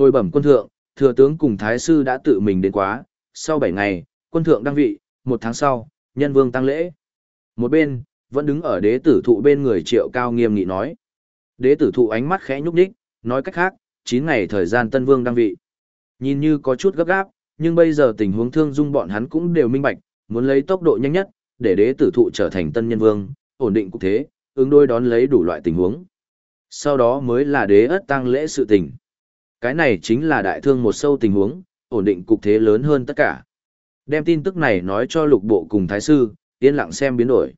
Hồi bẩm quân thượng, thừa tướng cùng thái sư đã tự mình đến quá, sau 7 ngày, quân thượng đăng vị, một tháng sau, nhân vương tăng lễ. Một bên, vẫn đứng ở đế tử thụ bên người triệu cao nghiêm nghị nói. Đế tử thụ ánh mắt khẽ nhúc nhích, nói cách khác, 9 ngày thời gian tân vương đăng vị. Nhìn như có chút gấp gáp, nhưng bây giờ tình huống thương dung bọn hắn cũng đều minh bạch, muốn lấy tốc độ nhanh nhất, để đế tử thụ trở thành tân nhân vương, ổn định cục thế, ứng đối đón lấy đủ loại tình huống. Sau đó mới là đế ất tăng lễ sự tình. Cái này chính là đại thương một sâu tình huống, ổn định cục thế lớn hơn tất cả. Đem tin tức này nói cho lục bộ cùng thái sư, yên lặng xem biến đổi.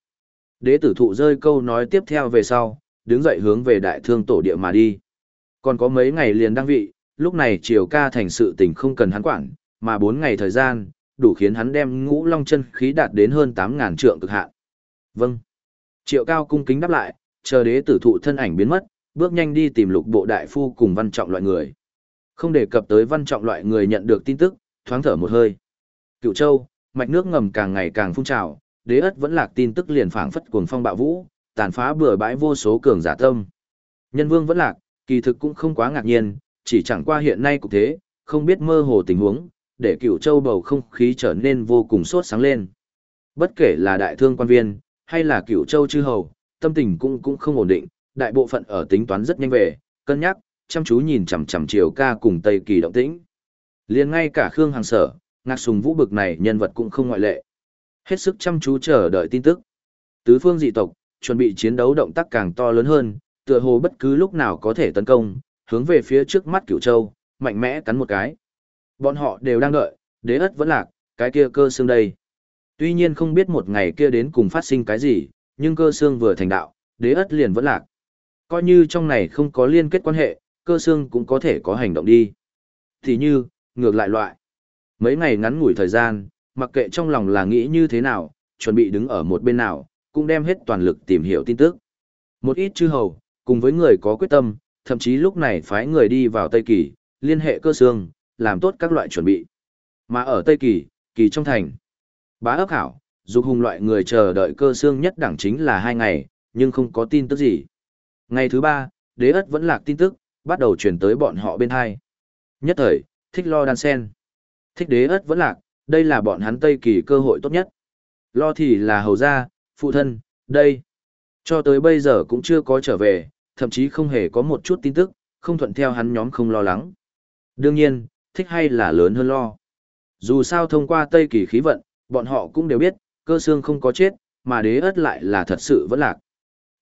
Đế tử thụ rơi câu nói tiếp theo về sau, đứng dậy hướng về đại thương tổ địa mà đi. Còn có mấy ngày liền đăng vị, lúc này triều ca thành sự tình không cần hắn quản, mà bốn ngày thời gian, đủ khiến hắn đem ngũ long chân khí đạt đến hơn 8.000 trượng cực hạn. Vâng. Triệu cao cung kính đáp lại, chờ đế tử thụ thân ảnh biến mất, bước nhanh đi tìm lục bộ đại phu cùng văn trọng loại người. Không đề cập tới văn trọng loại người nhận được tin tức, thoáng thở một hơi. Cựu châu, mạch nước ngầm càng ngày càng phun trào, đế ất vẫn lạc tin tức liền phảng phất cuồng phong bạo vũ, tàn phá bừa bãi vô số cường giả tâm. Nhân vương vẫn lạc, kỳ thực cũng không quá ngạc nhiên, chỉ chẳng qua hiện nay cục thế, không biết mơ hồ tình huống, để cựu châu bầu không khí trở nên vô cùng sốt sáng lên. Bất kể là đại thương quan viên, hay là cựu châu chư hầu, tâm tình cũng cũng không ổn định, đại bộ phận ở tính toán rất nhanh về, cân nhắc, chăm chú nhìn chằm chằm chiều ca cùng Tây Kỳ động tĩnh. liền ngay cả Khương Hàng Sở, ngạc sùng vũ bực này nhân vật cũng không ngoại lệ. Hết sức chăm chú chờ đợi tin tức. Tứ phương dị tộc, chuẩn bị chiến đấu động tác càng to lớn hơn, tựa hồ bất cứ lúc nào có thể tấn công, hướng về phía trước mắt cửu châu, mạnh mẽ cắn một cái. Bọn họ đều đang đợi, đế ất vẫn lạc, cái kia cơ xương đây. Tuy nhiên không biết một ngày kia đến cùng phát sinh cái gì, nhưng cơ xương vừa thành đạo, đế ất liền vẫn lạc. Coi như trong này không có liên kết quan hệ, cơ xương cũng có thể có hành động đi. Thì như, ngược lại loại. Mấy ngày ngắn ngủi thời gian, mặc kệ trong lòng là nghĩ như thế nào, chuẩn bị đứng ở một bên nào, cũng đem hết toàn lực tìm hiểu tin tức. Một ít chư hầu, cùng với người có quyết tâm, thậm chí lúc này phái người đi vào Tây Kỳ, liên hệ cơ xương, làm tốt các loại chuẩn bị. Mà ở Tây Kỳ, Kỳ trong thành, bá ấp hảo, dục hùng loại người chờ đợi cơ xương nhất đẳng chính là hai ngày, nhưng không có tin tức gì. Ngày thứ ba, đế ất vẫn lạc tin tức, bắt đầu truyền tới bọn họ bên hai. Nhất thời, thích lo đan sen. Thích đế ất vẫn lạc, đây là bọn hắn Tây Kỳ cơ hội tốt nhất. Lo thì là hầu gia, phụ thân, đây. Cho tới bây giờ cũng chưa có trở về, thậm chí không hề có một chút tin tức, không thuận theo hắn nhóm không lo lắng. Đương nhiên, thích hay là lớn hơn lo. Dù sao thông qua Tây Kỳ khí vận, bọn họ cũng đều biết, cơ xương không có chết, mà đế ất lại là thật sự vẫn lạc.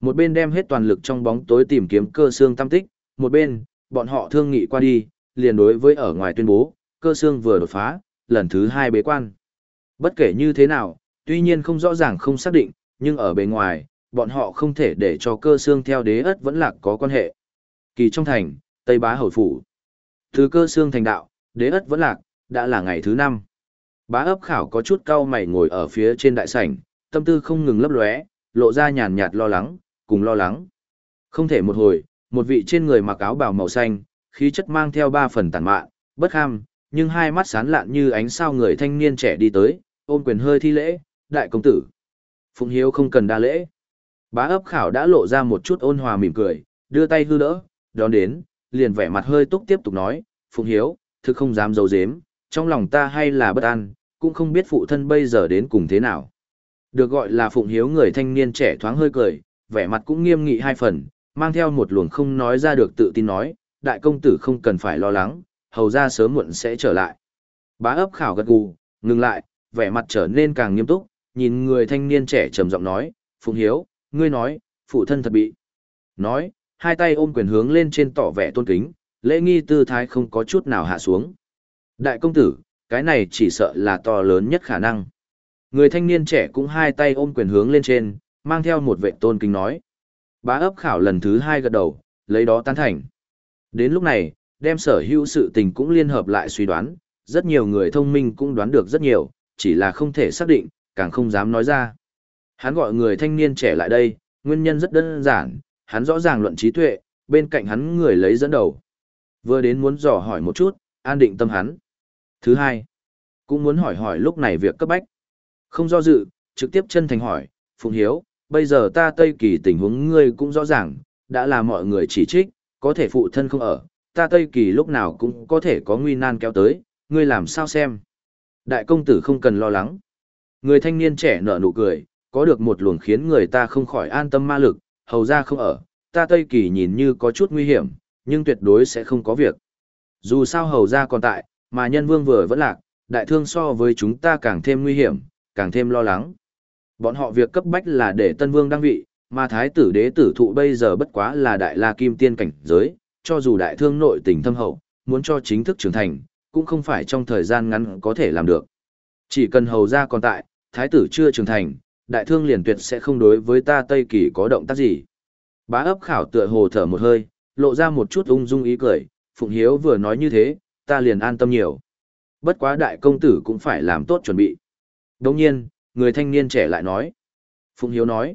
Một bên đem hết toàn lực trong bóng tối tìm kiếm cơ xương tam tích, một bên, bọn họ thương nghị qua đi, liền đối với ở ngoài tuyên bố, cơ xương vừa đột phá, lần thứ hai bế quan. Bất kể như thế nào, tuy nhiên không rõ ràng không xác định, nhưng ở bề ngoài, bọn họ không thể để cho cơ xương theo đế ất vẫn lạc có quan hệ. Kỳ trong thành, Tây Bá Hầu Phủ. thứ cơ xương thành đạo, đế ất vẫn lạc, đã là ngày thứ năm. Bá ấp khảo có chút cau mày ngồi ở phía trên đại sảnh, tâm tư không ngừng lấp lóe, lộ ra nhàn nhạt lo lắng, cùng lo lắng. Không thể một hồi, một vị trên người mặc áo bào màu xanh, khí chất mang theo ba phần tàn mạn, bất ham, nhưng hai mắt sáng lạn như ánh sao người thanh niên trẻ đi tới, ôm quyền hơi thi lễ, đại công tử. Phụng Hiếu không cần đa lễ. Bá ấp khảo đã lộ ra một chút ôn hòa mỉm cười, đưa tay hư đỡ, đón đến, liền vẻ mặt hơi túc tiếp tục nói, Phụng Hiếu, thực không dám giấu giếm, trong lòng ta hay là bất an, cũng không biết phụ thân bây giờ đến cùng thế nào. Được gọi là Phụng Hiếu người thanh niên trẻ thoáng hơi cười, vẻ mặt cũng nghiêm nghị hai phần, mang theo một luồng không nói ra được tự tin nói, đại công tử không cần phải lo lắng, hầu ra sớm muộn sẽ trở lại. Bá ấp khảo gật gù, ngừng lại, vẻ mặt trở nên càng nghiêm túc, nhìn người thanh niên trẻ trầm giọng nói, phùng Hiếu, ngươi nói, phụ thân thật bị. Nói, hai tay ôm quyền hướng lên trên tỏ vẻ tôn kính, lễ nghi tư thái không có chút nào hạ xuống. Đại công tử, cái này chỉ sợ là to lớn nhất khả năng. Người thanh niên trẻ cũng hai tay ôm quyền hướng lên trên, mang theo một vệ tôn kính nói. Bá ấp khảo lần thứ hai gật đầu, lấy đó tán thành. Đến lúc này, đem sở hữu sự tình cũng liên hợp lại suy đoán, rất nhiều người thông minh cũng đoán được rất nhiều, chỉ là không thể xác định, càng không dám nói ra. Hắn gọi người thanh niên trẻ lại đây, nguyên nhân rất đơn giản, hắn rõ ràng luận trí tuệ, bên cạnh hắn người lấy dẫn đầu. Vừa đến muốn dò hỏi một chút, an định tâm hắn. Thứ hai, cũng muốn hỏi hỏi lúc này việc cấp bách. Không do dự, trực tiếp chân thành hỏi, Phùng Hiếu, bây giờ ta Tây Kỳ tình huống ngươi cũng rõ ràng, đã là mọi người chỉ trích, có thể phụ thân không ở, ta Tây Kỳ lúc nào cũng có thể có nguy nan kéo tới, ngươi làm sao xem. Đại công tử không cần lo lắng. Người thanh niên trẻ nở nụ cười, có được một luồng khiến người ta không khỏi an tâm ma lực, hầu ra không ở, ta Tây Kỳ nhìn như có chút nguy hiểm, nhưng tuyệt đối sẽ không có việc. Dù sao hầu ra còn tại, mà nhân vương vừa vẫn lạc, đại thương so với chúng ta càng thêm nguy hiểm, càng thêm lo lắng. Bọn họ việc cấp bách là để tân vương đăng vị, mà thái tử đế tử thụ bây giờ bất quá là đại la kim tiên cảnh giới, cho dù đại thương nội tình thâm hậu, muốn cho chính thức trưởng thành, cũng không phải trong thời gian ngắn có thể làm được. Chỉ cần hầu ra còn tại, thái tử chưa trưởng thành, đại thương liền tuyệt sẽ không đối với ta Tây Kỳ có động tác gì. Bá ấp khảo tựa hồ thở một hơi, lộ ra một chút ung dung ý cười, Phụng Hiếu vừa nói như thế, ta liền an tâm nhiều. Bất quá đại công tử cũng phải làm tốt chuẩn bị. Đồng nhiên, người thanh niên trẻ lại nói. Phụng Hiếu nói.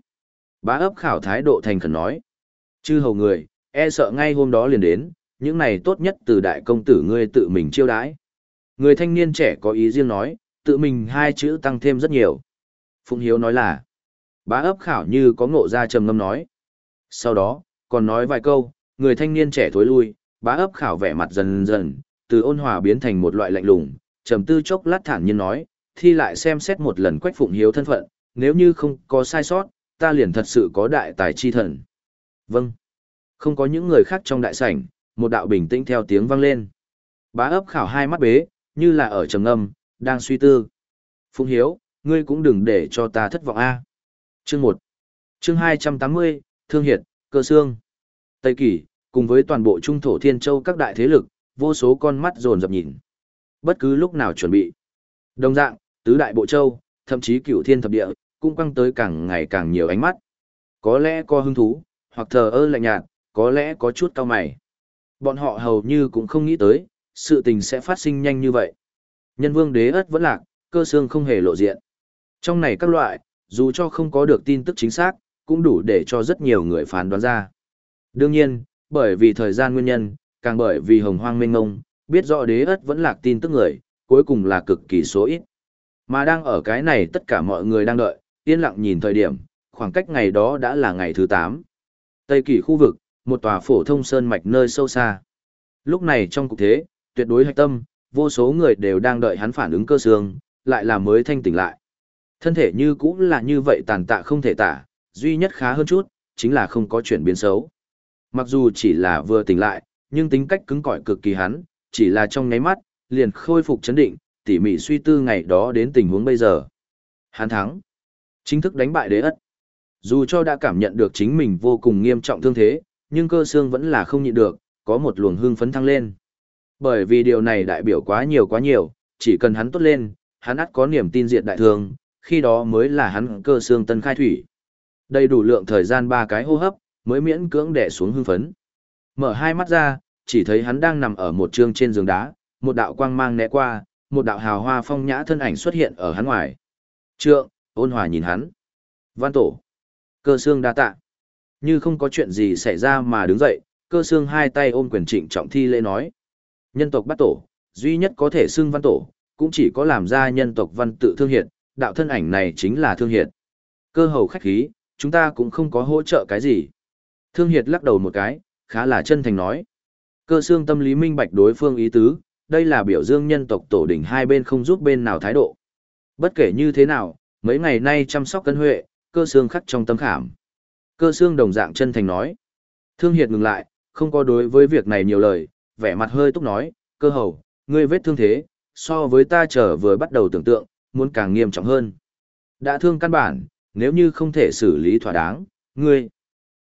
Bá ấp khảo thái độ thành khẩn nói. Chư hầu người, e sợ ngay hôm đó liền đến, những này tốt nhất từ đại công tử ngươi tự mình chiêu đãi. Người thanh niên trẻ có ý riêng nói, tự mình hai chữ tăng thêm rất nhiều. Phụng Hiếu nói là, bá ấp khảo như có ngộ ra trầm ngâm nói. Sau đó, còn nói vài câu, người thanh niên trẻ thối lui, bá ấp khảo vẻ mặt dần dần, từ ôn hòa biến thành một loại lạnh lùng, trầm tư chốc lát thản nhiên nói, thi lại xem xét một lần quách phụng hiếu thân phận, nếu như không có sai sót, ta liền thật sự có đại tài chi thần. Vâng. Không có những người khác trong đại sảnh, một đạo bình tĩnh theo tiếng vang lên. Bá ấp khảo hai mắt bế, như là ở trầm ngâm, đang suy tư. Phụng hiếu, ngươi cũng đừng để cho ta thất vọng a. Chương 1. Chương 280, Thương Hiệt, Cơ Xương. Tây Kỳ, cùng với toàn bộ trung thổ thiên châu các đại thế lực, vô số con mắt dồn dập nhìn. Bất cứ lúc nào chuẩn bị. Đồng dạng, tứ đại bộ châu, thậm chí cửu thiên thập địa, cũng quăng tới càng ngày càng nhiều ánh mắt. Có lẽ có hứng thú, hoặc thờ ơ lạnh nhạt, có lẽ có chút cao mày. Bọn họ hầu như cũng không nghĩ tới, sự tình sẽ phát sinh nhanh như vậy. Nhân vương đế ất vẫn lạc, cơ xương không hề lộ diện. Trong này các loại, dù cho không có được tin tức chính xác, cũng đủ để cho rất nhiều người phán đoán ra. Đương nhiên, bởi vì thời gian nguyên nhân, càng bởi vì hồng hoang minh ngông, biết rõ đế ất vẫn lạc tin tức người, cuối cùng là cực kỳ số ít. Mà đang ở cái này tất cả mọi người đang đợi, yên lặng nhìn thời điểm, khoảng cách ngày đó đã là ngày thứ 8. Tây kỳ khu vực, một tòa phổ thông sơn mạch nơi sâu xa. Lúc này trong cục thế, tuyệt đối hạch tâm, vô số người đều đang đợi hắn phản ứng cơ xương, lại là mới thanh tỉnh lại. Thân thể như cũng là như vậy tàn tạ không thể tả, duy nhất khá hơn chút, chính là không có chuyển biến xấu. Mặc dù chỉ là vừa tỉnh lại, nhưng tính cách cứng cỏi cực kỳ hắn, chỉ là trong nháy mắt, liền khôi phục chấn định, tỉ mỉ suy tư ngày đó đến tình huống bây giờ. Hắn thắng. Chính thức đánh bại đế ất. Dù cho đã cảm nhận được chính mình vô cùng nghiêm trọng thương thế, nhưng cơ xương vẫn là không nhịn được, có một luồng hưng phấn thăng lên. Bởi vì điều này đại biểu quá nhiều quá nhiều, chỉ cần hắn tốt lên, hắn ắt có niềm tin diện đại thương, khi đó mới là hắn cơ xương tân khai thủy. Đầy đủ lượng thời gian ba cái hô hấp, mới miễn cưỡng đè xuống hưng phấn. Mở hai mắt ra, chỉ thấy hắn đang nằm ở một trương trên giường đá, một đạo quang mang né qua, một đạo hào hoa phong nhã thân ảnh xuất hiện ở hắn ngoài. Trượng, ôn hòa nhìn hắn. Văn tổ. Cơ xương đa tạ. Như không có chuyện gì xảy ra mà đứng dậy, cơ xương hai tay ôm quyền trịnh trọng thi lễ nói. Nhân tộc bắt tổ, duy nhất có thể xưng văn tổ, cũng chỉ có làm ra nhân tộc văn tự thương hiệt, đạo thân ảnh này chính là thương hiệt. Cơ hầu khách khí, chúng ta cũng không có hỗ trợ cái gì. Thương hiệt lắc đầu một cái, khá là chân thành nói. Cơ xương tâm lý minh bạch đối phương ý tứ, đây là biểu dương nhân tộc tổ đỉnh hai bên không giúp bên nào thái độ. Bất kể như thế nào, mấy ngày nay chăm sóc cân huệ, cơ xương khắc trong tâm khảm. Cơ xương đồng dạng chân thành nói. Thương hiệt ngừng lại, không có đối với việc này nhiều lời, vẻ mặt hơi túc nói, cơ hầu, ngươi vết thương thế, so với ta trở vừa bắt đầu tưởng tượng, muốn càng nghiêm trọng hơn. Đã thương căn bản, nếu như không thể xử lý thỏa đáng, ngươi.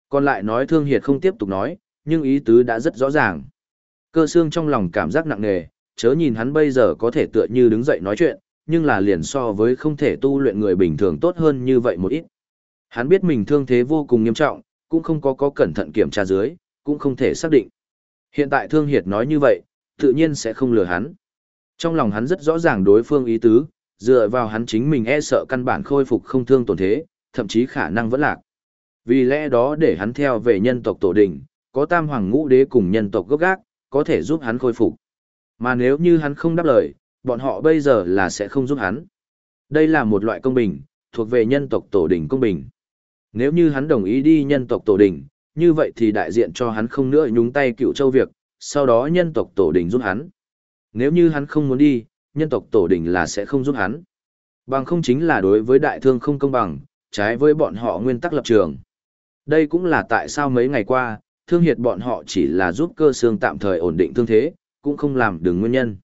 Còn lại nói thương hiệt không tiếp tục nói, nhưng ý tứ đã rất rõ ràng. Cơ xương trong lòng cảm giác nặng nề, chớ nhìn hắn bây giờ có thể tựa như đứng dậy nói chuyện, nhưng là liền so với không thể tu luyện người bình thường tốt hơn như vậy một ít. Hắn biết mình thương thế vô cùng nghiêm trọng, cũng không có có cẩn thận kiểm tra dưới, cũng không thể xác định. Hiện tại Thương Hiệt nói như vậy, tự nhiên sẽ không lừa hắn. Trong lòng hắn rất rõ ràng đối phương ý tứ, dựa vào hắn chính mình e sợ căn bản khôi phục không thương tổn thế, thậm chí khả năng vẫn lạc. Vì lẽ đó để hắn theo về nhân tộc tổ đình, có tam hoàng ngũ đế cùng nhân tộc gốc gác, có thể giúp hắn khôi phục. Mà nếu như hắn không đáp lời, bọn họ bây giờ là sẽ không giúp hắn. Đây là một loại công bình, thuộc về nhân tộc tổ đình công bình. Nếu như hắn đồng ý đi nhân tộc tổ đình, như vậy thì đại diện cho hắn không nữa nhúng tay cựu châu việc, sau đó nhân tộc tổ đình giúp hắn. Nếu như hắn không muốn đi, nhân tộc tổ đình là sẽ không giúp hắn. Bằng không chính là đối với đại thương không công bằng, trái với bọn họ nguyên tắc lập trường. Đây cũng là tại sao mấy ngày qua, thương hiệt bọn họ chỉ là giúp cơ xương tạm thời ổn định thương thế, cũng không làm đứng nguyên nhân.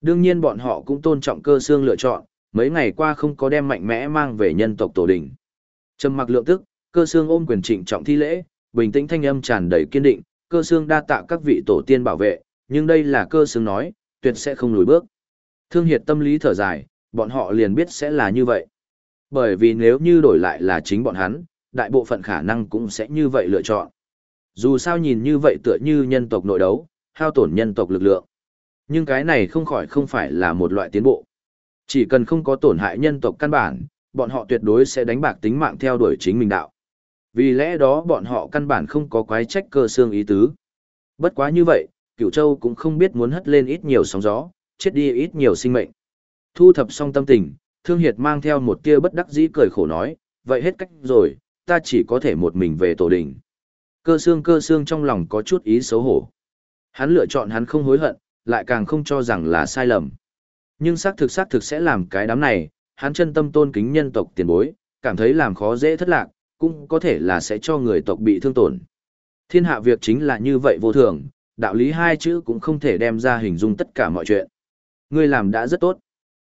Đương nhiên bọn họ cũng tôn trọng cơ xương lựa chọn, mấy ngày qua không có đem mạnh mẽ mang về nhân tộc tổ đình. Trầm mặc lượng tức, cơ xương ôm quyền trịnh trọng thi lễ, bình tĩnh thanh âm tràn đầy kiên định, cơ xương đa tạ các vị tổ tiên bảo vệ, nhưng đây là cơ xương nói, tuyệt sẽ không lùi bước. Thương hiệt tâm lý thở dài, bọn họ liền biết sẽ là như vậy. Bởi vì nếu như đổi lại là chính bọn hắn, đại bộ phận khả năng cũng sẽ như vậy lựa chọn. Dù sao nhìn như vậy tựa như nhân tộc nội đấu, hao tổn nhân tộc lực lượng. Nhưng cái này không khỏi không phải là một loại tiến bộ. Chỉ cần không có tổn hại nhân tộc căn bản, bọn họ tuyệt đối sẽ đánh bạc tính mạng theo đuổi chính mình đạo. Vì lẽ đó bọn họ căn bản không có quái trách cơ xương ý tứ. Bất quá như vậy, cửu châu cũng không biết muốn hất lên ít nhiều sóng gió, chết đi ít nhiều sinh mệnh. Thu thập xong tâm tình, Thương Hiệt mang theo một tia bất đắc dĩ cười khổ nói, vậy hết cách rồi, ta chỉ có thể một mình về tổ đình. Cơ xương cơ xương trong lòng có chút ý xấu hổ. Hắn lựa chọn hắn không hối hận, lại càng không cho rằng là sai lầm. Nhưng xác thực xác thực sẽ làm cái đám này, hắn chân tâm tôn kính nhân tộc tiền bối, cảm thấy làm khó dễ thất lạc, cũng có thể là sẽ cho người tộc bị thương tổn. Thiên hạ việc chính là như vậy vô thường, đạo lý hai chữ cũng không thể đem ra hình dung tất cả mọi chuyện. Ngươi làm đã rất tốt.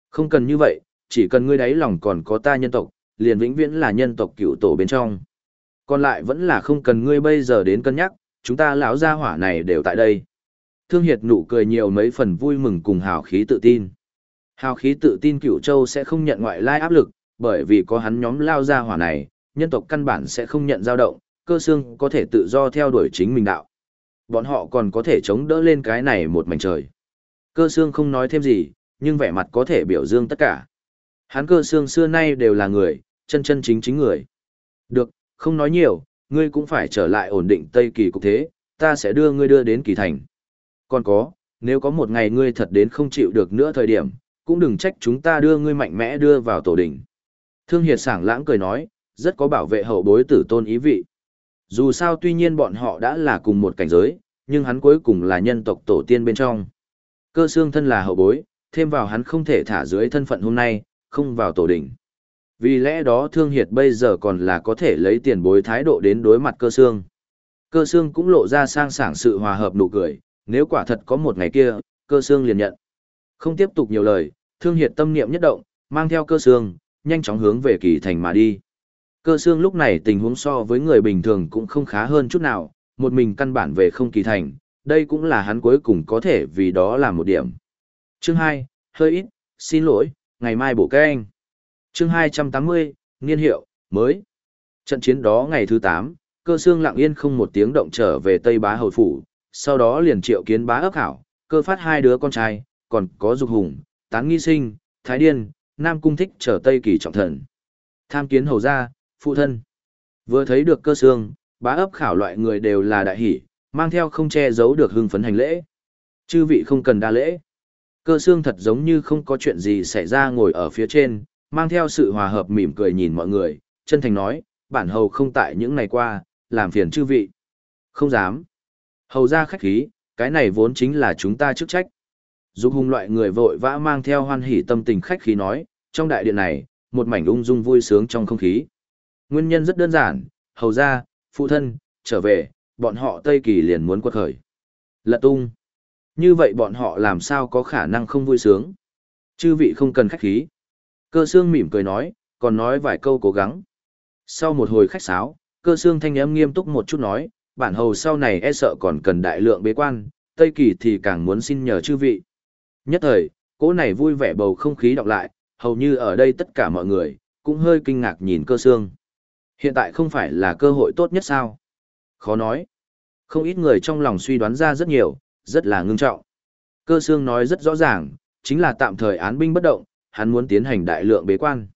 Không cần như vậy, chỉ cần ngươi đáy lòng còn có ta nhân tộc, liền vĩnh viễn là nhân tộc cựu tổ bên trong. Còn lại vẫn là không cần ngươi bây giờ đến cân nhắc, chúng ta lão gia hỏa này đều tại đây. Thương Hiệt nụ cười nhiều mấy phần vui mừng cùng hào khí tự tin. Hào khí tự tin cựu châu sẽ không nhận ngoại lai áp lực, bởi vì có hắn nhóm lao gia hỏa này, nhân tộc căn bản sẽ không nhận dao động, cơ xương có thể tự do theo đuổi chính mình đạo. Bọn họ còn có thể chống đỡ lên cái này một mảnh trời. Cơ xương không nói thêm gì, nhưng vẻ mặt có thể biểu dương tất cả. Hắn cơ xương xưa nay đều là người, chân chân chính chính người. Được, không nói nhiều, ngươi cũng phải trở lại ổn định Tây Kỳ cục thế, ta sẽ đưa ngươi đưa đến Kỳ Thành. Còn có, nếu có một ngày ngươi thật đến không chịu được nữa thời điểm, cũng đừng trách chúng ta đưa ngươi mạnh mẽ đưa vào tổ đỉnh. Thương Hiệt sảng lãng cười nói, rất có bảo vệ hậu bối tử tôn ý vị. Dù sao tuy nhiên bọn họ đã là cùng một cảnh giới, nhưng hắn cuối cùng là nhân tộc tổ tiên bên trong. Cơ xương thân là hậu bối, thêm vào hắn không thể thả dưới thân phận hôm nay, không vào tổ đỉnh. Vì lẽ đó Thương Hiệt bây giờ còn là có thể lấy tiền bối thái độ đến đối mặt cơ xương. Cơ xương cũng lộ ra sang sảng sự hòa hợp nụ cười, nếu quả thật có một ngày kia, cơ xương liền nhận. Không tiếp tục nhiều lời, Thương Hiệt tâm niệm nhất động, mang theo cơ xương, nhanh chóng hướng về kỳ thành mà đi. Cơ xương lúc này tình huống so với người bình thường cũng không khá hơn chút nào, một mình căn bản về không kỳ thành, đây cũng là hắn cuối cùng có thể vì đó là một điểm. Chương 2, hơi ít, xin lỗi, ngày mai bổ các anh. Chương 280, niên hiệu, mới. Trận chiến đó ngày thứ 8, cơ xương lặng yên không một tiếng động trở về Tây Bá Hầu Phủ, sau đó liền triệu kiến bá ấp hảo, cơ phát hai đứa con trai, còn có dục hùng, tán nghi sinh, thái điên, nam cung thích trở Tây Kỳ trọng thần. Tham kiến hầu gia, phụ thân. Vừa thấy được cơ xương, bá ấp khảo loại người đều là đại hỷ, mang theo không che giấu được hưng phấn hành lễ. Chư vị không cần đa lễ. Cơ xương thật giống như không có chuyện gì xảy ra ngồi ở phía trên, mang theo sự hòa hợp mỉm cười nhìn mọi người, chân thành nói, bản hầu không tại những ngày qua, làm phiền chư vị. Không dám. Hầu ra khách khí, cái này vốn chính là chúng ta chức trách. Dục hùng loại người vội vã mang theo hoan hỉ tâm tình khách khí nói, trong đại điện này, một mảnh ung dung vui sướng trong không khí. Nguyên nhân rất đơn giản, hầu ra, phụ thân, trở về, bọn họ Tây Kỳ liền muốn quật khởi. Lật tung. Như vậy bọn họ làm sao có khả năng không vui sướng. Chư vị không cần khách khí. Cơ xương mỉm cười nói, còn nói vài câu cố gắng. Sau một hồi khách sáo, cơ xương thanh âm nghiêm túc một chút nói, bản hầu sau này e sợ còn cần đại lượng bế quan, Tây Kỳ thì càng muốn xin nhờ chư vị. Nhất thời, cỗ này vui vẻ bầu không khí đọc lại, hầu như ở đây tất cả mọi người, cũng hơi kinh ngạc nhìn cơ xương. Hiện tại không phải là cơ hội tốt nhất sao? Khó nói. Không ít người trong lòng suy đoán ra rất nhiều, rất là ngưng trọng. Cơ xương nói rất rõ ràng, chính là tạm thời án binh bất động, hắn muốn tiến hành đại lượng bế quan.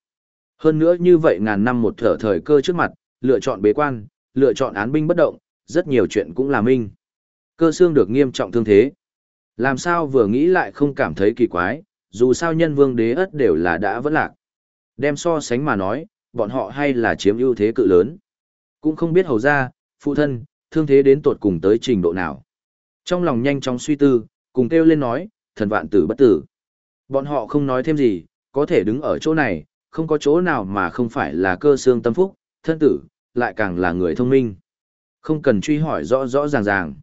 Hơn nữa như vậy ngàn năm một thở thời cơ trước mặt, lựa chọn bế quan, lựa chọn án binh bất động, rất nhiều chuyện cũng là minh. Cơ xương được nghiêm trọng thương thế. Làm sao vừa nghĩ lại không cảm thấy kỳ quái, dù sao nhân vương đế ất đều là đã vẫn lạc. Đem so sánh mà nói, bọn họ hay là chiếm ưu thế cự lớn. Cũng không biết hầu ra, phụ thân, thương thế đến tột cùng tới trình độ nào. Trong lòng nhanh chóng suy tư, cùng kêu lên nói, thần vạn tử bất tử. Bọn họ không nói thêm gì, có thể đứng ở chỗ này, không có chỗ nào mà không phải là cơ xương tâm phúc, thân tử, lại càng là người thông minh. Không cần truy hỏi rõ rõ ràng ràng.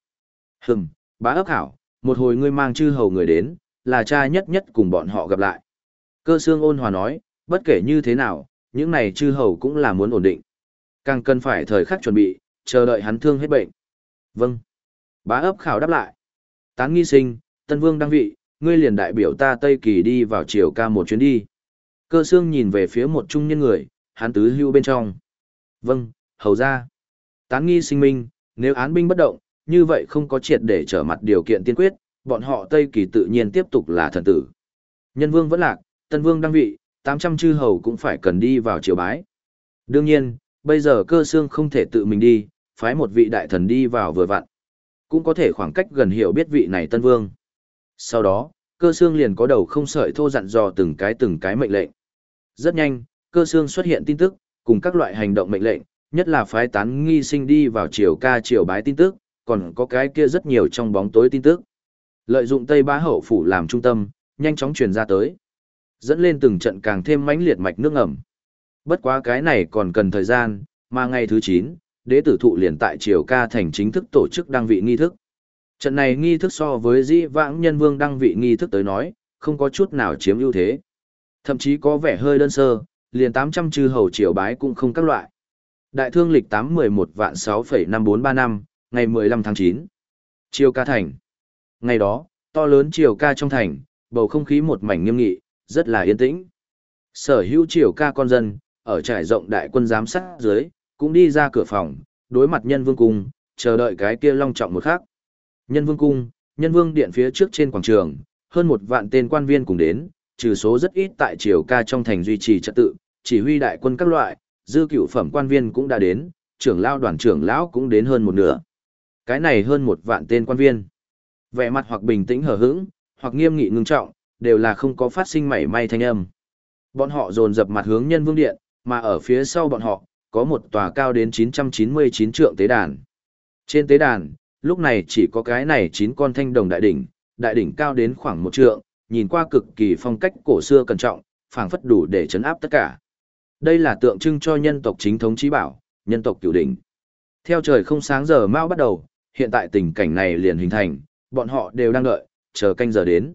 Hừm, bá ấp hảo, một hồi ngươi mang chư hầu người đến, là cha nhất nhất cùng bọn họ gặp lại. Cơ xương ôn hòa nói, bất kể như thế nào, những này chư hầu cũng là muốn ổn định. Càng cần phải thời khắc chuẩn bị, chờ đợi hắn thương hết bệnh. Vâng. Bá ấp khảo đáp lại. Tán nghi sinh, tân vương đăng vị, ngươi liền đại biểu ta Tây Kỳ đi vào triều ca một chuyến đi. Cơ xương nhìn về phía một trung nhân người, hắn tứ hưu bên trong. Vâng, hầu ra. Tán nghi sinh minh, nếu án binh bất động, như vậy không có triệt để trở mặt điều kiện tiên quyết, bọn họ Tây Kỳ tự nhiên tiếp tục là thần tử. Nhân vương vẫn lạc, tân vương đăng vị, 800 chư hầu cũng phải cần đi vào triều bái. Đương nhiên, bây giờ cơ xương không thể tự mình đi, phái một vị đại thần đi vào vừa vặn. Cũng có thể khoảng cách gần hiểu biết vị này tân vương. Sau đó, cơ xương liền có đầu không sợi thô dặn dò từng cái từng cái mệnh lệnh. Rất nhanh, cơ xương xuất hiện tin tức, cùng các loại hành động mệnh lệnh, nhất là phái tán nghi sinh đi vào triều ca triều bái tin tức, còn có cái kia rất nhiều trong bóng tối tin tức. Lợi dụng Tây Bá Hậu Phủ làm trung tâm, nhanh chóng truyền ra tới. Dẫn lên từng trận càng thêm mãnh liệt mạch nước ngầm. Bất quá cái này còn cần thời gian, mà ngày thứ 9, đế tử thụ liền tại triều ca thành chính thức tổ chức đăng vị nghi thức. Trận này nghi thức so với dĩ vãng nhân vương đăng vị nghi thức tới nói, không có chút nào chiếm ưu thế. Thậm chí có vẻ hơi đơn sơ, liền 800 chư hầu triều bái cũng không các loại. Đại thương lịch 811 vạn 6,5435, ngày 15 tháng 9. Triều ca thành. Ngày đó, to lớn triều ca trong thành, bầu không khí một mảnh nghiêm nghị, rất là yên tĩnh. Sở hữu triều ca con dân, ở trải rộng đại quân giám sát dưới, cũng đi ra cửa phòng, đối mặt nhân vương cung, chờ đợi cái kia long trọng một khắc. Nhân vương cung, nhân vương điện phía trước trên quảng trường, hơn một vạn tên quan viên cùng đến, trừ số rất ít tại triều ca trong thành duy trì trật tự, chỉ huy đại quân các loại, dư cựu phẩm quan viên cũng đã đến, trưởng lao đoàn trưởng lão cũng đến hơn một nửa. Cái này hơn một vạn tên quan viên. Vẻ mặt hoặc bình tĩnh hờ hững, hoặc nghiêm nghị ngưng trọng, đều là không có phát sinh mảy may thanh âm. Bọn họ dồn dập mặt hướng nhân vương điện, mà ở phía sau bọn họ, có một tòa cao đến 999 trượng tế đàn. Trên tế đàn, lúc này chỉ có cái này chín con thanh đồng đại đỉnh, đại đỉnh cao đến khoảng một trượng, nhìn qua cực kỳ phong cách cổ xưa cẩn trọng, phảng phất đủ để chấn áp tất cả. Đây là tượng trưng cho nhân tộc chính thống trí bảo, nhân tộc cửu đỉnh. Theo trời không sáng giờ mau bắt đầu, hiện tại tình cảnh này liền hình thành, bọn họ đều đang đợi, chờ canh giờ đến.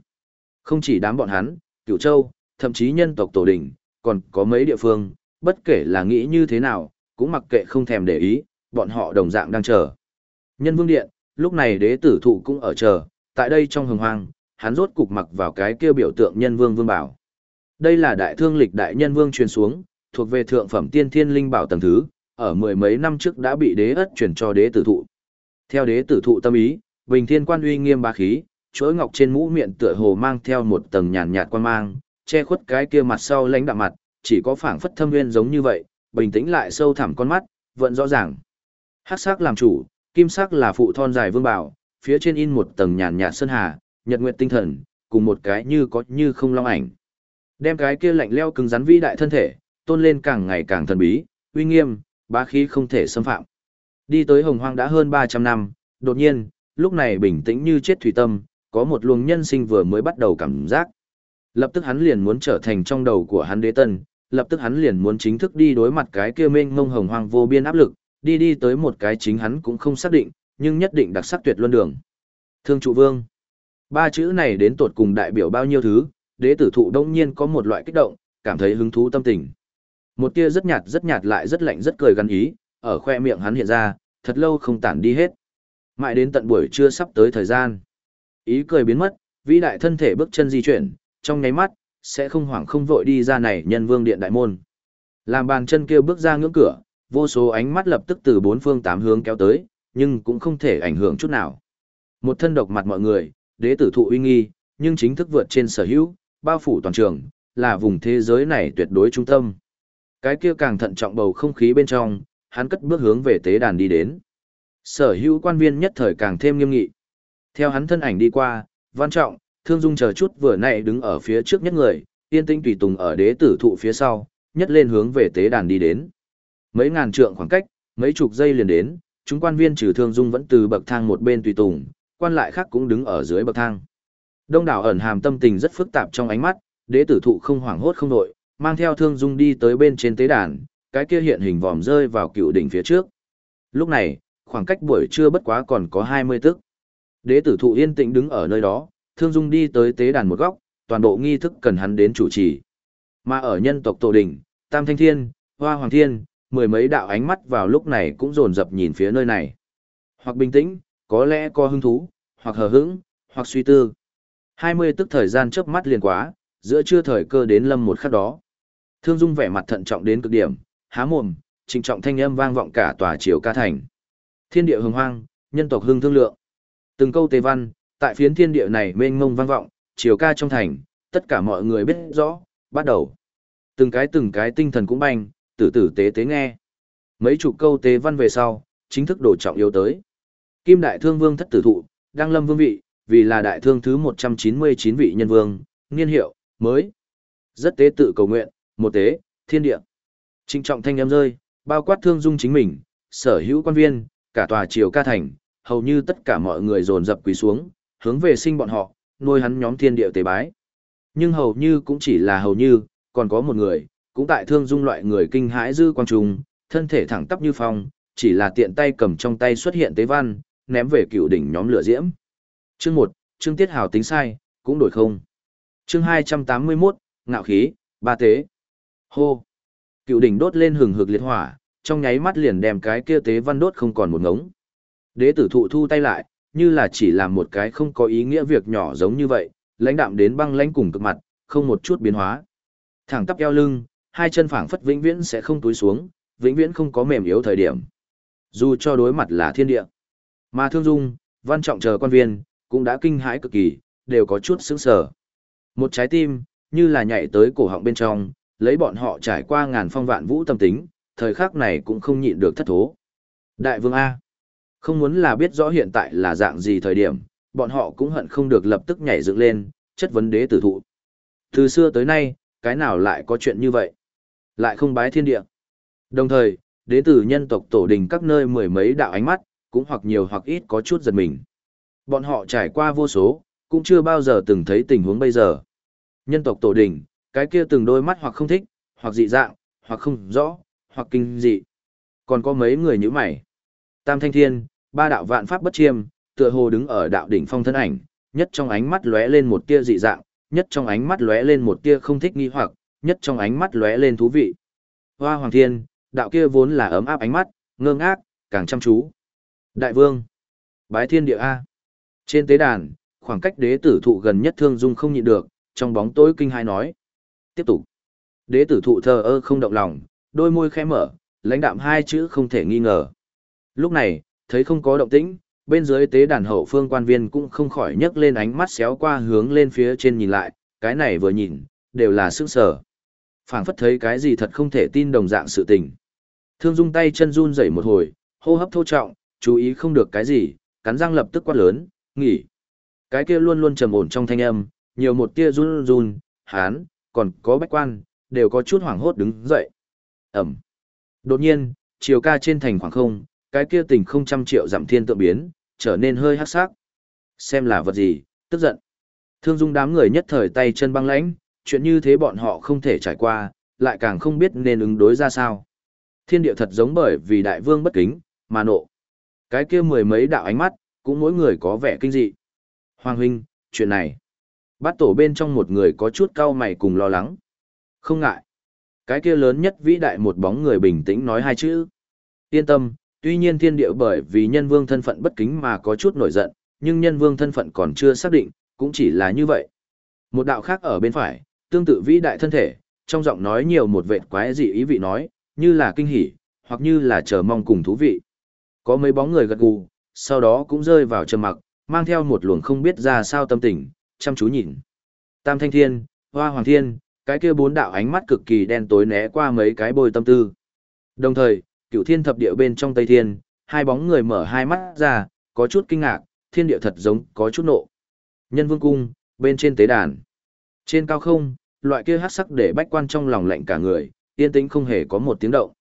Không chỉ đám bọn hắn, cửu châu, thậm chí nhân tộc tổ đỉnh, còn có mấy địa phương, bất kể là nghĩ như thế nào, cũng mặc kệ không thèm để ý, bọn họ đồng dạng đang chờ. Nhân vương điện, lúc này đế tử thụ cũng ở chờ, tại đây trong hồng hoang, hắn rốt cục mặc vào cái kia biểu tượng nhân vương vương bảo. Đây là đại thương lịch đại nhân vương truyền xuống, thuộc về thượng phẩm tiên thiên linh bảo tầng thứ, ở mười mấy năm trước đã bị đế ất truyền cho đế tử thụ. Theo đế tử thụ tâm ý, bình thiên quan uy nghiêm bá khí, chuỗi ngọc trên mũ miệng tựa hồ mang theo một tầng nhàn nhạt quan mang, che khuất cái kia mặt sau lãnh đạm mặt, chỉ có phảng phất thâm nguyên giống như vậy, bình tĩnh lại sâu thẳm con mắt, vẫn rõ ràng. Hắc sắc làm chủ, kim sắc là phụ thon dài vương bảo, phía trên in một tầng nhàn nhạt sơn hà, nhật nguyện tinh thần, cùng một cái như có như không long ảnh. Đem cái kia lạnh leo cứng rắn vĩ đại thân thể, tôn lên càng ngày càng thần bí, uy nghiêm, bá khí không thể xâm phạm. Đi tới hồng hoang đã hơn 300 năm, đột nhiên, lúc này bình tĩnh như chết thủy tâm, có một luồng nhân sinh vừa mới bắt đầu cảm giác. Lập tức hắn liền muốn trở thành trong đầu của hắn đế tân, lập tức hắn liền muốn chính thức đi đối mặt cái kia mênh mông hồng hoang vô biên áp lực, đi đi tới một cái chính hắn cũng không xác định, nhưng nhất định đặc sắc tuyệt luân đường. Thương trụ vương. Ba chữ này đến tột cùng đại biểu bao nhiêu thứ, đế tử thụ đông nhiên có một loại kích động, cảm thấy hứng thú tâm tình. Một tia rất nhạt rất nhạt lại rất lạnh rất cười gắn ý, ở khoe miệng hắn hiện ra, thật lâu không tản đi hết. Mãi đến tận buổi trưa sắp tới thời gian. Ý cười biến mất, vĩ đại thân thể bước chân di chuyển, trong nháy mắt, sẽ không hoảng không vội đi ra này nhân vương điện đại môn. Làm bàn chân kêu bước ra ngưỡng cửa, vô số ánh mắt lập tức từ bốn phương tám hướng kéo tới, nhưng cũng không thể ảnh hưởng chút nào. Một thân độc mặt mọi người, đế tử thụ uy nghi, nhưng chính thức vượt trên sở hữu, bao phủ toàn trường, là vùng thế giới này tuyệt đối trung tâm. Cái kia càng thận trọng bầu không khí bên trong, hắn cất bước hướng về tế đàn đi đến. Sở hữu quan viên nhất thời càng thêm nghiêm nghị. Theo hắn thân ảnh đi qua, văn trọng, thương dung chờ chút vừa nãy đứng ở phía trước nhất người, yên tinh tùy tùng ở đế tử thụ phía sau, nhất lên hướng về tế đàn đi đến. Mấy ngàn trượng khoảng cách, mấy chục giây liền đến, chúng quan viên trừ thương dung vẫn từ bậc thang một bên tùy tùng, quan lại khác cũng đứng ở dưới bậc thang. Đông đảo ẩn hàm tâm tình rất phức tạp trong ánh mắt, đế tử thụ không hoảng hốt không đội, mang theo thương dung đi tới bên trên tế đàn, cái kia hiện hình vòm rơi vào cựu đỉnh phía trước. Lúc này, khoảng cách buổi trưa bất quá còn có 20 tức. Đế tử thụ yên tĩnh đứng ở nơi đó, thương dung đi tới tế đàn một góc, toàn bộ nghi thức cần hắn đến chủ trì. Mà ở nhân tộc tổ đỉnh, Tam Thanh Thiên, Hoa Hoàng Thiên, mười mấy đạo ánh mắt vào lúc này cũng dồn dập nhìn phía nơi này. Hoặc bình tĩnh, có lẽ có hứng thú, hoặc hờ hững, hoặc suy tư. 20 tức thời gian chớp mắt liền quá, giữa trưa thời cơ đến lâm một khắc đó. Thương Dung vẻ mặt thận trọng đến cực điểm, há mồm, trịnh trọng thanh âm vang vọng cả tòa triều ca thành. Thiên địa hồng hoang, nhân tộc hưng thương lượng. Từng câu tề văn, tại phiến thiên địa này mênh mông vang vọng, triều ca trong thành, tất cả mọi người biết rõ, bắt đầu. Từng cái từng cái tinh thần cũng banh, tử tử tế tế nghe. Mấy chục câu tế văn về sau, chính thức đổ trọng yếu tới. Kim đại thương vương thất tử thụ, đăng lâm vương vị, vì là đại thương thứ 199 vị nhân vương, niên hiệu, mới. Rất tế tự cầu nguyện, một tế, thiên địa. Trinh trọng thanh âm rơi, bao quát thương dung chính mình, sở hữu quan viên, cả tòa triều ca thành, hầu như tất cả mọi người dồn dập quỳ xuống, hướng về sinh bọn họ, nuôi hắn nhóm thiên địa tế bái. Nhưng hầu như cũng chỉ là hầu như, còn có một người, cũng tại thương dung loại người kinh hãi dư quang trung thân thể thẳng tắp như phong, chỉ là tiện tay cầm trong tay xuất hiện tế văn, ném về cựu đỉnh nhóm lửa diễm. Chương 1, chương tiết hào tính sai, cũng đổi không. Chương 281, ngạo khí, ba tế. Hô. Cựu đỉnh đốt lên hừng hực liệt hỏa, trong nháy mắt liền đem cái kia tế văn đốt không còn một ngống. Đế tử thụ thu tay lại, như là chỉ làm một cái không có ý nghĩa việc nhỏ giống như vậy, lãnh đạm đến băng lãnh cùng cực mặt, không một chút biến hóa. Thẳng tắp eo lưng, hai chân phảng phất vĩnh viễn sẽ không túi xuống, vĩnh viễn không có mềm yếu thời điểm. Dù cho đối mặt là thiên địa. Mà thương dung, văn trọng chờ quan viên, cũng đã kinh hãi cực kỳ, đều có chút sững sờ. Một trái tim, như là nhảy tới cổ họng bên trong, lấy bọn họ trải qua ngàn phong vạn vũ tâm tính, thời khắc này cũng không nhịn được thất thố. Đại vương A. Không muốn là biết rõ hiện tại là dạng gì thời điểm, bọn họ cũng hận không được lập tức nhảy dựng lên, chất vấn đế tử thụ. Từ xưa tới nay, cái nào lại có chuyện như vậy? Lại không bái thiên địa. Đồng thời, đế tử nhân tộc tổ đình các nơi mười mấy đạo ánh mắt, cũng hoặc nhiều hoặc ít có chút giật mình. Bọn họ trải qua vô số, cũng chưa bao giờ từng thấy tình huống bây giờ. Nhân tộc tổ đình, cái kia từng đôi mắt hoặc không thích, hoặc dị dạng, hoặc không rõ, hoặc kinh dị. Còn có mấy người như mày. Tam Thanh Thiên, ba đạo vạn pháp bất chiêm, tựa hồ đứng ở đạo đỉnh phong thân ảnh, nhất trong ánh mắt lóe lên một tia dị dạng, nhất trong ánh mắt lóe lên một tia không thích nghi hoặc, nhất trong ánh mắt lóe lên thú vị. Hoa Hoàng Thiên, đạo kia vốn là ấm áp ánh mắt, ngơ ngác, càng chăm chú. Đại vương, bái thiên địa A. Trên tế đàn, khoảng cách đế tử thụ gần nhất thương dung không nhịn được, trong bóng tối kinh hai nói. Tiếp tục. Đế tử thụ thờ ơ không động lòng, đôi môi khẽ mở, lãnh đạm hai chữ không thể nghi ngờ. Lúc này, thấy không có động tĩnh, bên dưới tế đàn hậu phương quan viên cũng không khỏi nhấc lên ánh mắt xéo qua hướng lên phía trên nhìn lại, cái này vừa nhìn, đều là sức sở phảng phất thấy cái gì thật không thể tin đồng dạng sự tình. Thương dung tay chân run rẩy một hồi, hô hấp thô trọng, chú ý không được cái gì, cắn răng lập tức quát lớn, nghỉ. Cái kia luôn luôn trầm ổn trong thanh âm, nhiều một tia run run, hán, còn có bách quan, đều có chút hoảng hốt đứng dậy. Ẩm. Đột nhiên, chiều ca trên thành khoảng không, cái kia tình không trăm triệu giảm thiên tượng biến, trở nên hơi hắc sắc. Xem là vật gì, tức giận. Thương dung đám người nhất thời tay chân băng lãnh, chuyện như thế bọn họ không thể trải qua, lại càng không biết nên ứng đối ra sao. Thiên địa thật giống bởi vì đại vương bất kính, mà nộ. Cái kia mười mấy đạo ánh mắt, cũng mỗi người có vẻ kinh dị. Hoàng huynh, chuyện này. Bát tổ bên trong một người có chút cau mày cùng lo lắng. Không ngại. Cái kia lớn nhất vĩ đại một bóng người bình tĩnh nói hai chữ. Yên tâm, tuy nhiên thiên địa bởi vì nhân vương thân phận bất kính mà có chút nổi giận, nhưng nhân vương thân phận còn chưa xác định, cũng chỉ là như vậy. Một đạo khác ở bên phải, tương tự vĩ đại thân thể, trong giọng nói nhiều một vệt quái dị ý vị nói, như là kinh hỉ, hoặc như là chờ mong cùng thú vị. Có mấy bóng người gật gù, sau đó cũng rơi vào trầm mặc, mang theo một luồng không biết ra sao tâm tình, chăm chú nhìn. Tam Thanh Thiên, Hoa Hoàng Thiên, cái kia bốn đạo ánh mắt cực kỳ đen tối né qua mấy cái bồi tâm tư. Đồng thời, cửu thiên thập địa bên trong Tây Thiên, hai bóng người mở hai mắt ra, có chút kinh ngạc, thiên địa thật giống có chút nộ. Nhân vương cung, bên trên tế đàn. Trên cao không, loại kia hát sắc để bách quan trong lòng lạnh cả người, yên tĩnh không hề có một tiếng động.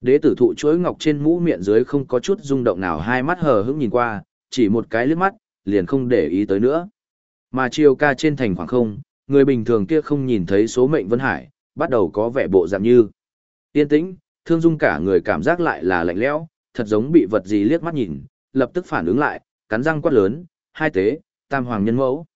Đế tử thụ chuỗi ngọc trên mũ miệng dưới không có chút rung động nào hai mắt hờ hững nhìn qua, chỉ một cái liếc mắt, liền không để ý tới nữa. Mà chiều ca trên thành khoảng không, người bình thường kia không nhìn thấy số mệnh Vân Hải, bắt đầu có vẻ bộ dạng như. Yên tĩnh, thương dung cả người cảm giác lại là lạnh lẽo, thật giống bị vật gì liếc mắt nhìn, lập tức phản ứng lại, cắn răng quát lớn, hai tế, tam hoàng nhân mẫu.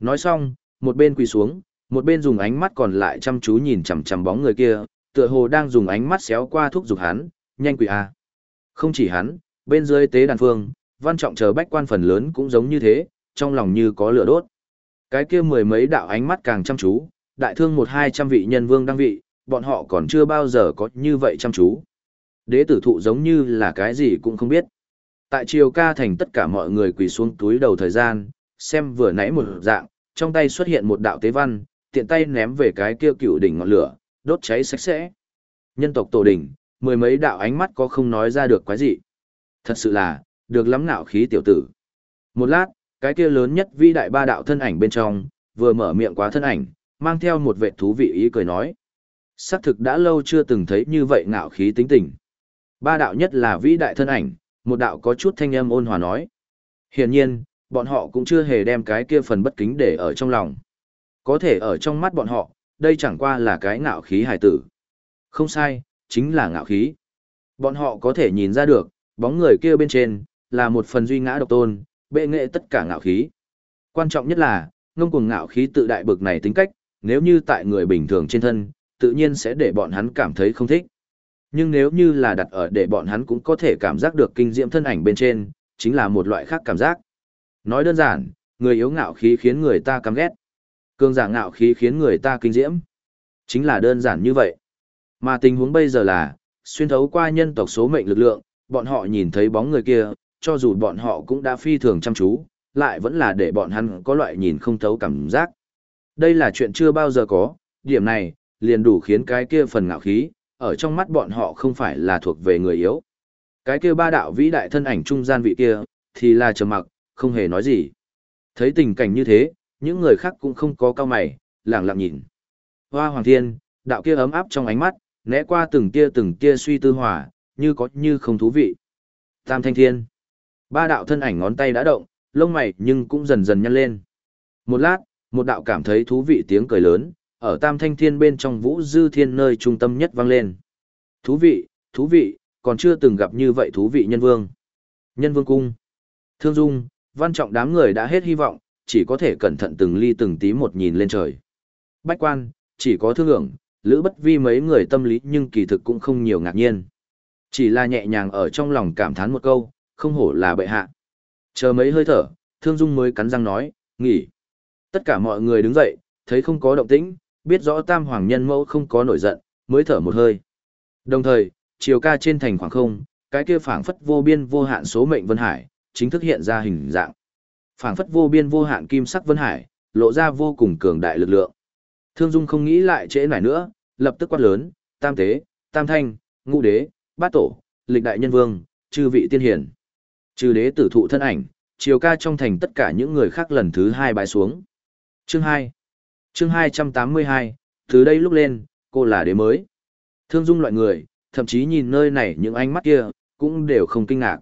Nói xong, một bên quỳ xuống, một bên dùng ánh mắt còn lại chăm chú nhìn chằm chằm bóng người kia, tựa hồ đang dùng ánh mắt xéo qua thúc giục hắn, nhanh quỳ a. Không chỉ hắn, bên dưới tế đàn phương, văn trọng chờ bách quan phần lớn cũng giống như thế, trong lòng như có lửa đốt. Cái kia mười mấy đạo ánh mắt càng chăm chú, đại thương một hai trăm vị nhân vương đăng vị, bọn họ còn chưa bao giờ có như vậy chăm chú. Đế tử thụ giống như là cái gì cũng không biết. Tại triều ca thành tất cả mọi người quỳ xuống túi đầu thời gian, xem vừa nãy một dạng, trong tay xuất hiện một đạo tế văn, tiện tay ném về cái kia cựu đỉnh ngọn lửa, đốt cháy sạch sẽ. Nhân tộc tổ đỉnh, mười mấy đạo ánh mắt có không nói ra được quái gì. Thật sự là, được lắm nạo khí tiểu tử. Một lát, cái kia lớn nhất vĩ đại ba đạo thân ảnh bên trong, vừa mở miệng quá thân ảnh, mang theo một vệ thú vị ý cười nói. Xác thực đã lâu chưa từng thấy như vậy ngạo khí tính tình. Ba đạo nhất là vĩ đại thân ảnh, một đạo có chút thanh âm ôn hòa nói. Hiển nhiên, bọn họ cũng chưa hề đem cái kia phần bất kính để ở trong lòng. Có thể ở trong mắt bọn họ, đây chẳng qua là cái ngạo khí hài tử. Không sai, chính là ngạo khí. Bọn họ có thể nhìn ra được, bóng người kia bên trên, là một phần duy ngã độc tôn, bệ nghệ tất cả ngạo khí. Quan trọng nhất là, ngông cuồng ngạo khí tự đại bực này tính cách, nếu như tại người bình thường trên thân, tự nhiên sẽ để bọn hắn cảm thấy không thích. Nhưng nếu như là đặt ở để bọn hắn cũng có thể cảm giác được kinh diệm thân ảnh bên trên, chính là một loại khác cảm giác. Nói đơn giản, người yếu ngạo khí khiến người ta căm ghét. cường giả ngạo khí khiến người ta kinh diễm. Chính là đơn giản như vậy. Mà tình huống bây giờ là, xuyên thấu qua nhân tộc số mệnh lực lượng, bọn họ nhìn thấy bóng người kia, cho dù bọn họ cũng đã phi thường chăm chú, lại vẫn là để bọn hắn có loại nhìn không thấu cảm giác. Đây là chuyện chưa bao giờ có, điểm này, liền đủ khiến cái kia phần ngạo khí, ở trong mắt bọn họ không phải là thuộc về người yếu. Cái kia ba đạo vĩ đại thân ảnh trung gian vị kia, thì là trầm mặc, không hề nói gì. Thấy tình cảnh như thế, những người khác cũng không có cao mày, lẳng lặng nhìn. Hoa Hoàng Thiên, đạo kia ấm áp trong ánh mắt, né qua từng tia từng tia suy tư hòa, như có như không thú vị. Tam Thanh Thiên. Ba đạo thân ảnh ngón tay đã động, lông mày nhưng cũng dần dần nhăn lên. Một lát, một đạo cảm thấy thú vị tiếng cười lớn, ở Tam Thanh Thiên bên trong Vũ Dư Thiên nơi trung tâm nhất vang lên. Thú vị, thú vị, còn chưa từng gặp như vậy thú vị nhân vương. Nhân vương cung. Thương Dung, văn trọng đám người đã hết hy vọng, chỉ có thể cẩn thận từng ly từng tí một nhìn lên trời. Bách quan, chỉ có thương hưởng, lữ bất vi mấy người tâm lý nhưng kỳ thực cũng không nhiều ngạc nhiên. Chỉ là nhẹ nhàng ở trong lòng cảm thán một câu, không hổ là bệ hạ. Chờ mấy hơi thở, thương dung mới cắn răng nói, nghỉ. Tất cả mọi người đứng dậy, thấy không có động tĩnh, biết rõ tam hoàng nhân mẫu không có nổi giận, mới thở một hơi. Đồng thời, chiều ca trên thành khoảng không, cái kia phảng phất vô biên vô hạn số mệnh Vân Hải, chính thức hiện ra hình dạng. Phảng phất vô biên vô hạn kim sắc Vân Hải, lộ ra vô cùng cường đại lực lượng. Thương Dung không nghĩ lại trễ nải nữa, lập tức quát lớn, tam tế, tam thanh, ngũ đế, bát tổ, lịch đại nhân vương, chư vị tiên hiển. chư đế tử thụ thân ảnh, chiều ca trong thành tất cả những người khác lần thứ hai bái xuống. Chương 2 Chương 282, từ đây lúc lên, cô là đế mới. Thương dung loại người, thậm chí nhìn nơi này những ánh mắt kia, cũng đều không kinh ngạc.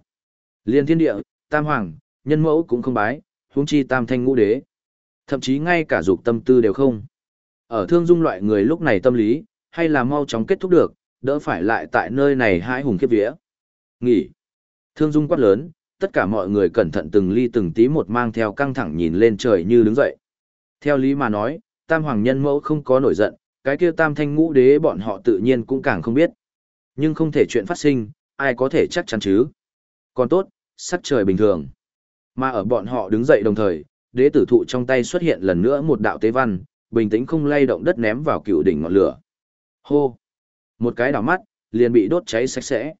Liên thiên địa, tam hoàng, nhân mẫu cũng không bái, huống chi tam thanh ngũ đế. Thậm chí ngay cả dục tâm tư đều không. Ở thương dung loại người lúc này tâm lý, hay là mau chóng kết thúc được, đỡ phải lại tại nơi này hãi hùng kiếp vía. Nghỉ. Thương dung quát lớn, tất cả mọi người cẩn thận từng ly từng tí một mang theo căng thẳng nhìn lên trời như đứng dậy. Theo lý mà nói, tam hoàng nhân mẫu không có nổi giận, cái kia tam thanh ngũ đế bọn họ tự nhiên cũng càng không biết. Nhưng không thể chuyện phát sinh, ai có thể chắc chắn chứ. Còn tốt, sắc trời bình thường. Mà ở bọn họ đứng dậy đồng thời, đế tử thụ trong tay xuất hiện lần nữa một đạo tế văn, bình tĩnh không lay động đất ném vào cựu đỉnh ngọn lửa. Hô! Một cái đảo mắt, liền bị đốt cháy sạch sẽ.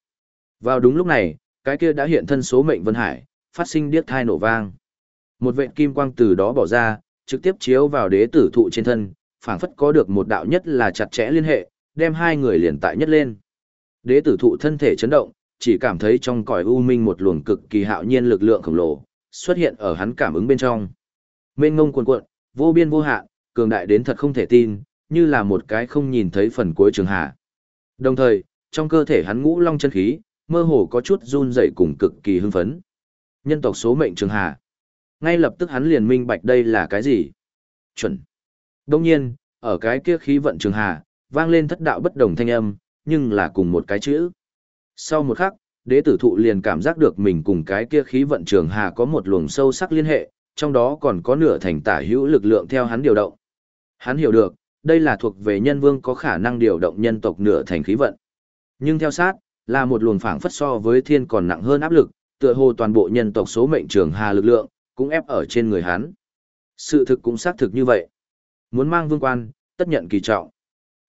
Vào đúng lúc này, cái kia đã hiện thân số mệnh Vân Hải, phát sinh điếc thai nổ vang. Một vệt kim quang từ đó bỏ ra, trực tiếp chiếu vào đế tử thụ trên thân, phảng phất có được một đạo nhất là chặt chẽ liên hệ, đem hai người liền tại nhất lên. Đế tử thụ thân thể chấn động, chỉ cảm thấy trong cõi u minh một luồng cực kỳ hạo nhiên lực lượng khổng lồ xuất hiện ở hắn cảm ứng bên trong. Mênh ngông cuồn cuộn, vô biên vô hạn, cường đại đến thật không thể tin, như là một cái không nhìn thấy phần cuối trường hạ. Đồng thời, trong cơ thể hắn ngũ long chân khí, mơ hồ có chút run rẩy cùng cực kỳ hưng phấn. Nhân tộc số mệnh trường hạ. Ngay lập tức hắn liền minh bạch đây là cái gì? Chuẩn. Đông nhiên, ở cái kia khí vận trường hạ vang lên thất đạo bất đồng thanh âm, nhưng là cùng một cái chữ. Sau một khắc, đế tử thụ liền cảm giác được mình cùng cái kia khí vận trường hà có một luồng sâu sắc liên hệ, trong đó còn có nửa thành tả hữu lực lượng theo hắn điều động. Hắn hiểu được, đây là thuộc về nhân vương có khả năng điều động nhân tộc nửa thành khí vận. Nhưng theo sát, là một luồng phảng phất so với thiên còn nặng hơn áp lực, tựa hồ toàn bộ nhân tộc số mệnh trường hà lực lượng, cũng ép ở trên người hắn. Sự thực cũng xác thực như vậy. Muốn mang vương quan, tất nhận kỳ trọng.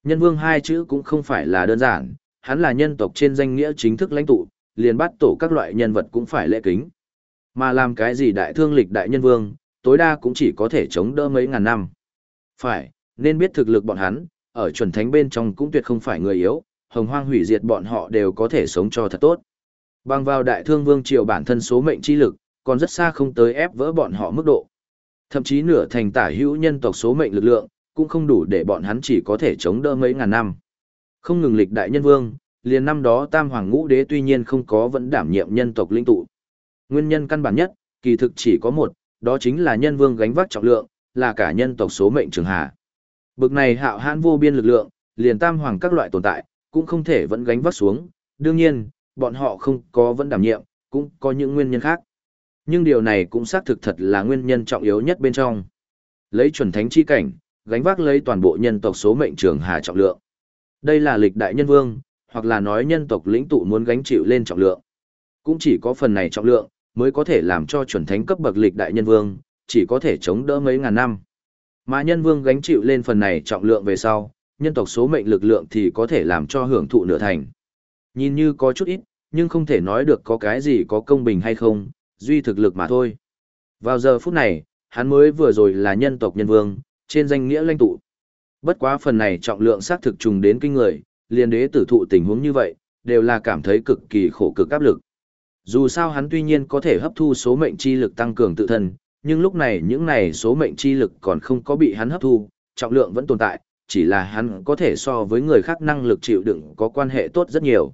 Nhân vương hai chữ cũng không phải là đơn giản, hắn là nhân tộc trên danh nghĩa chính thức lãnh tụ, liền bắt tổ các loại nhân vật cũng phải lễ kính. Mà làm cái gì đại thương lịch đại nhân vương, tối đa cũng chỉ có thể chống đỡ mấy ngàn năm. Phải, nên biết thực lực bọn hắn, ở chuẩn thánh bên trong cũng tuyệt không phải người yếu, hồng hoang hủy diệt bọn họ đều có thể sống cho thật tốt. Bằng vào đại thương vương triều bản thân số mệnh chi lực, còn rất xa không tới ép vỡ bọn họ mức độ. Thậm chí nửa thành tả hữu nhân tộc số mệnh lực lượng, cũng không đủ để bọn hắn chỉ có thể chống đỡ mấy ngàn năm. Không ngừng lịch đại nhân vương, liền năm đó tam hoàng ngũ đế tuy nhiên không có vẫn đảm nhiệm nhân tộc linh tụ. Nguyên nhân căn bản nhất, kỳ thực chỉ có một, đó chính là nhân vương gánh vác trọng lượng, là cả nhân tộc số mệnh trường hà. Bực này hạo hãn vô biên lực lượng, liền tam hoàng các loại tồn tại, cũng không thể vẫn gánh vác xuống, đương nhiên, bọn họ không có vẫn đảm nhiệm, cũng có những nguyên nhân khác. Nhưng điều này cũng xác thực thật là nguyên nhân trọng yếu nhất bên trong. Lấy chuẩn thánh chi cảnh, gánh vác lấy toàn bộ nhân tộc số mệnh trường hà trọng lượng. Đây là lịch đại nhân vương, hoặc là nói nhân tộc lĩnh tụ muốn gánh chịu lên trọng lượng. Cũng chỉ có phần này trọng lượng, mới có thể làm cho chuẩn thánh cấp bậc lịch đại nhân vương, chỉ có thể chống đỡ mấy ngàn năm. Mà nhân vương gánh chịu lên phần này trọng lượng về sau, nhân tộc số mệnh lực lượng thì có thể làm cho hưởng thụ nửa thành. Nhìn như có chút ít, nhưng không thể nói được có cái gì có công bình hay không, duy thực lực mà thôi. Vào giờ phút này, hắn mới vừa rồi là nhân tộc nhân vương, trên danh nghĩa lãnh tụ. Bất quá phần này trọng lượng xác thực trùng đến kinh người, liền đế tử thụ tình huống như vậy, đều là cảm thấy cực kỳ khổ cực áp lực. Dù sao hắn tuy nhiên có thể hấp thu số mệnh chi lực tăng cường tự thân, nhưng lúc này những này số mệnh chi lực còn không có bị hắn hấp thu, trọng lượng vẫn tồn tại, chỉ là hắn có thể so với người khác năng lực chịu đựng có quan hệ tốt rất nhiều.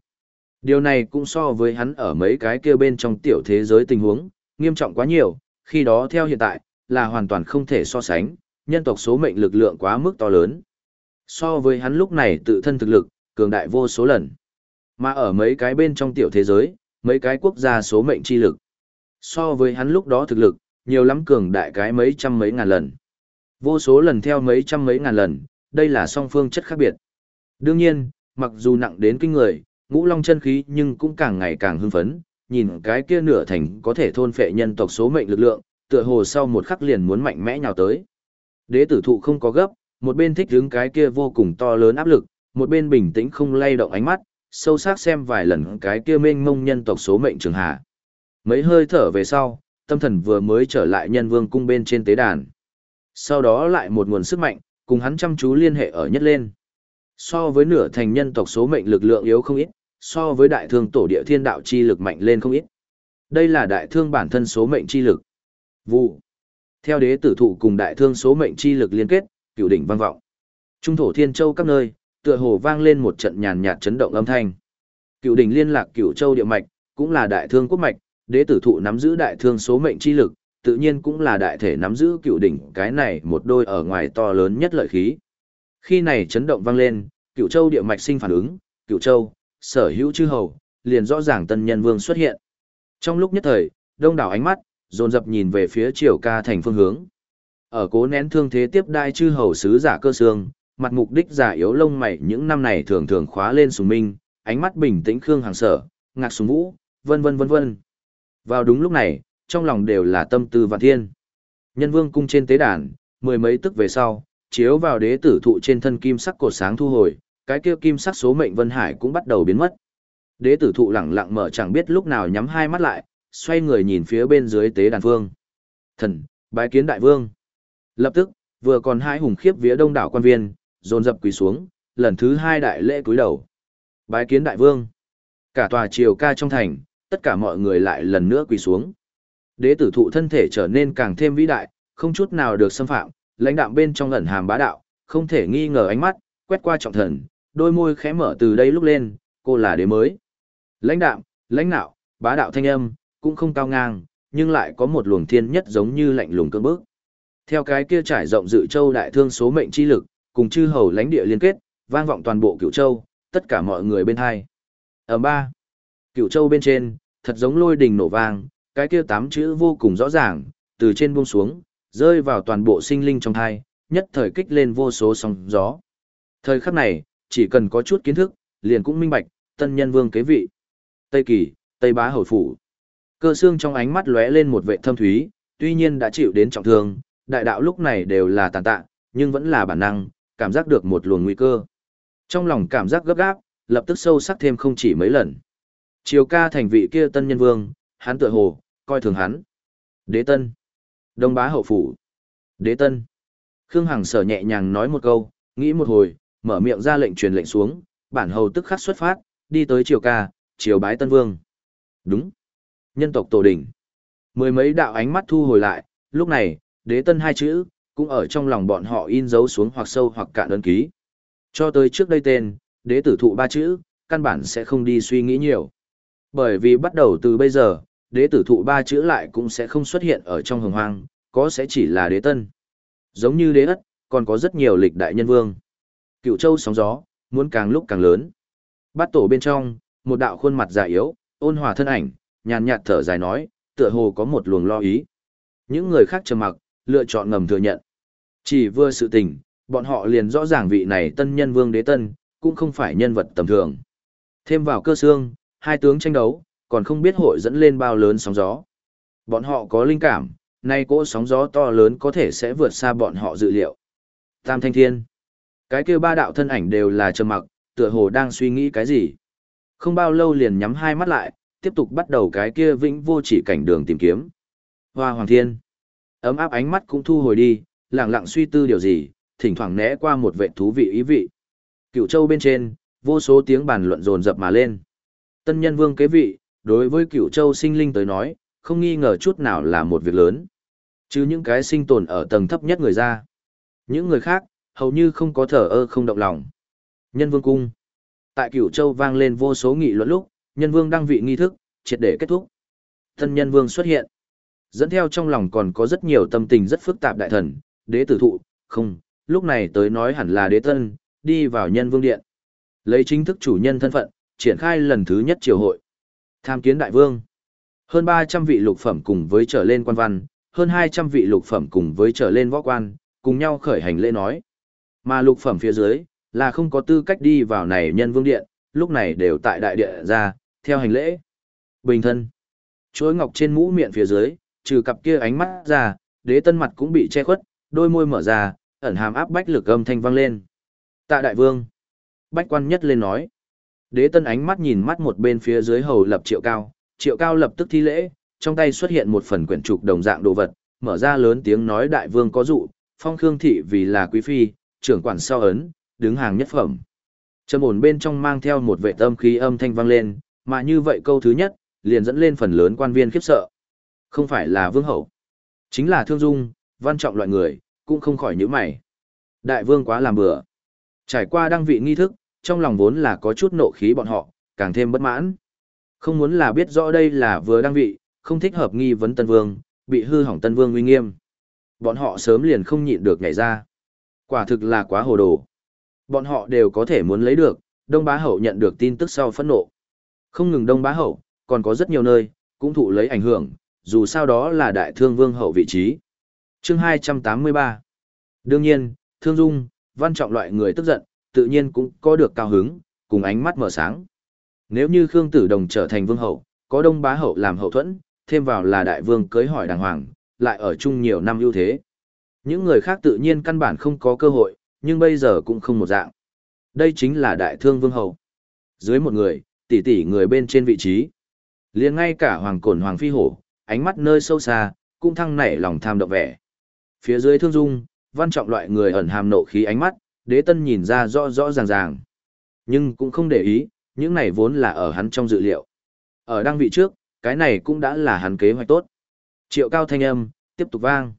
Điều này cũng so với hắn ở mấy cái kia bên trong tiểu thế giới tình huống, nghiêm trọng quá nhiều, khi đó theo hiện tại, là hoàn toàn không thể so sánh, nhân tộc số mệnh lực lượng quá mức to lớn. So với hắn lúc này tự thân thực lực, cường đại vô số lần. Mà ở mấy cái bên trong tiểu thế giới, mấy cái quốc gia số mệnh chi lực. So với hắn lúc đó thực lực, nhiều lắm cường đại cái mấy trăm mấy ngàn lần. Vô số lần theo mấy trăm mấy ngàn lần, đây là song phương chất khác biệt. Đương nhiên, mặc dù nặng đến kinh người, ngũ long chân khí nhưng cũng càng ngày càng hưng phấn, nhìn cái kia nửa thành có thể thôn phệ nhân tộc số mệnh lực lượng, tựa hồ sau một khắc liền muốn mạnh mẽ nhào tới. Đế tử thụ không có gấp, một bên thích đứng cái kia vô cùng to lớn áp lực, một bên bình tĩnh không lay động ánh mắt, sâu sắc xem vài lần cái kia mênh mông nhân tộc số mệnh trường hạ. Mấy hơi thở về sau, tâm thần vừa mới trở lại nhân vương cung bên trên tế đàn. Sau đó lại một nguồn sức mạnh, cùng hắn chăm chú liên hệ ở nhất lên. So với nửa thành nhân tộc số mệnh lực lượng yếu không ít, so với đại thương tổ địa thiên đạo chi lực mạnh lên không ít. Đây là đại thương bản thân số mệnh chi lực. Vụ. Theo đế tử thụ cùng đại thương số mệnh chi lực liên kết, cửu đỉnh vang vọng. Trung thổ thiên châu các nơi, tựa hồ vang lên một trận nhàn nhạt chấn động âm thanh. Cửu đỉnh liên lạc cửu châu địa mạch, cũng là đại thương quốc mạch, đế tử thụ nắm giữ đại thương số mệnh chi lực, tự nhiên cũng là đại thể nắm giữ cựu đỉnh cái này một đôi ở ngoài to lớn nhất lợi khí. Khi này chấn động vang lên, cựu châu địa mạch sinh phản ứng, cựu châu, sở hữu chư hầu, liền rõ ràng tân nhân vương xuất hiện. Trong lúc nhất thời, đông đảo ánh mắt, dồn dập nhìn về phía triều ca thành phương hướng. Ở cố nén thương thế tiếp đai chư hầu sứ giả cơ xương, mặt mục đích giả yếu lông mày những năm này thường thường khóa lên sùng minh, ánh mắt bình tĩnh khương hàng sở, ngạc sùng vũ, vân vân vân vân. Vào đúng lúc này, trong lòng đều là tâm tư vạn thiên. Nhân vương cung trên tế đàn, mười mấy tức về sau, chiếu vào đế tử thụ trên thân kim sắc cột sáng thu hồi, cái kia kim sắc số mệnh vân hải cũng bắt đầu biến mất. Đế tử thụ lẳng lặng mở chẳng biết lúc nào nhắm hai mắt lại, xoay người nhìn phía bên dưới tế đàn vương. Thần, bái kiến đại vương. Lập tức, vừa còn hai hùng khiếp vía đông đảo quan viên, dồn dập quỳ xuống, lần thứ hai đại lễ cúi đầu. Bái kiến đại vương. Cả tòa triều ca trong thành, tất cả mọi người lại lần nữa quỳ xuống. Đế tử thụ thân thể trở nên càng thêm vĩ đại, không chút nào được xâm phạm, lãnh đạm bên trong ẩn hàm bá đạo, không thể nghi ngờ ánh mắt, quét qua trọng thần, đôi môi khẽ mở từ đây lúc lên, cô là đế mới. Lãnh đạm, lãnh nạo, bá đạo thanh âm, cũng không cao ngang, nhưng lại có một luồng thiên nhất giống như lạnh lùng cơn bức. Theo cái kia trải rộng dự châu đại thương số mệnh chi lực, cùng chư hầu lãnh địa liên kết, vang vọng toàn bộ cửu châu, tất cả mọi người bên hai. Ở ba, cửu châu bên trên, thật giống lôi đình nổ vang, cái kia tám chữ vô cùng rõ ràng, từ trên buông xuống, rơi vào toàn bộ sinh linh trong thai, nhất thời kích lên vô số sóng gió. Thời khắc này, chỉ cần có chút kiến thức, liền cũng minh bạch, tân nhân vương kế vị. Tây Kỳ, Tây Bá Hầu Phủ. Cơ xương trong ánh mắt lóe lên một vệ thâm thúy, tuy nhiên đã chịu đến trọng thương, đại đạo lúc này đều là tàn tạ, nhưng vẫn là bản năng, cảm giác được một luồng nguy cơ. Trong lòng cảm giác gấp gáp, lập tức sâu sắc thêm không chỉ mấy lần. Triều ca thành vị kia tân nhân vương, hắn tựa hồ, coi thường hắn. Đế tân. Đông bá hậu phủ. Đế tân. Khương Hằng sở nhẹ nhàng nói một câu, nghĩ một hồi, mở miệng ra lệnh truyền lệnh xuống, bản hầu tức khắc xuất phát, đi tới triều ca, triều bái tân vương. Đúng. Nhân tộc tổ đỉnh. Mười mấy đạo ánh mắt thu hồi lại, lúc này, đế tân hai chữ, cũng ở trong lòng bọn họ in dấu xuống hoặc sâu hoặc cạn ấn ký. Cho tới trước đây tên, đế tử thụ ba chữ, căn bản sẽ không đi suy nghĩ nhiều. Bởi vì bắt đầu từ bây giờ, đế tử thụ ba chữ lại cũng sẽ không xuất hiện ở trong hồng hoang, có sẽ chỉ là đế tân. Giống như đế ất, còn có rất nhiều lịch đại nhân vương. Cựu châu sóng gió, muốn càng lúc càng lớn. Bát tổ bên trong, một đạo khuôn mặt già yếu, ôn hòa thân ảnh, nhàn nhạt thở dài nói, tựa hồ có một luồng lo ý. Những người khác trầm mặc, lựa chọn ngầm thừa nhận. Chỉ vừa sự tình, bọn họ liền rõ ràng vị này tân nhân vương đế tân, cũng không phải nhân vật tầm thường. Thêm vào cơ xương, hai tướng tranh đấu, còn không biết hội dẫn lên bao lớn sóng gió. Bọn họ có linh cảm, nay cỗ sóng gió to lớn có thể sẽ vượt xa bọn họ dự liệu. Tam Thanh Thiên. Cái kia ba đạo thân ảnh đều là trầm mặc, tựa hồ đang suy nghĩ cái gì. Không bao lâu liền nhắm hai mắt lại, tiếp tục bắt đầu cái kia vĩnh vô chỉ cảnh đường tìm kiếm. Hoa Hoàng Thiên. Ấm áp ánh mắt cũng thu hồi đi, lặng lặng suy tư điều gì, thỉnh thoảng né qua một vệ thú vị ý vị. Cựu châu bên trên, vô số tiếng bàn luận dồn dập mà lên. Tân nhân vương kế vị, đối với cựu châu sinh linh tới nói, không nghi ngờ chút nào là một việc lớn. Chứ những cái sinh tồn ở tầng thấp nhất người ra. Những người khác, hầu như không có thở ơ không động lòng. Nhân vương cung. Tại cửu châu vang lên vô số nghị luận lúc, nhân vương đăng vị nghi thức, triệt để kết thúc. Thân nhân vương xuất hiện. Dẫn theo trong lòng còn có rất nhiều tâm tình rất phức tạp đại thần, đế tử thụ, không, lúc này tới nói hẳn là đế tân, đi vào nhân vương điện. Lấy chính thức chủ nhân thân phận, triển khai lần thứ nhất triều hội. Tham kiến đại vương. Hơn 300 vị lục phẩm cùng với trở lên quan văn, hơn 200 vị lục phẩm cùng với trở lên võ quan, cùng nhau khởi hành lễ nói. Mà lục phẩm phía dưới, là không có tư cách đi vào này nhân vương điện, lúc này đều tại đại địa ra, theo hành lễ. Bình thân. chuối ngọc trên mũ miệng phía dưới, trừ cặp kia ánh mắt ra, đế tân mặt cũng bị che khuất, đôi môi mở ra, ẩn hàm áp bách lực âm thanh vang lên. Tạ đại vương. Bách quan nhất lên nói. Đế tân ánh mắt nhìn mắt một bên phía dưới hầu lập triệu cao, triệu cao lập tức thi lễ, trong tay xuất hiện một phần quyển trục đồng dạng đồ vật, mở ra lớn tiếng nói đại vương có dụ, phong khương thị vì là quý phi, trưởng quản sau ấn, đứng hàng nhất phẩm. Trầm ổn bên trong mang theo một vệ tâm khí âm thanh vang lên, mà như vậy câu thứ nhất, liền dẫn lên phần lớn quan viên khiếp sợ. Không phải là vương hậu, chính là thương dung, văn trọng loại người, cũng không khỏi nhíu mày. Đại vương quá làm bừa. Trải qua đăng vị nghi thức, trong lòng vốn là có chút nộ khí bọn họ, càng thêm bất mãn. Không muốn là biết rõ đây là vừa đăng vị, không thích hợp nghi vấn tân vương, bị hư hỏng tân vương uy nghiêm. Bọn họ sớm liền không nhịn được nhảy ra. Quả thực là quá hồ đồ. Bọn họ đều có thể muốn lấy được, Đông Bá Hậu nhận được tin tức sau phẫn nộ. Không ngừng Đông Bá Hậu, còn có rất nhiều nơi, cũng thụ lấy ảnh hưởng, dù sao đó là đại thương vương hậu vị trí. Chương 283 Đương nhiên, Thương Dung, văn trọng loại người tức giận, tự nhiên cũng có được cao hứng, cùng ánh mắt mở sáng. Nếu như Khương Tử Đồng trở thành vương hậu, có Đông Bá Hậu làm hậu thuẫn, thêm vào là đại vương cưới hỏi đàng hoàng, lại ở chung nhiều năm ưu thế. Những người khác tự nhiên căn bản không có cơ hội, nhưng bây giờ cũng không một dạng. Đây chính là đại thương vương hậu. Dưới một người, tỷ tỷ người bên trên vị trí. liền ngay cả hoàng cổn hoàng phi hổ, ánh mắt nơi sâu xa, cũng thăng nảy lòng tham động vẻ. Phía dưới thương dung, văn trọng loại người ẩn hàm nộ khí ánh mắt, đế tân nhìn ra rõ rõ ràng ràng. Nhưng cũng không để ý, những này vốn là ở hắn trong dự liệu. Ở đăng vị trước, cái này cũng đã là hắn kế hoạch tốt. Triệu cao thanh âm, tiếp tục vang.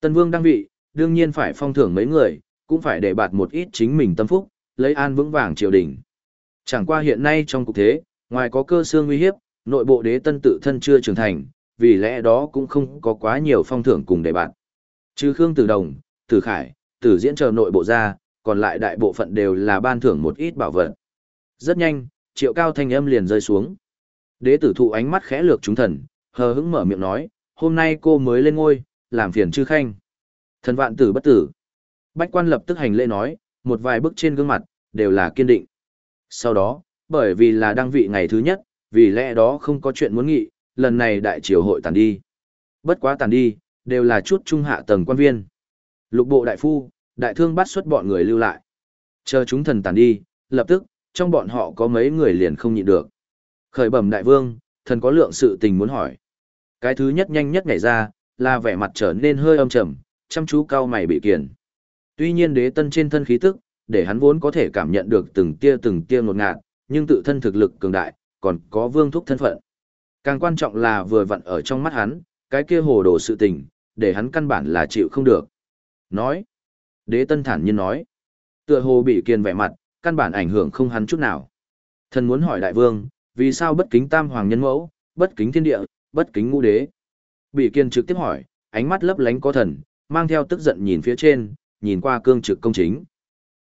Tân vương đăng vị, đương nhiên phải phong thưởng mấy người, cũng phải để bạt một ít chính mình tâm phúc, lấy an vững vàng triều đình. Chẳng qua hiện nay trong cục thế, ngoài có cơ xương uy hiếp, nội bộ đế tân tự thân chưa trưởng thành, vì lẽ đó cũng không có quá nhiều phong thưởng cùng để bạn. Trừ Khương Tử Đồng, Tử Khải, Tử Diễn chờ nội bộ ra, còn lại đại bộ phận đều là ban thưởng một ít bảo vật. Rất nhanh, triệu cao thanh âm liền rơi xuống. Đế tử thụ ánh mắt khẽ lược chúng thần, hờ hững mở miệng nói, hôm nay cô mới lên ngôi, làm phiền chư khanh. Thần vạn tử bất tử. Bách quan lập tức hành lễ nói, một vài bức trên gương mặt, đều là kiên định. Sau đó, bởi vì là đăng vị ngày thứ nhất, vì lẽ đó không có chuyện muốn nghị, lần này đại triều hội tàn đi. Bất quá tàn đi, đều là chút trung hạ tầng quan viên. Lục bộ đại phu, đại thương bắt xuất bọn người lưu lại. Chờ chúng thần tàn đi, lập tức, trong bọn họ có mấy người liền không nhịn được. Khởi bẩm đại vương, thần có lượng sự tình muốn hỏi. Cái thứ nhất nhanh nhất nhảy ra, là vẻ mặt trở nên hơi âm trầm, chăm chú cao mày bị kiền. Tuy nhiên đế tân trên thân khí tức, để hắn vốn có thể cảm nhận được từng tia từng tia ngột ngạt, nhưng tự thân thực lực cường đại, còn có vương thúc thân phận. Càng quan trọng là vừa vặn ở trong mắt hắn, cái kia hồ đồ sự tình, để hắn căn bản là chịu không được. Nói. Đế tân thản nhiên nói. Tựa hồ bị kiền vẻ mặt, căn bản ảnh hưởng không hắn chút nào. Thần muốn hỏi đại vương, vì sao bất kính tam hoàng nhân mẫu, bất kính thiên địa, bất kính ngũ đế? Bị kiên trực tiếp hỏi, ánh mắt lấp lánh có thần, mang theo tức giận nhìn phía trên, nhìn qua cương trực công chính.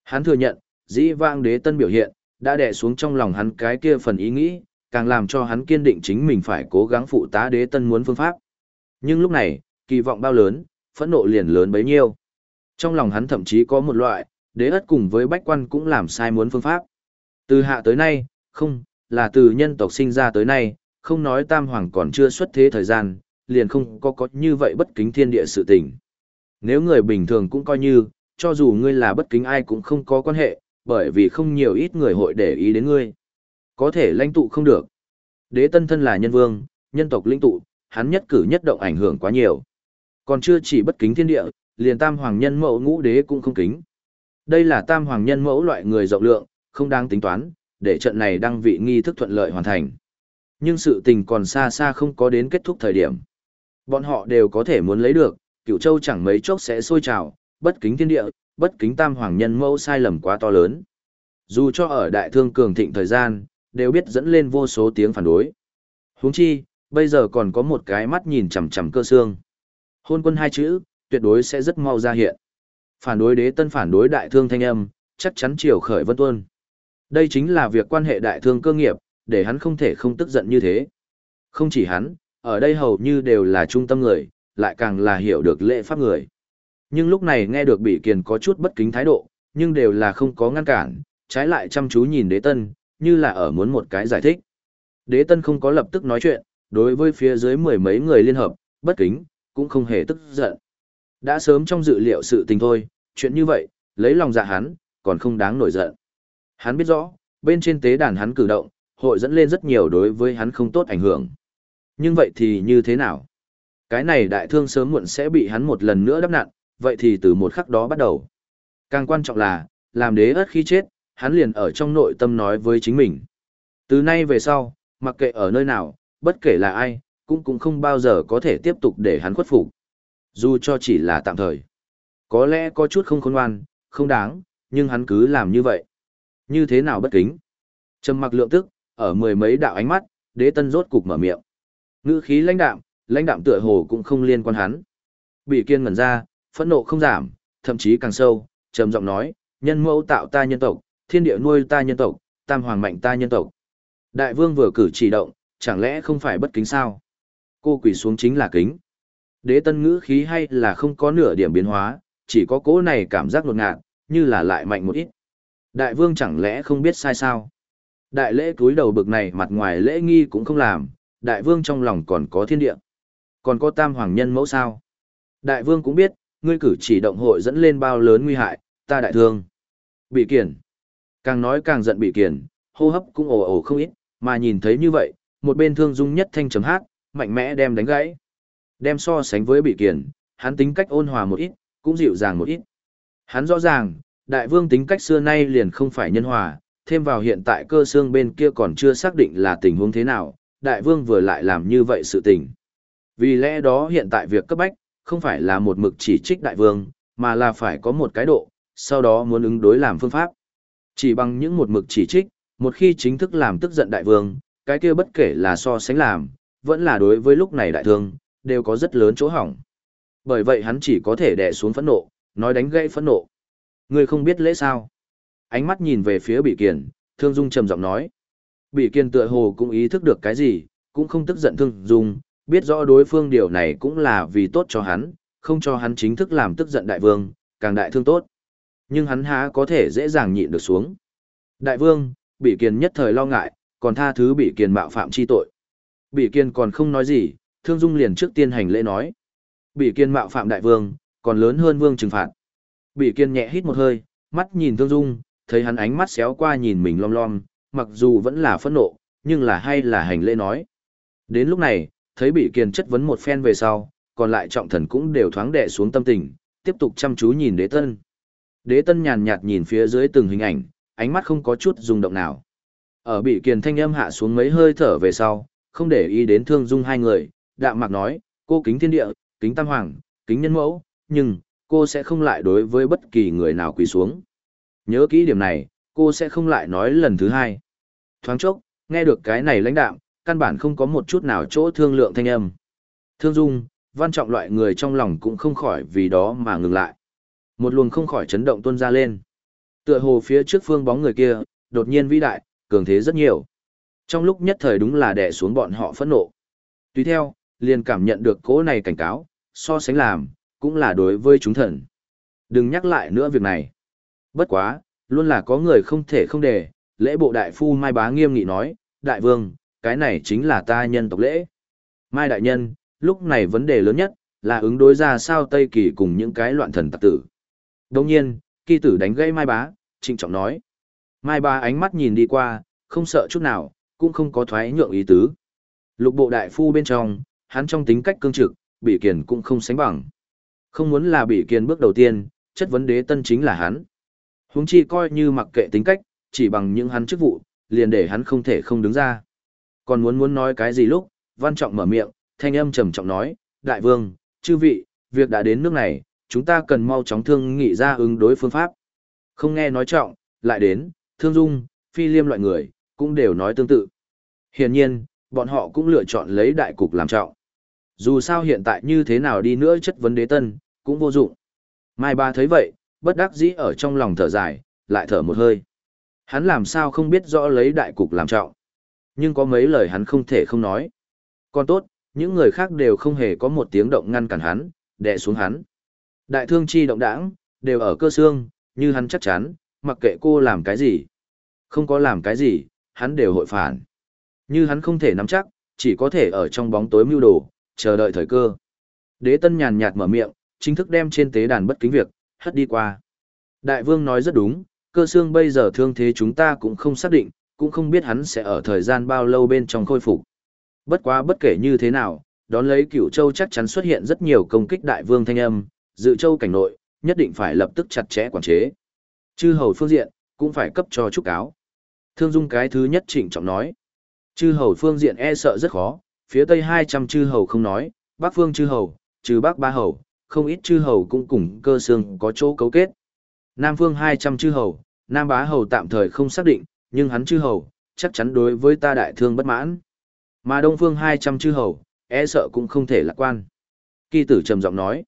Hắn thừa nhận, dĩ vang đế tân biểu hiện, đã đè xuống trong lòng hắn cái kia phần ý nghĩ, càng làm cho hắn kiên định chính mình phải cố gắng phụ tá đế tân muốn phương pháp. Nhưng lúc này, kỳ vọng bao lớn, phẫn nộ liền lớn bấy nhiêu. Trong lòng hắn thậm chí có một loại, đế ất cùng với bách quan cũng làm sai muốn phương pháp. Từ hạ tới nay, không, là từ nhân tộc sinh ra tới nay, không nói tam hoàng còn chưa xuất thế thời gian, liền không có có như vậy bất kính thiên địa sự tình. Nếu người bình thường cũng coi như, cho dù ngươi là bất kính ai cũng không có quan hệ, bởi vì không nhiều ít người hội để ý đến ngươi. Có thể lãnh tụ không được. Đế tân thân là nhân vương, nhân tộc lãnh tụ, hắn nhất cử nhất động ảnh hưởng quá nhiều. Còn chưa chỉ bất kính thiên địa, liền tam hoàng nhân mẫu ngũ đế cũng không kính. Đây là tam hoàng nhân mẫu loại người rộng lượng, không đang tính toán, để trận này đăng vị nghi thức thuận lợi hoàn thành. Nhưng sự tình còn xa xa không có đến kết thúc thời điểm. Bọn họ đều có thể muốn lấy được, cựu châu chẳng mấy chốc sẽ sôi trào, bất kính thiên địa, bất kính tam hoàng nhân mẫu sai lầm quá to lớn. Dù cho ở đại thương cường thịnh thời gian, đều biết dẫn lên vô số tiếng phản đối. Huống chi, bây giờ còn có một cái mắt nhìn chằm chằm cơ xương. Hôn quân hai chữ, tuyệt đối sẽ rất mau ra hiện. Phản đối đế tân phản đối đại thương thanh âm, chắc chắn chiều khởi vân tuân. Đây chính là việc quan hệ đại thương cơ nghiệp, để hắn không thể không tức giận như thế. Không chỉ hắn, ở đây hầu như đều là trung tâm người, lại càng là hiểu được lễ pháp người. Nhưng lúc này nghe được bị kiền có chút bất kính thái độ, nhưng đều là không có ngăn cản, trái lại chăm chú nhìn đế tân, như là ở muốn một cái giải thích. Đế tân không có lập tức nói chuyện, đối với phía dưới mười mấy người liên hợp, bất kính, cũng không hề tức giận. Đã sớm trong dự liệu sự tình thôi, chuyện như vậy, lấy lòng dạ hắn, còn không đáng nổi giận. Hắn biết rõ, bên trên tế đàn hắn cử động, hội dẫn lên rất nhiều đối với hắn không tốt ảnh hưởng. Nhưng vậy thì như thế nào? Cái này đại thương sớm muộn sẽ bị hắn một lần nữa đắp nặn, vậy thì từ một khắc đó bắt đầu. Càng quan trọng là, làm đế ớt khi chết, hắn liền ở trong nội tâm nói với chính mình. Từ nay về sau, mặc kệ ở nơi nào, bất kể là ai, cũng cũng không bao giờ có thể tiếp tục để hắn khuất phục. Dù cho chỉ là tạm thời. Có lẽ có chút không khôn ngoan, không đáng, nhưng hắn cứ làm như vậy. Như thế nào bất kính? Trầm mặc lượng tức, ở mười mấy đạo ánh mắt, đế tân rốt cục mở miệng. Ngữ khí lãnh đạm, lãnh đạm tựa hồ cũng không liên quan hắn. Bị kiên ngẩn ra, phẫn nộ không giảm, thậm chí càng sâu, trầm giọng nói, nhân mẫu tạo ta nhân tộc, thiên địa nuôi ta nhân tộc, tam hoàng mạnh ta nhân tộc. Đại vương vừa cử chỉ động, chẳng lẽ không phải bất kính sao? Cô quỳ xuống chính là kính. Đế tân ngữ khí hay là không có nửa điểm biến hóa, chỉ có cố này cảm giác nột ngạt, như là lại mạnh một ít. Đại vương chẳng lẽ không biết sai sao? Đại lễ cúi đầu bực này mặt ngoài lễ nghi cũng không làm, đại vương trong lòng còn có thiên địa. Còn có tam hoàng nhân mẫu sao? Đại vương cũng biết, ngươi cử chỉ động hội dẫn lên bao lớn nguy hại, ta đại thương. Bị kiển. Càng nói càng giận bị kiển, hô hấp cũng ồ ồ không ít, mà nhìn thấy như vậy, một bên thương dung nhất thanh chấm hát, mạnh mẽ đem đánh gãy. Đem so sánh với bị kiển, hắn tính cách ôn hòa một ít, cũng dịu dàng một ít. Hắn rõ ràng, đại vương tính cách xưa nay liền không phải nhân hòa, thêm vào hiện tại cơ xương bên kia còn chưa xác định là tình huống thế nào, đại vương vừa lại làm như vậy sự tình. Vì lẽ đó hiện tại việc cấp bách, không phải là một mực chỉ trích đại vương, mà là phải có một cái độ, sau đó muốn ứng đối làm phương pháp. Chỉ bằng những một mực chỉ trích, một khi chính thức làm tức giận đại vương, cái kia bất kể là so sánh làm, vẫn là đối với lúc này đại thương, đều có rất lớn chỗ hỏng. Bởi vậy hắn chỉ có thể đè xuống phẫn nộ, nói đánh gãy phẫn nộ. Ngươi không biết lễ sao? Ánh mắt nhìn về phía Bị Kiền, Thương Dung trầm giọng nói. Bị Kiền tựa hồ cũng ý thức được cái gì, cũng không tức giận Thương Dung, biết rõ đối phương điều này cũng là vì tốt cho hắn, không cho hắn chính thức làm tức giận đại vương, càng đại thương tốt. Nhưng hắn há có thể dễ dàng nhịn được xuống. Đại vương, Bị Kiền nhất thời lo ngại, còn tha thứ Bị Kiền mạo phạm chi tội. Bị Kiền còn không nói gì, Thương Dung liền trước tiên hành lễ nói. Bị Kiền mạo phạm đại vương, còn lớn hơn vương trừng phạt. Bị Kiền nhẹ hít một hơi, mắt nhìn Thương Dung, thấy hắn ánh mắt xéo qua nhìn mình lom lom, mặc dù vẫn là phẫn nộ, nhưng là hay là hành lễ nói. Đến lúc này, thấy bị Kiền chất vấn một phen về sau, còn lại trọng thần cũng đều thoáng đè xuống tâm tình, tiếp tục chăm chú nhìn đế tân. Đế tân nhàn nhạt nhìn phía dưới từng hình ảnh, ánh mắt không có chút rung động nào. Ở bị kiền thanh âm hạ xuống mấy hơi thở về sau, không để ý đến thương dung hai người, đạm mạc nói, cô kính thiên địa, kính tam hoàng, kính nhân mẫu, nhưng, cô sẽ không lại đối với bất kỳ người nào quỳ xuống. Nhớ kỹ điểm này, cô sẽ không lại nói lần thứ hai. Thoáng chốc, nghe được cái này lãnh đạm, căn bản không có một chút nào chỗ thương lượng thanh âm. Thương dung, văn trọng loại người trong lòng cũng không khỏi vì đó mà ngừng lại. Một luồng không khỏi chấn động tuôn ra lên. Tựa hồ phía trước phương bóng người kia, đột nhiên vĩ đại, cường thế rất nhiều. Trong lúc nhất thời đúng là đè xuống bọn họ phẫn nộ. Tùy theo, liền cảm nhận được cố này cảnh cáo, so sánh làm, cũng là đối với chúng thần. Đừng nhắc lại nữa việc này. Bất quá, luôn là có người không thể không để, lễ bộ đại phu Mai Bá nghiêm nghị nói, đại vương, cái này chính là ta nhân tộc lễ. Mai đại nhân, lúc này vấn đề lớn nhất, là ứng đối ra sao Tây Kỳ cùng những cái loạn thần tặc tử. Đồng nhiên, kỳ tử đánh gây Mai Bá, trịnh trọng nói. Mai Bá ánh mắt nhìn đi qua, không sợ chút nào, cũng không có thoái nhượng ý tứ. Lục bộ đại phu bên trong, hắn trong tính cách cương trực, bị kiền cũng không sánh bằng. Không muốn là bị kiền bước đầu tiên, chất vấn đế tân chính là hắn. Huống chi coi như mặc kệ tính cách, chỉ bằng những hắn chức vụ, liền để hắn không thể không đứng ra. Còn muốn muốn nói cái gì lúc, văn trọng mở miệng, thanh âm trầm trọng nói, đại vương, chư vị, việc đã đến nước này, chúng ta cần mau chóng thương nghị ra ứng đối phương pháp. Không nghe nói trọng, lại đến, thương dung, phi liêm loại người, cũng đều nói tương tự. Hiển nhiên, bọn họ cũng lựa chọn lấy đại cục làm trọng. Dù sao hiện tại như thế nào đi nữa chất vấn đế tân, cũng vô dụng. Mai ba thấy vậy, bất đắc dĩ ở trong lòng thở dài, lại thở một hơi. Hắn làm sao không biết rõ lấy đại cục làm trọng. Nhưng có mấy lời hắn không thể không nói. Còn tốt, những người khác đều không hề có một tiếng động ngăn cản hắn, đè xuống hắn. Đại thương chi động đảng, đều ở cơ xương, như hắn chắc chắn, mặc kệ cô làm cái gì. Không có làm cái gì, hắn đều hội phản. Như hắn không thể nắm chắc, chỉ có thể ở trong bóng tối mưu đồ, chờ đợi thời cơ. Đế tân nhàn nhạt mở miệng, chính thức đem trên tế đàn bất kính việc, hất đi qua. Đại vương nói rất đúng, cơ xương bây giờ thương thế chúng ta cũng không xác định, cũng không biết hắn sẽ ở thời gian bao lâu bên trong khôi phục. Bất quá bất kể như thế nào, đón lấy cửu châu chắc chắn xuất hiện rất nhiều công kích đại vương thanh âm, dự châu cảnh nội, nhất định phải lập tức chặt chẽ quản chế. Chư hầu phương diện, cũng phải cấp cho trúc cáo. Thương dung cái thứ nhất trịnh trọng nói. Chư hầu phương diện e sợ rất khó, phía tây 200 chư hầu không nói, bắc phương chư hầu, trừ bắc ba hầu, không ít chư hầu cũng cùng cơ xương có chỗ cấu kết. Nam phương 200 chư hầu, Nam bá hầu tạm thời không xác định, nhưng hắn chư hầu, chắc chắn đối với ta đại thương bất mãn. Mà Đông Phương 200 chư hầu, e sợ cũng không thể lạc quan. Kỳ tử trầm giọng nói.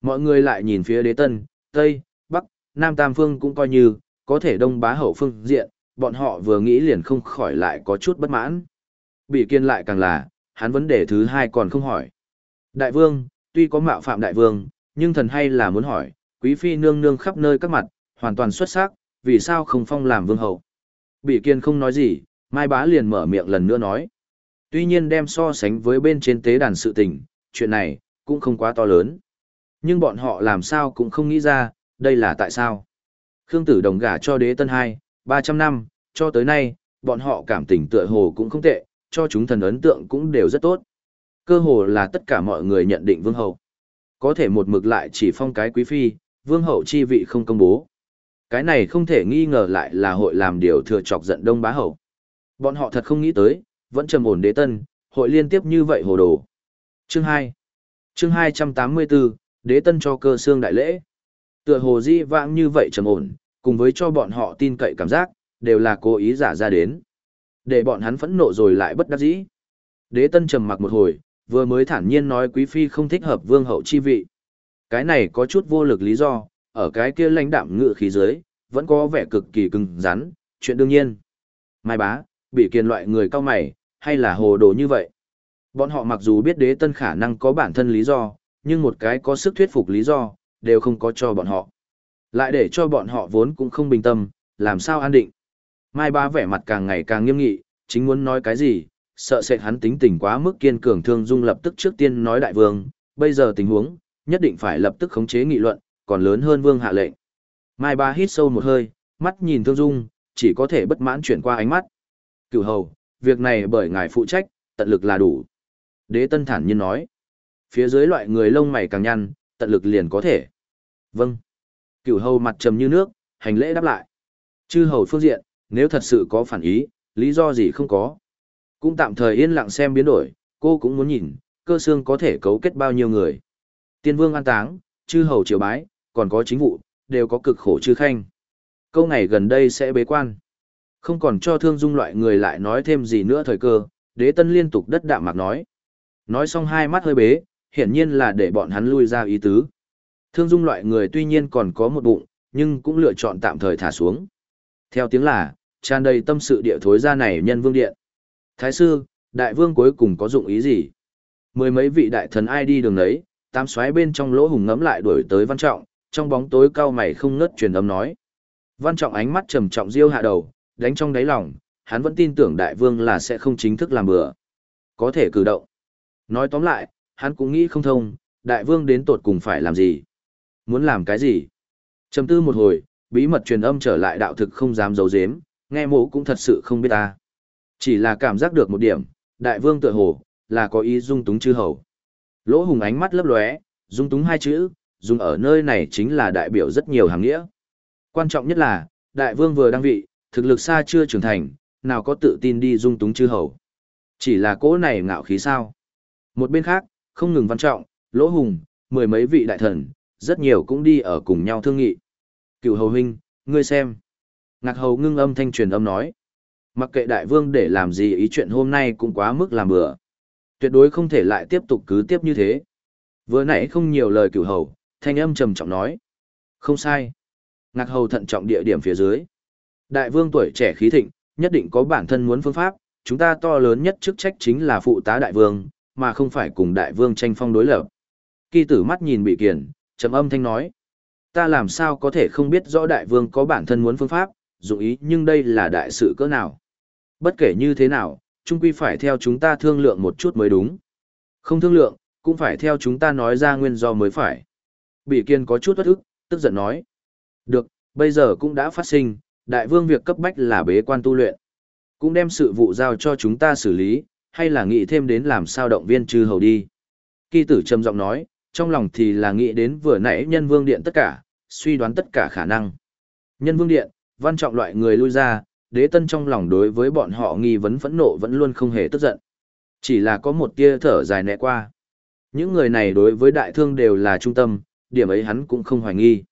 Mọi người lại nhìn phía đế tân, Tây, Bắc, Nam Tam Phương cũng coi như, có thể Đông bá hậu phương diện, bọn họ vừa nghĩ liền không khỏi lại có chút bất mãn. Bị kiên lại càng là, hắn vấn đề thứ hai còn không hỏi. Đại vương, tuy có mạo phạm đại vương, nhưng thần hay là muốn hỏi, quý phi nương nương khắp nơi các mặt, hoàn toàn xuất sắc, vì sao không phong làm vương hậu? Bỉ kiên không nói gì, Mai Bá liền mở miệng lần nữa nói. Tuy nhiên đem so sánh với bên trên tế đàn sự tình, chuyện này, cũng không quá to lớn. Nhưng bọn họ làm sao cũng không nghĩ ra, đây là tại sao. Khương Tử Đồng gả cho đế tân hai, 300 năm, cho tới nay, bọn họ cảm tình tựa hồ cũng không tệ, cho chúng thần ấn tượng cũng đều rất tốt. Cơ hồ là tất cả mọi người nhận định vương hậu. Có thể một mực lại chỉ phong cái quý phi, vương hậu chi vị không công bố. Cái này không thể nghi ngờ lại là hội làm điều thừa chọc giận đông bá hậu. Bọn họ thật không nghĩ tới, vẫn trầm ổn đế tân, hội liên tiếp như vậy hồ đồ. Chương 2 Chương 284, đế tân cho cơ xương đại lễ. Tựa hồ di vãng như vậy trầm ổn, cùng với cho bọn họ tin cậy cảm giác, đều là cố ý giả ra đến. Để bọn hắn phẫn nộ rồi lại bất đắc dĩ. Đế tân trầm mặc một hồi, vừa mới thản nhiên nói quý phi không thích hợp vương hậu chi vị. Cái này có chút vô lực lý do, ở cái kia lãnh đạm ngự khí dưới, vẫn có vẻ cực kỳ cứng rắn, chuyện đương nhiên. Mai bá, bị kiền loại người cao mày, hay là hồ đồ như vậy. Bọn họ mặc dù biết đế tân khả năng có bản thân lý do, nhưng một cái có sức thuyết phục lý do, đều không có cho bọn họ. Lại để cho bọn họ vốn cũng không bình tâm, làm sao an định. Mai bá vẻ mặt càng ngày càng nghiêm nghị, chính muốn nói cái gì, sợ sệt hắn tính tình quá mức kiên cường thương dung lập tức trước tiên nói đại vương, bây giờ tình huống, nhất định phải lập tức khống chế nghị luận, còn lớn hơn vương hạ lệnh. Mai ba hít sâu một hơi, mắt nhìn thương dung, chỉ có thể bất mãn chuyển qua ánh mắt. Cửu hầu, việc này bởi ngài phụ trách, tận lực là đủ. Đế tân thản nhiên nói. Phía dưới loại người lông mày càng nhăn, tận lực liền có thể. Vâng. Cửu hầu mặt trầm như nước, hành lễ đáp lại. Chư hầu phương diện, nếu thật sự có phản ý, lý do gì không có. Cũng tạm thời yên lặng xem biến đổi, cô cũng muốn nhìn, cơ xương có thể cấu kết bao nhiêu người. Tiên vương an táng, chư hầu triều bái, còn có chính vụ, đều có cực khổ chư khanh. Câu này gần đây sẽ bế quan. Không còn cho thương dung loại người lại nói thêm gì nữa thời cơ, đế tân liên tục đất đạm mạc nói. Nói xong hai mắt hơi bế, hiển nhiên là để bọn hắn lui ra ý tứ. Thương dung loại người tuy nhiên còn có một bụng, nhưng cũng lựa chọn tạm thời thả xuống. Theo tiếng là, tràn đầy tâm sự địa thối ra này nhân vương điện. Thái sư, đại vương cuối cùng có dụng ý gì? Mười mấy vị đại thần ai đi đường đấy, tám xoáy bên trong lỗ hùng ngấm lại đuổi tới văn trọng, trong bóng tối cao mày không ngớt truyền âm nói. Văn trọng ánh mắt trầm trọng diêu hạ đầu, đánh trong đáy lòng, hắn vẫn tin tưởng đại vương là sẽ không chính thức làm bừa. Có thể cử động. Nói tóm lại, hắn cũng nghĩ không thông, đại vương đến tột cùng phải làm gì? Muốn làm cái gì? Trầm tư một hồi, bí mật truyền âm trở lại đạo thực không dám giấu giếm, nghe mộ cũng thật sự không biết ta. Chỉ là cảm giác được một điểm, đại vương tựa hồ, là có ý dung túng chư hầu. Lỗ hùng ánh mắt lấp lóe, dung túng hai chữ, dùng ở nơi này chính là đại biểu rất nhiều hàng nghĩa. Quan trọng nhất là, đại vương vừa đăng vị, thực lực xa chưa trưởng thành, nào có tự tin đi dung túng chư hầu. Chỉ là cỗ này ngạo khí sao. Một bên khác, không ngừng văn trọng, lỗ hùng, mười mấy vị đại thần, rất nhiều cũng đi ở cùng nhau thương nghị. Cựu hầu huynh, ngươi xem. Ngạc hầu ngưng âm thanh truyền âm nói. Mặc kệ đại vương để làm gì ý chuyện hôm nay cũng quá mức làm bừa. Tuyệt đối không thể lại tiếp tục cứ tiếp như thế. Vừa nãy không nhiều lời cửu hầu, thanh âm trầm trọng nói. Không sai. Ngạc hầu thận trọng địa điểm phía dưới. Đại vương tuổi trẻ khí thịnh, nhất định có bản thân muốn phương pháp, chúng ta to lớn nhất chức trách chính là phụ tá đại vương, mà không phải cùng đại vương tranh phong đối lập. Kỳ tử mắt nhìn bị kiền, trầm âm thanh nói. Ta làm sao có thể không biết rõ đại vương có bản thân muốn phương pháp, dụng ý nhưng đây là đại sự cỡ nào. Bất kể như thế nào, chung quy phải theo chúng ta thương lượng một chút mới đúng. Không thương lượng, cũng phải theo chúng ta nói ra nguyên do mới phải. Bị kiên có chút bất ức, tức giận nói. Được, bây giờ cũng đã phát sinh, đại vương việc cấp bách là bế quan tu luyện. Cũng đem sự vụ giao cho chúng ta xử lý, hay là nghĩ thêm đến làm sao động viên trừ hầu đi. Kỳ tử trầm giọng nói, trong lòng thì là nghĩ đến vừa nãy nhân vương điện tất cả, suy đoán tất cả khả năng. Nhân vương điện, văn trọng loại người lui ra, đế tân trong lòng đối với bọn họ nghi vấn phẫn nộ vẫn luôn không hề tức giận. Chỉ là có một tia thở dài nẹ qua. Những người này đối với đại thương đều là trung tâm, điểm ấy hắn cũng không hoài nghi.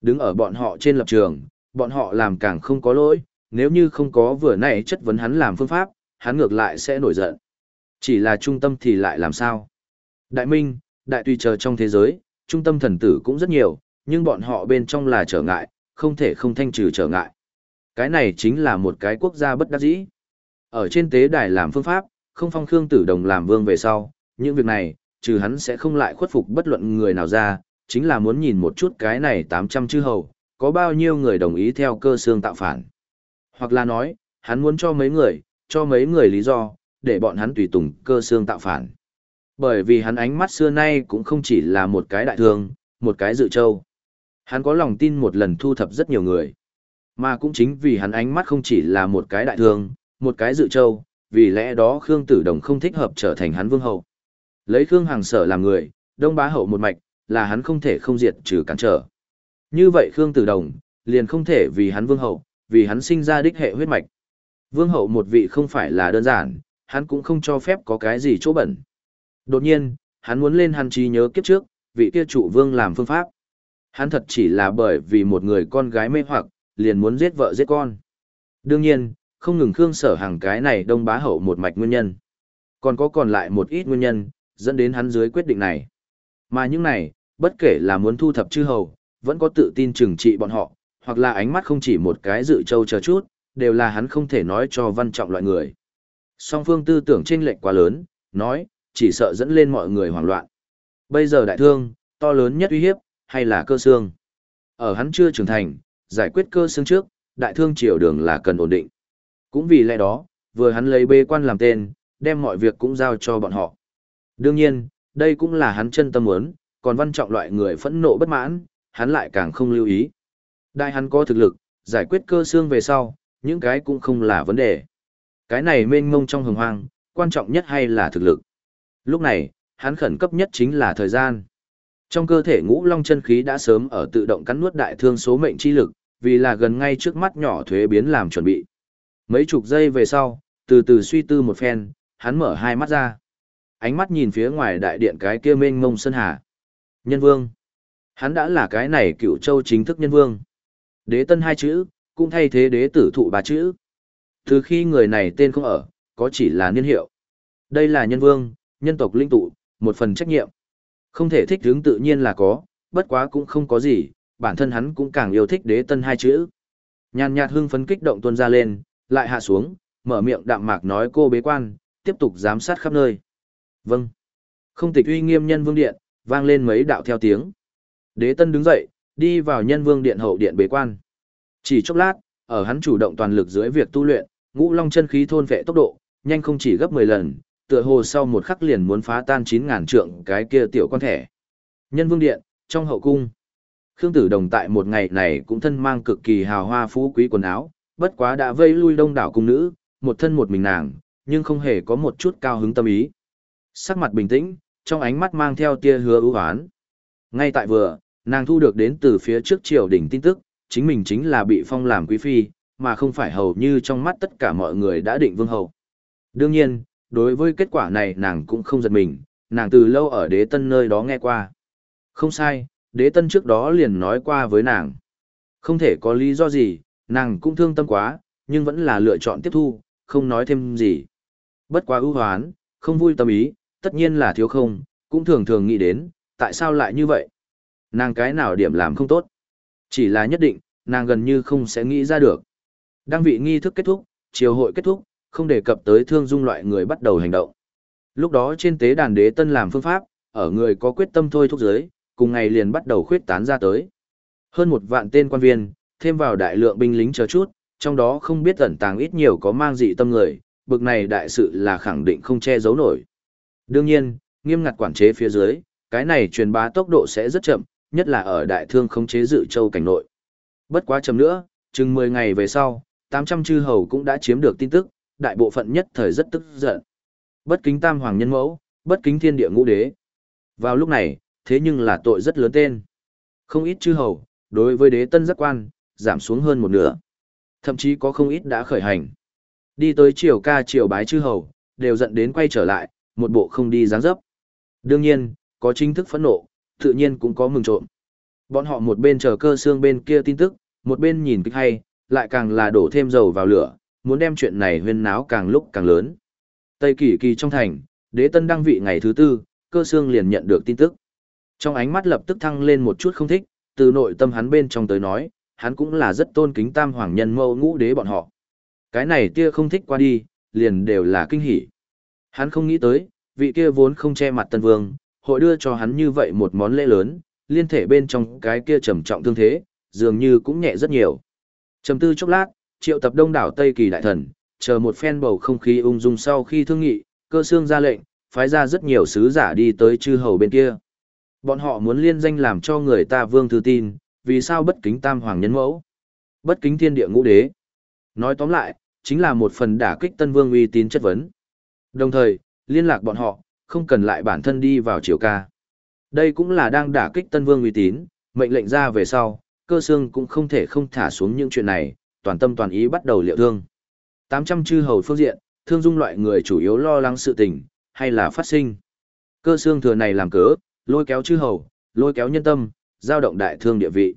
Đứng ở bọn họ trên lập trường, bọn họ làm càng không có lỗi, nếu như không có vừa nãy chất vấn hắn làm phương pháp, hắn ngược lại sẽ nổi giận. Chỉ là trung tâm thì lại làm sao? Đại minh, đại tùy chờ trong thế giới, trung tâm thần tử cũng rất nhiều, nhưng bọn họ bên trong là trở ngại, không thể không thanh trừ trở ngại. Cái này chính là một cái quốc gia bất đắc dĩ. Ở trên tế đài làm phương pháp, không phong Khương Tử Đồng làm vương về sau, những việc này, trừ hắn sẽ không lại khuất phục bất luận người nào ra, chính là muốn nhìn một chút cái này 800 chư hầu, có bao nhiêu người đồng ý theo cơ xương tạo phản. Hoặc là nói, hắn muốn cho mấy người, cho mấy người lý do, để bọn hắn tùy tùng cơ xương tạo phản. Bởi vì hắn ánh mắt xưa nay cũng không chỉ là một cái đại thương, một cái dự châu. Hắn có lòng tin một lần thu thập rất nhiều người. Mà cũng chính vì hắn ánh mắt không chỉ là một cái đại thương, một cái dự châu, vì lẽ đó Khương Tử Đồng không thích hợp trở thành hắn vương hậu. Lấy Khương Hàng Sở làm người, đông bá hậu một mạch, là hắn không thể không diệt trừ cản trở. Như vậy Khương Tử Đồng, liền không thể vì hắn vương hậu, vì hắn sinh ra đích hệ huyết mạch. Vương hậu một vị không phải là đơn giản, hắn cũng không cho phép có cái gì chỗ bẩn. Đột nhiên, hắn muốn lên hắn trí nhớ kiếp trước, vị kia trụ vương làm phương pháp. Hắn thật chỉ là bởi vì một người con gái mê hoặc, liền muốn giết vợ giết con. Đương nhiên, không ngừng Khương Sở Hằng cái này đông bá hậu một mạch nguyên nhân. Còn có còn lại một ít nguyên nhân, dẫn đến hắn dưới quyết định này. Mà những này, bất kể là muốn thu thập chư hầu, vẫn có tự tin trừng trị bọn họ, hoặc là ánh mắt không chỉ một cái dự châu chờ chút, đều là hắn không thể nói cho văn trọng loại người. Song phương tư tưởng chênh lệch quá lớn, nói, chỉ sợ dẫn lên mọi người hoảng loạn. Bây giờ đại thương, to lớn nhất uy hiếp, hay là cơ xương. Ở hắn chưa trưởng thành, giải quyết cơ xương trước, đại thương triều đường là cần ổn định. Cũng vì lẽ đó, vừa hắn lấy bê quan làm tên, đem mọi việc cũng giao cho bọn họ. Đương nhiên, đây cũng là hắn chân tâm muốn, còn văn trọng loại người phẫn nộ bất mãn, hắn lại càng không lưu ý. Đại hắn có thực lực, giải quyết cơ xương về sau, những cái cũng không là vấn đề. Cái này mênh mông trong hồng hoang, quan trọng nhất hay là thực lực. Lúc này, hắn khẩn cấp nhất chính là thời gian. Trong cơ thể ngũ long chân khí đã sớm ở tự động cắn nuốt đại thương số mệnh chi lực, vì là gần ngay trước mắt nhỏ thuế biến làm chuẩn bị. Mấy chục giây về sau, từ từ suy tư một phen, hắn mở hai mắt ra. Ánh mắt nhìn phía ngoài đại điện cái kia mênh mông sơn hà. Nhân vương. Hắn đã là cái này cựu châu chính thức nhân vương. Đế tân hai chữ, cũng thay thế đế tử thụ ba chữ. Từ khi người này tên không ở, có chỉ là niên hiệu. Đây là nhân vương, nhân tộc linh tụ, một phần trách nhiệm. Không thể thích hướng tự nhiên là có, bất quá cũng không có gì, bản thân hắn cũng càng yêu thích đế tân hai chữ. Nhàn nhạt hưng phấn kích động tuôn ra lên, lại hạ xuống, mở miệng đạm mạc nói cô bế quan, tiếp tục giám sát khắp nơi. Vâng. Không tịch uy nghiêm nhân vương điện, vang lên mấy đạo theo tiếng. Đế tân đứng dậy, đi vào nhân vương điện hậu điện bế quan. Chỉ chốc lát, ở hắn chủ động toàn lực dưới việc tu luyện, ngũ long chân khí thôn vệ tốc độ, nhanh không chỉ gấp 10 lần, tựa hồ sau một khắc liền muốn phá tan 9000 trượng cái kia tiểu con thẻ. Nhân vương điện, trong hậu cung. Khương Tử Đồng tại một ngày này cũng thân mang cực kỳ hào hoa phú quý quần áo, bất quá đã vây lui đông đảo cung nữ, một thân một mình nàng, nhưng không hề có một chút cao hứng tâm ý. Sắc mặt bình tĩnh, trong ánh mắt mang theo tia hứa ưu hoán. Ngay tại vừa, nàng thu được đến từ phía trước triều đình tin tức, chính mình chính là bị phong làm quý phi, mà không phải hầu như trong mắt tất cả mọi người đã định vương hầu. Đương nhiên, đối với kết quả này nàng cũng không giật mình, nàng từ lâu ở đế tân nơi đó nghe qua. Không sai, đế tân trước đó liền nói qua với nàng. Không thể có lý do gì, nàng cũng thương tâm quá, nhưng vẫn là lựa chọn tiếp thu, không nói thêm gì. Bất quá ưu hoán, không vui tâm ý, tất nhiên là thiếu không, cũng thường thường nghĩ đến, tại sao lại như vậy? Nàng cái nào điểm làm không tốt? Chỉ là nhất định, nàng gần như không sẽ nghĩ ra được. Đăng vị nghi thức kết thúc, triều hội kết thúc, không đề cập tới thương dung loại người bắt đầu hành động. Lúc đó trên tế đàn đế tân làm phương pháp, ở người có quyết tâm thôi thúc giới, cùng ngày liền bắt đầu khuyết tán ra tới. Hơn một vạn tên quan viên, thêm vào đại lượng binh lính chờ chút, trong đó không biết ẩn tàng ít nhiều có mang dị tâm người, bực này đại sự là khẳng định không che giấu nổi. Đương nhiên, nghiêm ngặt quản chế phía dưới, cái này truyền bá tốc độ sẽ rất chậm, nhất là ở đại thương khống chế dự châu cảnh nội. Bất quá chậm nữa, chừng 10 ngày về sau, 800 chư hầu cũng đã chiếm được tin tức, đại bộ phận nhất thời rất tức giận. Bất kính tam hoàng nhân mẫu, bất kính thiên địa ngũ đế. Vào lúc này, thế nhưng là tội rất lớn tên. Không ít chư hầu, đối với đế tân giác quan, giảm xuống hơn một nửa. Thậm chí có không ít đã khởi hành. Đi tới triều ca triều bái chư hầu, đều dẫn đến quay trở lại, một bộ không đi dáng dấp. Đương nhiên, có chính thức phẫn nộ, tự nhiên cũng có mừng trộm. Bọn họ một bên chờ cơ xương bên kia tin tức, một bên nhìn kịch hay, lại càng là đổ thêm dầu vào lửa, muốn đem chuyện này huyên náo càng lúc càng lớn. Tây kỳ kỳ trong thành, đế tân đăng vị ngày thứ tư, cơ xương liền nhận được tin tức. Trong ánh mắt lập tức thăng lên một chút không thích, từ nội tâm hắn bên trong tới nói, hắn cũng là rất tôn kính tam hoàng nhân mâu ngũ đế bọn họ. Cái này tia không thích qua đi, liền đều là kinh hỉ. Hắn không nghĩ tới, vị kia vốn không che mặt tân vương, hội đưa cho hắn như vậy một món lễ lớn, liên thể bên trong cái kia trầm trọng thương thế, dường như cũng nhẹ rất nhiều. Trầm tư chốc lát, triệu tập đông đảo Tây Kỳ đại thần, chờ một phen bầu không khí ung dung sau khi thương nghị, cơ xương ra lệnh, phái ra rất nhiều sứ giả đi tới chư hầu bên kia. Bọn họ muốn liên danh làm cho người ta vương thư tin, vì sao bất kính tam hoàng nhân mẫu, bất kính thiên địa ngũ đế. Nói tóm lại, chính là một phần đả kích tân vương uy tín chất vấn. Đồng thời, liên lạc bọn họ, không cần lại bản thân đi vào triều ca. Đây cũng là đang đả kích tân vương uy tín, mệnh lệnh ra về sau, cơ xương cũng không thể không thả xuống những chuyện này, toàn tâm toàn ý bắt đầu liệu thương. 800 chư hầu phương diện, thương dung loại người chủ yếu lo lắng sự tình, hay là phát sinh. Cơ xương thừa này làm cớ, lôi kéo chư hầu, lôi kéo nhân tâm, giao động đại thương địa vị.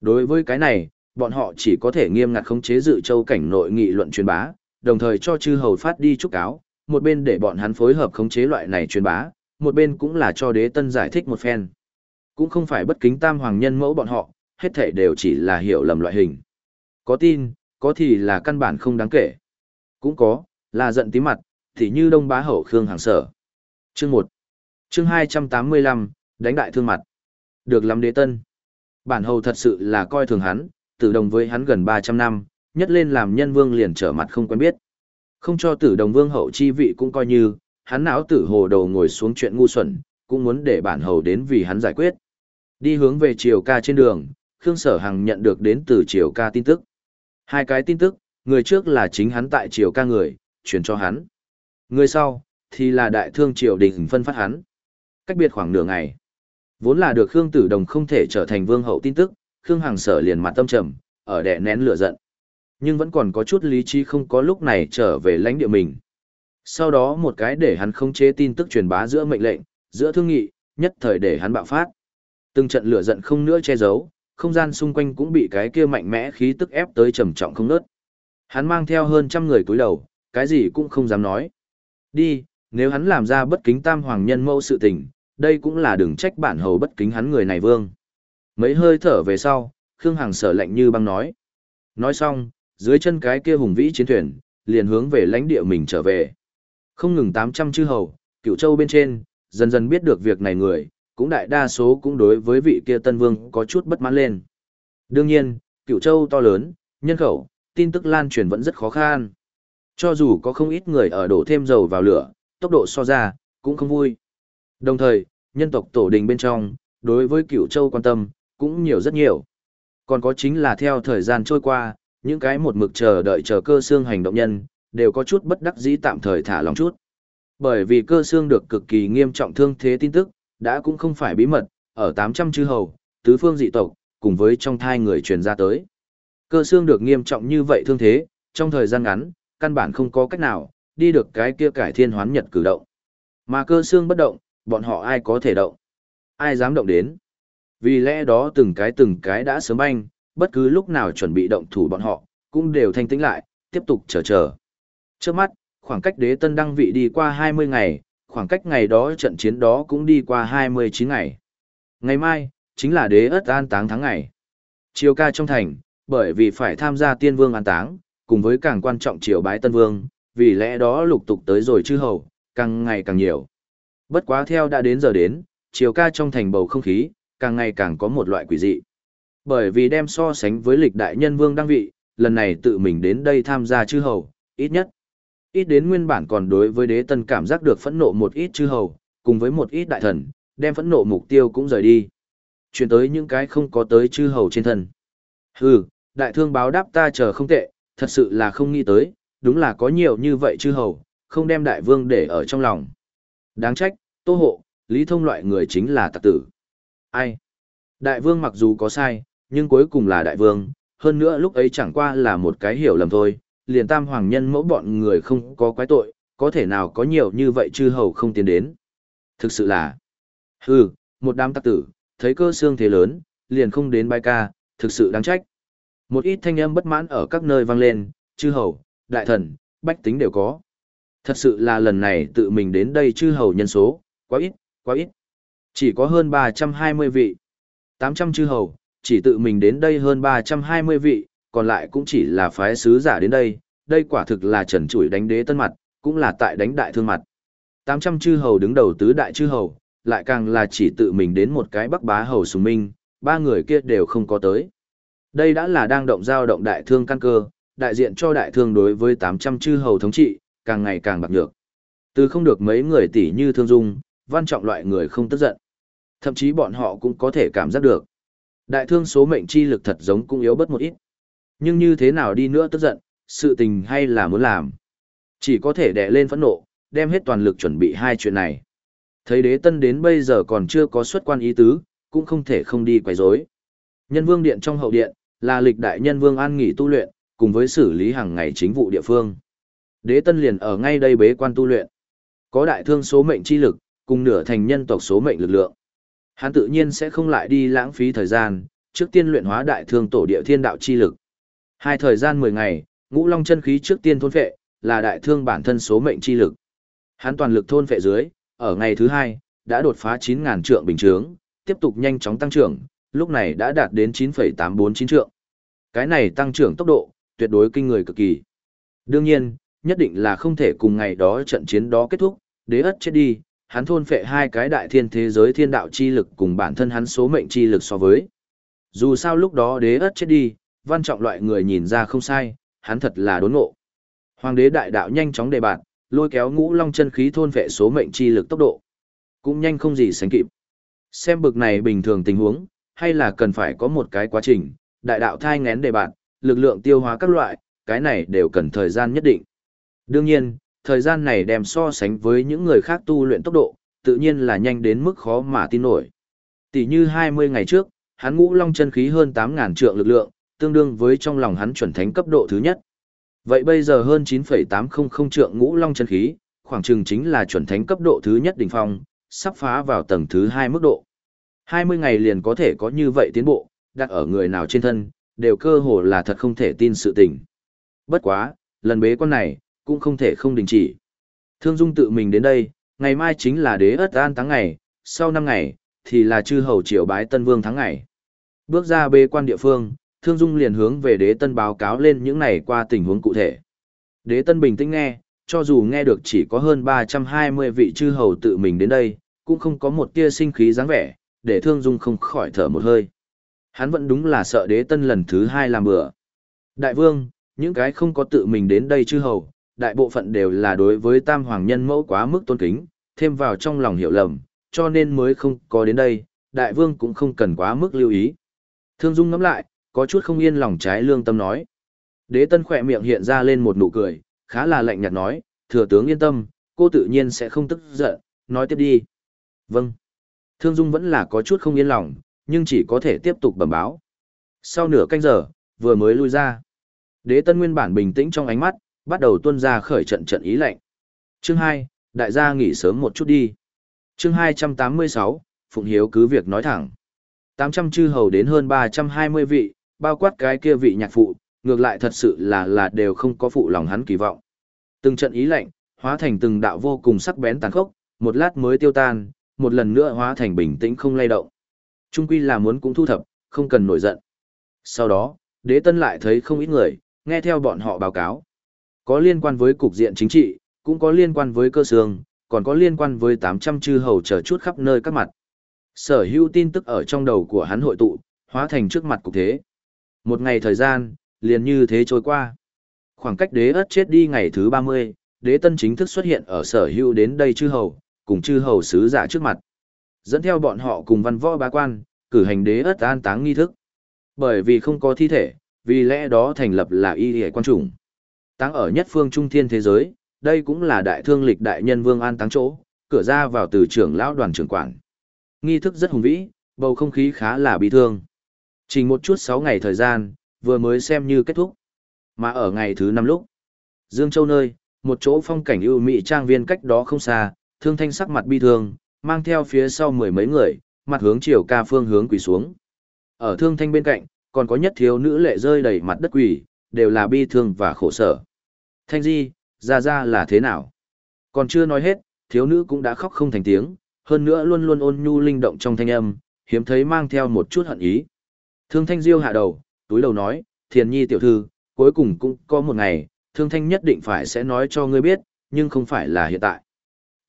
Đối với cái này, bọn họ chỉ có thể nghiêm ngặt khống chế dự châu cảnh nội nghị luận truyền bá, đồng thời cho chư hầu phát đi chúc cáo, một bên để bọn hắn phối hợp khống chế loại này truyền bá, một bên cũng là cho đế tân giải thích một phen. Cũng không phải bất kính tam hoàng nhân mẫu bọn họ, hết thể đều chỉ là hiểu lầm loại hình. Có tin, có thì là căn bản không đáng kể. Cũng có, là giận tí mặt, thì như đông bá hậu khương hàng sở. Chương 1 Chương 285, đánh đại thương mặt. Được lắm đế tân. Bản hầu thật sự là coi thường hắn, từ đồng với hắn gần 300 năm, nhất lên làm nhân vương liền trở mặt không quen biết. Không cho tử đồng vương hậu chi vị cũng coi như, hắn não tử hồ đầu ngồi xuống chuyện ngu xuẩn, cũng muốn để bản hầu đến vì hắn giải quyết. Đi hướng về triều ca trên đường, Khương Sở Hằng nhận được đến từ triều ca tin tức. Hai cái tin tức, người trước là chính hắn tại triều ca người, truyền cho hắn. Người sau, thì là đại thương triều đình phân phát hắn. Cách biệt khoảng nửa ngày. Vốn là được Khương Tử Đồng không thể trở thành vương hậu tin tức, Khương Hằng Sở liền mặt tâm trầm, ở đè nén lửa giận. Nhưng vẫn còn có chút lý trí không có lúc này trở về lãnh địa mình. Sau đó một cái để hắn không chế tin tức truyền bá giữa mệnh lệnh, giữa thương nghị, nhất thời để hắn bạo phát. Từng trận lửa giận không nữa che giấu, không gian xung quanh cũng bị cái kia mạnh mẽ khí tức ép tới trầm trọng không nớt. Hắn mang theo hơn trăm người cúi đầu, cái gì cũng không dám nói. Đi, nếu hắn làm ra bất kính tam hoàng nhân mẫu sự tình, đây cũng là đừng trách bản hầu bất kính hắn người này vương. Mấy hơi thở về sau, Khương Hằng sở lạnh như băng nói. Nói xong, dưới chân cái kia hùng vĩ chiến thuyền, liền hướng về lãnh địa mình trở về. Không ngừng 800 chư hầu, cựu châu bên trên, dần dần biết được việc này người, cũng đại đa số cũng đối với vị kia tân vương có chút bất mãn lên. Đương nhiên, cựu châu to lớn, nhân khẩu, tin tức lan truyền vẫn rất khó khăn. Cho dù có không ít người ở đổ thêm dầu vào lửa, tốc độ so ra, cũng không vui. Đồng thời, nhân tộc tổ đình bên trong, đối với cựu châu quan tâm, cũng nhiều rất nhiều. Còn có chính là theo thời gian trôi qua, những cái một mực chờ đợi chờ cơ xương hành động nhân, đều có chút bất đắc dĩ tạm thời thả lòng chút. Bởi vì cơ xương được cực kỳ nghiêm trọng thương thế tin tức, đã cũng không phải bí mật, ở 800 chư hầu, tứ phương dị tộc, cùng với trong thai người truyền ra tới. Cơ xương được nghiêm trọng như vậy thương thế, trong thời gian ngắn, căn bản không có cách nào, đi được cái kia cải thiên hoán nhật cử động. Mà cơ xương bất động, bọn họ ai có thể động? Ai dám động đến? Vì lẽ đó từng cái từng cái đã sớm banh, bất cứ lúc nào chuẩn bị động thủ bọn họ, cũng đều thanh tĩnh lại, tiếp tục chờ chờ. Trước mắt, khoảng cách đế tân đăng vị đi qua 20 ngày, khoảng cách ngày đó trận chiến đó cũng đi qua 29 ngày. Ngày mai, chính là đế ất an táng tháng ngày. Chiều ca trong thành, bởi vì phải tham gia tiên vương an táng, cùng với càng quan trọng triều bái tân vương, vì lẽ đó lục tục tới rồi chư hầu, càng ngày càng nhiều. Bất quá theo đã đến giờ đến, chiều ca trong thành bầu không khí, càng ngày càng có một loại quỷ dị. Bởi vì đem so sánh với lịch đại nhân vương đăng vị, lần này tự mình đến đây tham gia chư hầu, ít nhất. Ít đến nguyên bản còn đối với đế tân cảm giác được phẫn nộ một ít chư hầu, cùng với một ít đại thần, đem phẫn nộ mục tiêu cũng rời đi. Chuyển tới những cái không có tới chư hầu trên thân. Hừ, đại thương báo đáp ta chờ không tệ, thật sự là không nghĩ tới, đúng là có nhiều như vậy chư hầu, không đem đại vương để ở trong lòng. Đáng trách, tô hộ, lý thông loại người chính là tạc tử. Ai? Đại vương mặc dù có sai, nhưng cuối cùng là đại vương, hơn nữa lúc ấy chẳng qua là một cái hiểu lầm thôi, liền tam hoàng nhân mẫu bọn người không có quái tội, có thể nào có nhiều như vậy chư hầu không tiến đến. Thực sự là, hừ, một đám tắc tử, thấy cơ xương thế lớn, liền không đến bài ca, thực sự đáng trách. Một ít thanh âm bất mãn ở các nơi vang lên, chư hầu, đại thần, bách tính đều có. Thật sự là lần này tự mình đến đây chư hầu nhân số, quá ít, quá ít. Chỉ có hơn 320 vị. 800 chư hầu, chỉ tự mình đến đây hơn 320 vị, còn lại cũng chỉ là phái sứ giả đến đây, đây quả thực là trần trụi đánh đế tân mặt, cũng là tại đánh đại thương mặt. 800 chư hầu đứng đầu tứ đại chư hầu, lại càng là chỉ tự mình đến một cái bắc bá hầu sùng minh, ba người kia đều không có tới. Đây đã là đang động giao động đại thương căn cơ, đại diện cho đại thương đối với 800 chư hầu thống trị, càng ngày càng bạc nhược. Từ không được mấy người tỷ như thương dung, văn trọng loại người không tức giận. Thậm chí bọn họ cũng có thể cảm giác được. Đại thương số mệnh chi lực thật giống cũng yếu bớt một ít. Nhưng như thế nào đi nữa tức giận, sự tình hay là muốn làm. Chỉ có thể đè lên phẫn nộ, đem hết toàn lực chuẩn bị hai chuyện này. Thấy đế tân đến bây giờ còn chưa có xuất quan ý tứ, cũng không thể không đi quấy rối. Nhân vương điện trong hậu điện, là lịch đại nhân vương an nghỉ tu luyện, cùng với xử lý hàng ngày chính vụ địa phương. Đế tân liền ở ngay đây bế quan tu luyện. Có đại thương số mệnh chi lực, cùng nửa thành nhân tộc số mệnh lực lượng. Hắn tự nhiên sẽ không lại đi lãng phí thời gian, trước tiên luyện hóa đại thương tổ địa thiên đạo chi lực. Hai thời gian 10 ngày, ngũ long chân khí trước tiên thôn phệ, là đại thương bản thân số mệnh chi lực. Hắn toàn lực thôn phệ dưới, ở ngày thứ hai, đã đột phá 9.000 trượng bình trướng, tiếp tục nhanh chóng tăng trưởng, lúc này đã đạt đến 9,849 trượng. Cái này tăng trưởng tốc độ, tuyệt đối kinh người cực kỳ. Đương nhiên, nhất định là không thể cùng ngày đó trận chiến đó kết thúc, đế ất chết đi, hắn thôn phệ hai cái đại thiên thế giới thiên đạo chi lực cùng bản thân hắn số mệnh chi lực so với. Dù sao lúc đó đế ất chết đi, văn trọng loại người nhìn ra không sai, hắn thật là đốn ngộ. Hoàng đế đại đạo nhanh chóng đề bản, lôi kéo ngũ long chân khí thôn phệ số mệnh chi lực tốc độ. Cũng nhanh không gì sánh kịp. Xem bực này bình thường tình huống, hay là cần phải có một cái quá trình, đại đạo thai ngén đề bản, lực lượng tiêu hóa các loại, cái này đều cần thời gian nhất định. Đương nhiên, thời gian này đem so sánh với những người khác tu luyện tốc độ, tự nhiên là nhanh đến mức khó mà tin nổi. Tỷ như 20 ngày trước, hắn ngũ long chân khí hơn 8.000 trượng lực lượng, tương đương với trong lòng hắn chuẩn thánh cấp độ thứ nhất. Vậy bây giờ hơn 9,800 trượng ngũ long chân khí, khoảng chừng chính là chuẩn thánh cấp độ thứ nhất đỉnh phong, sắp phá vào tầng thứ 2 mức độ. 20 ngày liền có thể có như vậy tiến bộ, đặt ở người nào trên thân, đều cơ hồ là thật không thể tin sự tình. Bất quá, lần bế quan này, cũng không thể không đình chỉ. Thương Dung tự mình đến đây, ngày mai chính là đế ất an tháng ngày, sau 5 ngày, thì là chư hầu triều bái tân vương tháng ngày. Bước ra bê quan địa phương, Thương Dung liền hướng về đế tân báo cáo lên những này qua tình huống cụ thể. Đế tân bình tĩnh nghe, cho dù nghe được chỉ có hơn 320 vị chư hầu tự mình đến đây, cũng không có một tia sinh khí dáng vẻ, để Thương Dung không khỏi thở một hơi. Hắn vẫn đúng là sợ đế tân lần thứ hai làm bữa. Đại vương, những cái không có tự mình đến đây chư hầu, đại bộ phận đều là đối với tam hoàng nhân mẫu quá mức tôn kính, thêm vào trong lòng hiểu lầm, cho nên mới không có đến đây, đại vương cũng không cần quá mức lưu ý. Thương Dung ngắm lại, có chút không yên lòng trái lương tâm nói. Đế tân khỏe miệng hiện ra lên một nụ cười, khá là lạnh nhạt nói, thừa tướng yên tâm, cô tự nhiên sẽ không tức giận, nói tiếp đi. Vâng. Thương Dung vẫn là có chút không yên lòng, nhưng chỉ có thể tiếp tục bẩm báo. Sau nửa canh giờ, vừa mới lui ra. Đế tân nguyên bản bình tĩnh trong ánh mắt, bắt đầu tuân ra khởi trận trận ý lệnh. Chương 2, đại gia nghỉ sớm một chút đi. Chương 286, Phụng Hiếu cứ việc nói thẳng. 800 chư hầu đến hơn 320 vị, bao quát cái kia vị nhạc phụ, ngược lại thật sự là là đều không có phụ lòng hắn kỳ vọng. Từng trận ý lệnh, hóa thành từng đạo vô cùng sắc bén tàn khốc, một lát mới tiêu tan, một lần nữa hóa thành bình tĩnh không lay động. Trung quy là muốn cũng thu thập, không cần nổi giận. Sau đó, đế tân lại thấy không ít người, nghe theo bọn họ báo cáo. Có liên quan với cục diện chính trị, cũng có liên quan với cơ sương, còn có liên quan với 800 chư hầu chờ chút khắp nơi các mặt. Sở hữu tin tức ở trong đầu của hắn hội tụ, hóa thành trước mặt cục thế. Một ngày thời gian, liền như thế trôi qua. Khoảng cách đế ớt chết đi ngày thứ 30, đế tân chính thức xuất hiện ở sở hữu đến đây chư hầu, cùng chư hầu sứ giả trước mặt. Dẫn theo bọn họ cùng văn võ bá quan, cử hành đế ớt an táng nghi thức. Bởi vì không có thi thể, vì lẽ đó thành lập là y hệ quan trùng. Táng ở nhất phương trung thiên thế giới, đây cũng là đại thương lịch đại nhân vương an táng chỗ, cửa ra vào từ trưởng lão đoàn trưởng quản. Nghi thức rất hùng vĩ, bầu không khí khá là bi thương. Chỉ một chút 6 ngày thời gian, vừa mới xem như kết thúc. Mà ở ngày thứ năm lúc, Dương Châu nơi, một chỗ phong cảnh ưu mỹ trang viên cách đó không xa, thương thanh sắc mặt bi thương, mang theo phía sau mười mấy người, mặt hướng chiều ca phương hướng quỳ xuống. Ở thương thanh bên cạnh, còn có nhất thiếu nữ lệ rơi đầy mặt đất quỳ, đều là bi thương và khổ sở. Thanh Di, ra ra là thế nào? Còn chưa nói hết, thiếu nữ cũng đã khóc không thành tiếng, hơn nữa luôn luôn ôn nhu linh động trong thanh âm, hiếm thấy mang theo một chút hận ý. Thương Thanh Diêu hạ đầu, túi đầu nói, Thiền Nhi tiểu thư, cuối cùng cũng có một ngày, Thương Thanh nhất định phải sẽ nói cho ngươi biết, nhưng không phải là hiện tại.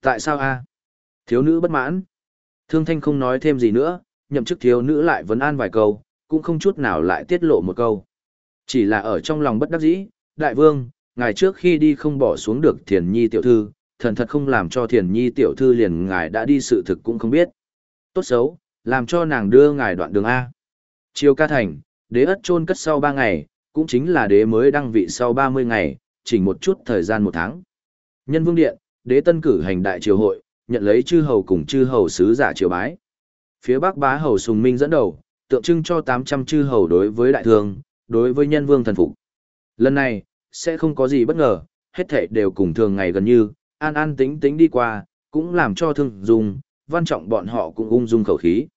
Tại sao a? Thiếu nữ bất mãn. Thương Thanh không nói thêm gì nữa, nhậm chức thiếu nữ lại vấn an vài câu, cũng không chút nào lại tiết lộ một câu. Chỉ là ở trong lòng bất đắc dĩ, đại vương, ngài trước khi đi không bỏ xuống được thiền nhi tiểu thư, thần thật không làm cho thiền nhi tiểu thư liền ngài đã đi sự thực cũng không biết. Tốt xấu, làm cho nàng đưa ngài đoạn đường A. Chiều ca thành, đế ất chôn cất sau 3 ngày, cũng chính là đế mới đăng vị sau 30 ngày, chỉnh một chút thời gian một tháng. Nhân vương điện, đế tân cử hành đại triều hội, nhận lấy chư hầu cùng chư hầu sứ giả triều bái. Phía bắc bá hầu sùng minh dẫn đầu, tượng trưng cho 800 chư hầu đối với đại thương, đối với nhân vương thần phục. Lần này, sẽ không có gì bất ngờ, hết thảy đều cùng thường ngày gần như, an an tính tính đi qua, cũng làm cho thương dung, văn trọng bọn họ cũng ung dung khẩu khí.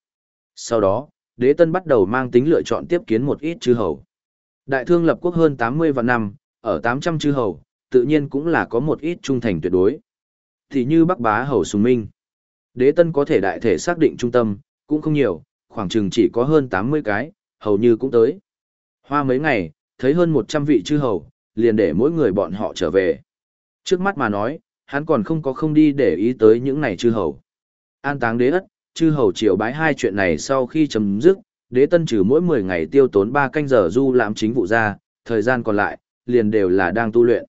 Sau đó, đế tân bắt đầu mang tính lựa chọn tiếp kiến một ít chư hầu. Đại thương lập quốc hơn 80 vạn năm, ở 800 chư hầu, tự nhiên cũng là có một ít trung thành tuyệt đối. Thì như Bắc Bá Hầu Sùng Minh. Đế tân có thể đại thể xác định trung tâm, cũng không nhiều, khoảng chừng chỉ có hơn 80 cái, hầu như cũng tới. Hoa mấy ngày, thấy hơn 100 vị chư hầu, liền để mỗi người bọn họ trở về. Trước mắt mà nói, hắn còn không có không đi để ý tới những này chư hầu. An táng đế ất, chư hầu triều bái hai chuyện này sau khi chấm dứt, đế tân trừ mỗi 10 ngày tiêu tốn 3 canh giờ du lãm chính vụ ra, thời gian còn lại, liền đều là đang tu luyện.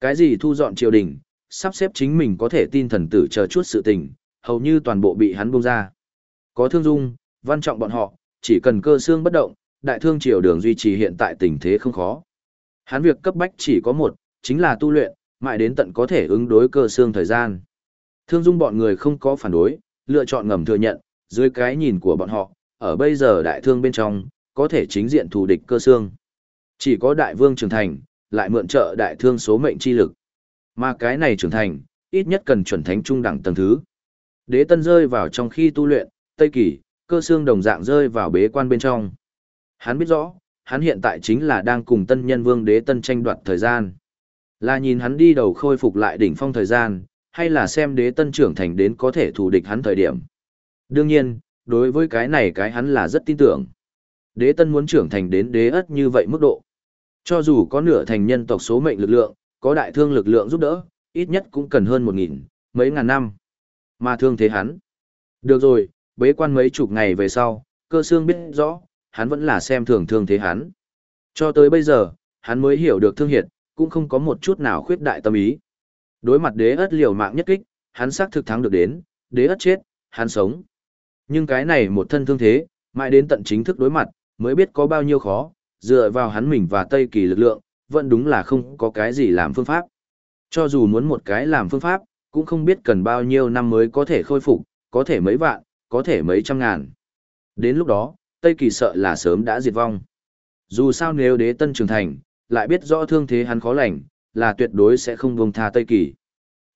Cái gì thu dọn triều đình, sắp xếp chính mình có thể tin thần tử chờ chút sự tình, hầu như toàn bộ bị hắn buông ra. Có thương dung, văn trọng bọn họ, chỉ cần cơ xương bất động, đại thương triều đường duy trì hiện tại tình thế không khó. Hắn việc cấp bách chỉ có một, chính là tu luyện, mãi đến tận có thể ứng đối cơ xương thời gian. Thương dung bọn người không có phản đối, lựa chọn ngầm thừa nhận, dưới cái nhìn của bọn họ, ở bây giờ đại thương bên trong, có thể chính diện thù địch cơ xương. Chỉ có đại vương trưởng thành, lại mượn trợ đại thương số mệnh chi lực. Mà cái này trưởng thành, ít nhất cần chuẩn thánh trung đẳng tầng thứ. Đế tân rơi vào trong khi tu luyện, Tây Kỳ, cơ xương đồng dạng rơi vào bế quan bên trong. Hắn biết rõ, hắn hiện tại chính là đang cùng tân nhân vương đế tân tranh đoạt thời gian. Là nhìn hắn đi đầu khôi phục lại đỉnh phong thời gian, hay là xem đế tân trưởng thành đến có thể thù địch hắn thời điểm. Đương nhiên, đối với cái này cái hắn là rất tin tưởng. Đế tân muốn trưởng thành đến đế ất như vậy mức độ. Cho dù có nửa thành nhân tộc số mệnh lực lượng, có đại thương lực lượng giúp đỡ, ít nhất cũng cần hơn một nghìn, mấy ngàn năm. Mà thương thế hắn. Được rồi, bế quan mấy chục ngày về sau, cơ xương biết rõ, hắn vẫn là xem thường thương thế hắn. Cho tới bây giờ, hắn mới hiểu được thương hiệt, cũng không có một chút nào khuyết đại tâm ý. Đối mặt đế ất liều mạng nhất kích, hắn xác thực thắng được đến, đế ất chết, hắn sống. Nhưng cái này một thân thương thế, mãi đến tận chính thức đối mặt, mới biết có bao nhiêu khó, dựa vào hắn mình và Tây Kỳ lực lượng, vẫn đúng là không có cái gì làm phương pháp. Cho dù muốn một cái làm phương pháp, cũng không biết cần bao nhiêu năm mới có thể khôi phục, có thể mấy vạn, có thể mấy trăm ngàn. Đến lúc đó, Tây Kỳ sợ là sớm đã diệt vong. Dù sao nếu đế tân trưởng thành, lại biết rõ thương thế hắn khó lành, là tuyệt đối sẽ không buông tha Tây Kỳ.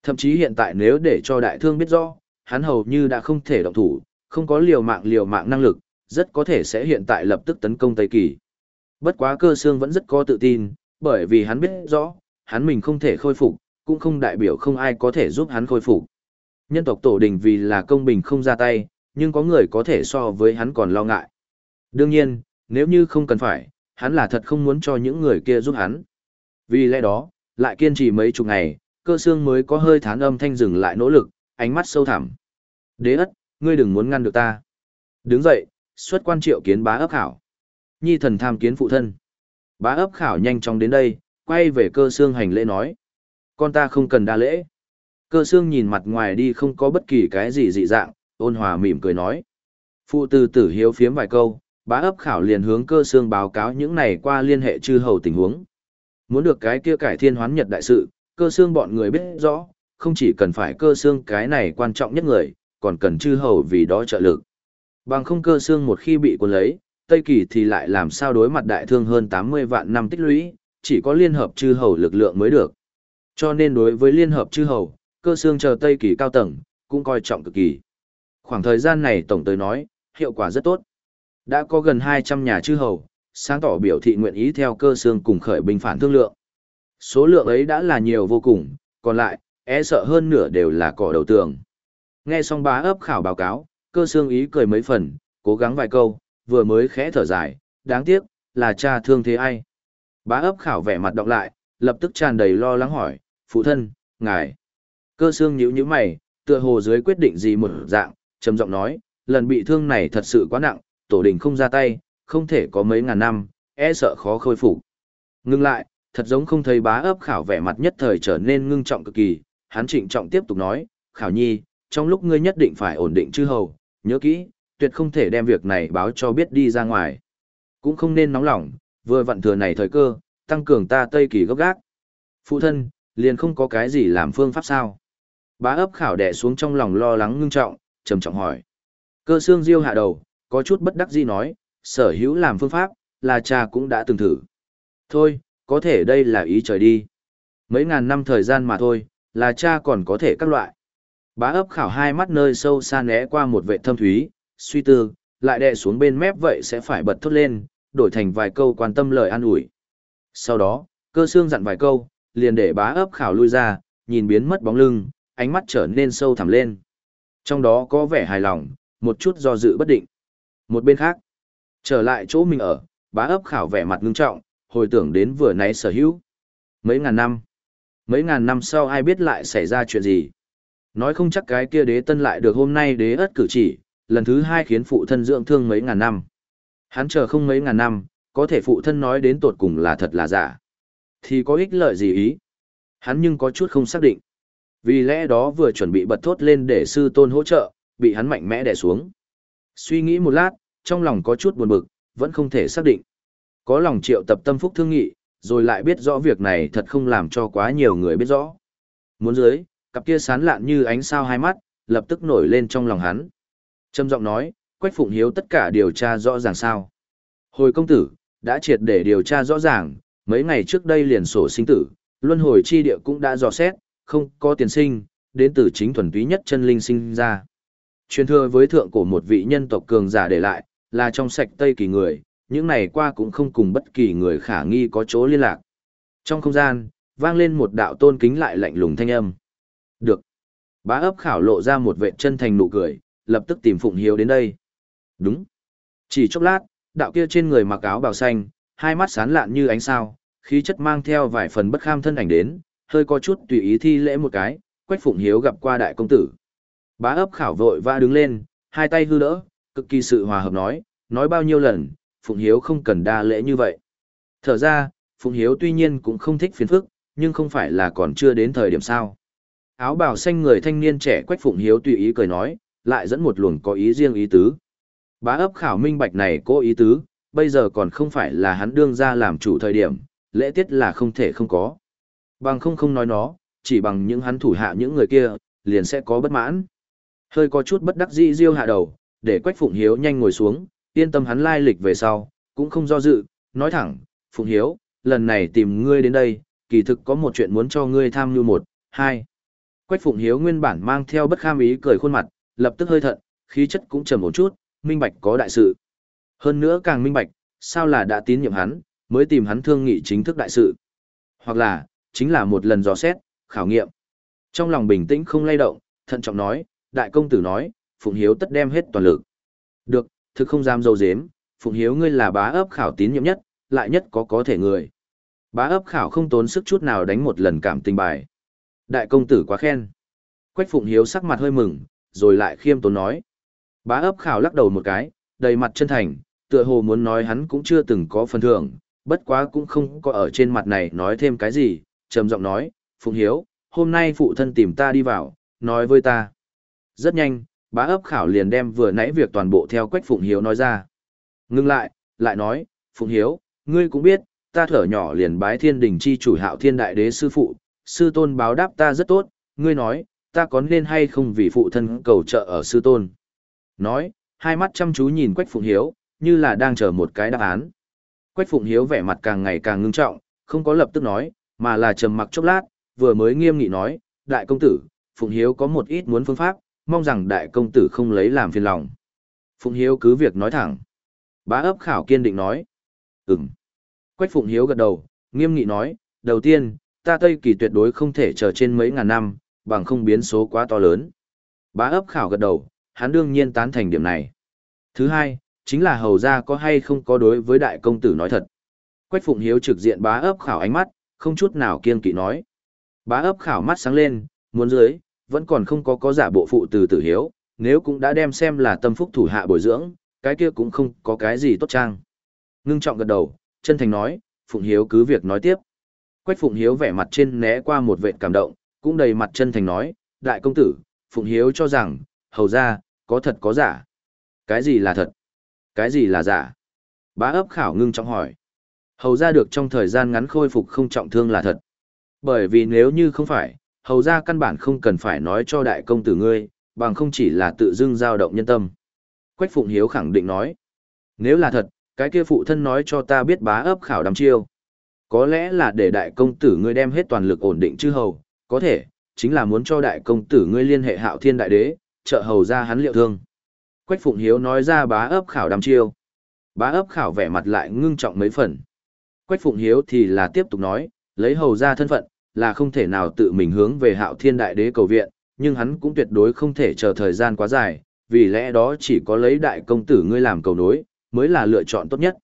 Thậm chí hiện tại nếu để cho đại thương biết rõ, hắn hầu như đã không thể động thủ, không có liều mạng liều mạng năng lực, rất có thể sẽ hiện tại lập tức tấn công Tây Kỳ. Bất quá cơ xương vẫn rất có tự tin, bởi vì hắn biết rõ, hắn mình không thể khôi phục, cũng không đại biểu không ai có thể giúp hắn khôi phục. Nhân tộc tổ đình vì là công bình không ra tay, nhưng có người có thể so với hắn còn lo ngại. Đương nhiên, nếu như không cần phải, hắn là thật không muốn cho những người kia giúp hắn. Vì lẽ đó, lại kiên trì mấy chục ngày, cơ xương mới có hơi thán âm thanh dừng lại nỗ lực, ánh mắt sâu thẳm. Đế ất, ngươi đừng muốn ngăn được ta. Đứng dậy, xuất quan triệu kiến bá ấp khảo. Nhi thần tham kiến phụ thân. Bá ấp khảo nhanh chóng đến đây, quay về cơ xương hành lễ nói. Con ta không cần đa lễ. Cơ xương nhìn mặt ngoài đi không có bất kỳ cái gì dị dạng, ôn hòa mỉm cười nói. Phụ từ tử hiếu phiếm vài câu, bá ấp khảo liền hướng cơ xương báo cáo những này qua liên hệ chư hầu tình huống. Muốn được cái kia cải thiên hoán nhật đại sự, cơ xương bọn người biết rõ, không chỉ cần phải cơ xương cái này quan trọng nhất người, còn cần chư hầu vì đó trợ lực. Bằng không cơ xương một khi bị quân lấy, Tây Kỳ thì lại làm sao đối mặt đại thương hơn 80 vạn năm tích lũy, chỉ có liên hợp chư hầu lực lượng mới được. Cho nên đối với liên hợp chư hầu, cơ xương chờ Tây Kỳ cao tầng, cũng coi trọng cực kỳ. Khoảng thời gian này tổng tới nói, hiệu quả rất tốt. Đã có gần 200 nhà chư hầu, sáng tỏ biểu thị nguyện ý theo cơ xương cùng khởi binh phản thương lượng. Số lượng ấy đã là nhiều vô cùng, còn lại, e sợ hơn nửa đều là cỏ đầu tường. Nghe xong bá ấp khảo báo cáo, cơ xương ý cười mấy phần, cố gắng vài câu, vừa mới khẽ thở dài, đáng tiếc, là cha thương thế ai. Bá ấp khảo vẻ mặt đọc lại, lập tức tràn đầy lo lắng hỏi, phụ thân, ngài. Cơ xương nhíu nhíu mày, tựa hồ dưới quyết định gì một dạng, trầm giọng nói, lần bị thương này thật sự quá nặng, tổ đình không ra tay, không thể có mấy ngàn năm, e sợ khó khôi phục. Ngưng lại, thật giống không thấy bá ấp khảo vẻ mặt nhất thời trở nên ngưng trọng cực kỳ, hắn trịnh trọng tiếp tục nói, khảo nhi, trong lúc ngươi nhất định phải ổn định chư hầu, nhớ kỹ, tuyệt không thể đem việc này báo cho biết đi ra ngoài. Cũng không nên nóng lòng, vừa vặn thừa này thời cơ, tăng cường ta Tây Kỳ gốc gác. Phụ thân, liền không có cái gì làm phương pháp sao. Bá ấp khảo đẻ xuống trong lòng lo lắng ngưng trọng, trầm trọng hỏi. Cơ xương diêu hạ đầu, có chút bất đắc dĩ nói, sở hữu làm phương pháp, là cha cũng đã từng thử. Thôi, có thể đây là ý trời đi. Mấy ngàn năm thời gian mà thôi, là cha còn có thể các loại. Bá ấp khảo hai mắt nơi sâu xa né qua một vệ thâm thúy, suy tư, lại đè xuống bên mép vậy sẽ phải bật thốt lên, đổi thành vài câu quan tâm lời an ủi. Sau đó, cơ xương dặn vài câu, liền để bá ấp khảo lui ra, nhìn biến mất bóng lưng, ánh mắt trở nên sâu thẳm lên. Trong đó có vẻ hài lòng, một chút do dự bất định. Một bên khác, trở lại chỗ mình ở, bá ấp khảo vẻ mặt ngưng trọng, hồi tưởng đến vừa nãy sở hữu. Mấy ngàn năm, mấy ngàn năm sau ai biết lại xảy ra chuyện gì. Nói không chắc cái kia đế tân lại được hôm nay đế ất cử chỉ, lần thứ hai khiến phụ thân dưỡng thương mấy ngàn năm. Hắn chờ không mấy ngàn năm, có thể phụ thân nói đến tột cùng là thật là giả. Thì có ích lợi gì ý? Hắn nhưng có chút không xác định. Vì lẽ đó vừa chuẩn bị bật thốt lên để sư tôn hỗ trợ, bị hắn mạnh mẽ đè xuống. Suy nghĩ một lát, trong lòng có chút buồn bực, vẫn không thể xác định. Có lòng triệu tập tâm phúc thương nghị, rồi lại biết rõ việc này thật không làm cho quá nhiều người biết rõ. Muốn dưới, cặp kia sán lạn như ánh sao hai mắt, lập tức nổi lên trong lòng hắn. Trâm giọng nói, Quách Phụng Hiếu tất cả điều tra rõ ràng sao. Hồi công tử, đã triệt để điều tra rõ ràng, mấy ngày trước đây liền sổ sinh tử, luân hồi chi địa cũng đã dò xét, không có tiền sinh, đến từ chính thuần túy nhất chân linh sinh ra. Truyền thừa với thượng cổ một vị nhân tộc cường giả để lại, là trong sạch Tây kỳ người, những này qua cũng không cùng bất kỳ người khả nghi có chỗ liên lạc. Trong không gian, vang lên một đạo tôn kính lại lạnh lùng thanh âm. Được. Bá ấp khảo lộ ra một vệ chân thành nụ cười, lập tức tìm Phụng Hiếu đến đây. Đúng. Chỉ chốc lát, đạo kia trên người mặc áo bào xanh, hai mắt sáng lạn như ánh sao, khí chất mang theo vài phần bất kham thân ảnh đến, hơi có chút tùy ý thi lễ một cái, Quách Phụng Hiếu gặp qua đại công tử. Bá ấp khảo vội va đứng lên, hai tay hư đỡ, cực kỳ sự hòa hợp nói, nói bao nhiêu lần, Phụng Hiếu không cần đa lễ như vậy. Thở ra, Phụng Hiếu tuy nhiên cũng không thích phiền phức, nhưng không phải là còn chưa đến thời điểm sao. Áo bào xanh người thanh niên trẻ Quách Phụng Hiếu tùy ý cười nói, lại dẫn một luồng có ý riêng ý tứ. Bá ấp khảo minh bạch này cố ý tứ, bây giờ còn không phải là hắn đương ra làm chủ thời điểm, lễ tiết là không thể không có. Bằng không không nói nó, chỉ bằng những hắn thủ hạ những người kia, liền sẽ có bất mãn. Hơi có chút bất đắc dĩ riêu hạ đầu, để Quách Phụng Hiếu nhanh ngồi xuống, yên tâm hắn lai lịch về sau, cũng không do dự, nói thẳng, Phụng Hiếu, lần này tìm ngươi đến đây, kỳ thực có một chuyện muốn cho ngươi tham như một, hai. Quách Phụng Hiếu nguyên bản mang theo bất kham ý cười khuôn mặt, lập tức hơi thận, khí chất cũng trầm một chút, minh bạch có đại sự. Hơn nữa càng minh bạch, sao là đã tín nhiệm hắn, mới tìm hắn thương nghị chính thức đại sự. Hoặc là, chính là một lần dò xét, khảo nghiệm. Trong lòng bình tĩnh không lay động, thận trọng nói, đại công tử nói, Phụng Hiếu tất đem hết toàn lực. Được, thực không dám dâu dếm, Phụng Hiếu ngươi là bá ấp khảo tín nhiệm nhất, lại nhất có có thể người. Bá ấp khảo không tốn sức chút nào đánh một lần cảm tình bài. Đại công tử quá khen. Quách Phụng Hiếu sắc mặt hơi mừng, rồi lại khiêm tốn nói. Bá ấp khảo lắc đầu một cái, đầy mặt chân thành, tựa hồ muốn nói hắn cũng chưa từng có phần thưởng, bất quá cũng không có ở trên mặt này nói thêm cái gì, trầm giọng nói, Phụng Hiếu, hôm nay phụ thân tìm ta đi vào, nói với ta. Rất nhanh, bá ấp khảo liền đem vừa nãy việc toàn bộ theo Quách Phụng Hiếu nói ra. Ngưng lại, lại nói, Phụng Hiếu, ngươi cũng biết, ta thở nhỏ liền bái thiên đình chi chủ hạo thiên đại đế sư phụ, sư tôn báo đáp ta rất tốt, ngươi nói, ta có nên hay không vì phụ thân cầu trợ ở sư tôn. Nói, hai mắt chăm chú nhìn Quách Phụng Hiếu, như là đang chờ một cái đáp án. Quách Phụng Hiếu vẻ mặt càng ngày càng ngưng trọng, không có lập tức nói, mà là trầm mặc chốc lát, vừa mới nghiêm nghị nói, đại công tử, Phụng Hiếu có một ít muốn phương pháp, mong rằng đại công tử không lấy làm phiền lòng. Phụng Hiếu cứ việc nói thẳng. Bá ấp khảo kiên định nói. Ừm. Quách Phụng Hiếu gật đầu, nghiêm nghị nói, đầu tiên, ta Tây Kỳ tuyệt đối không thể chờ trên mấy ngàn năm, bằng không biến số quá to lớn. Bá ấp khảo gật đầu, hắn đương nhiên tán thành điểm này. Thứ hai, chính là hầu ra có hay không có đối với đại công tử nói thật. Quách Phụng Hiếu trực diện bá ấp khảo ánh mắt, không chút nào kiên kỵ nói. Bá ấp khảo mắt sáng lên, muốn dưới, vẫn còn không có có giả bộ phụ từ tử hiếu, nếu cũng đã đem xem là tâm phúc thủ hạ bồi dưỡng, cái kia cũng không có cái gì tốt trang. Ngưng trọng gật đầu, chân thành nói, Phụng Hiếu cứ việc nói tiếp. Quách Phụng Hiếu vẻ mặt trên né qua một vệ cảm động, cũng đầy mặt chân thành nói, đại công tử, Phụng Hiếu cho rằng, hầu ra, có thật có giả. Cái gì là thật? Cái gì là giả? Bá ấp khảo ngưng trọng hỏi. Hầu ra được trong thời gian ngắn khôi phục không trọng thương là thật. Bởi vì nếu như không phải, hầu ra căn bản không cần phải nói cho đại công tử ngươi, bằng không chỉ là tự dưng dao động nhân tâm. Quách Phụng Hiếu khẳng định nói. Nếu là thật, cái kia phụ thân nói cho ta biết bá ấp khảo đắm chiêu. Có lẽ là để đại công tử ngươi đem hết toàn lực ổn định chứ hầu, có thể, chính là muốn cho đại công tử ngươi liên hệ hạo thiên đại đế, trợ hầu ra hắn liệu thương. Quách Phụng Hiếu nói ra bá ấp khảo đắm chiêu. Bá ấp khảo vẻ mặt lại ngưng trọng mấy phần. Quách Phụng Hiếu thì là tiếp tục nói, lấy hầu ra thân phận, là không thể nào tự mình hướng về hạo thiên đại đế cầu viện, nhưng hắn cũng tuyệt đối không thể chờ thời gian quá dài, vì lẽ đó chỉ có lấy đại công tử ngươi làm cầu nối, mới là lựa chọn tốt nhất.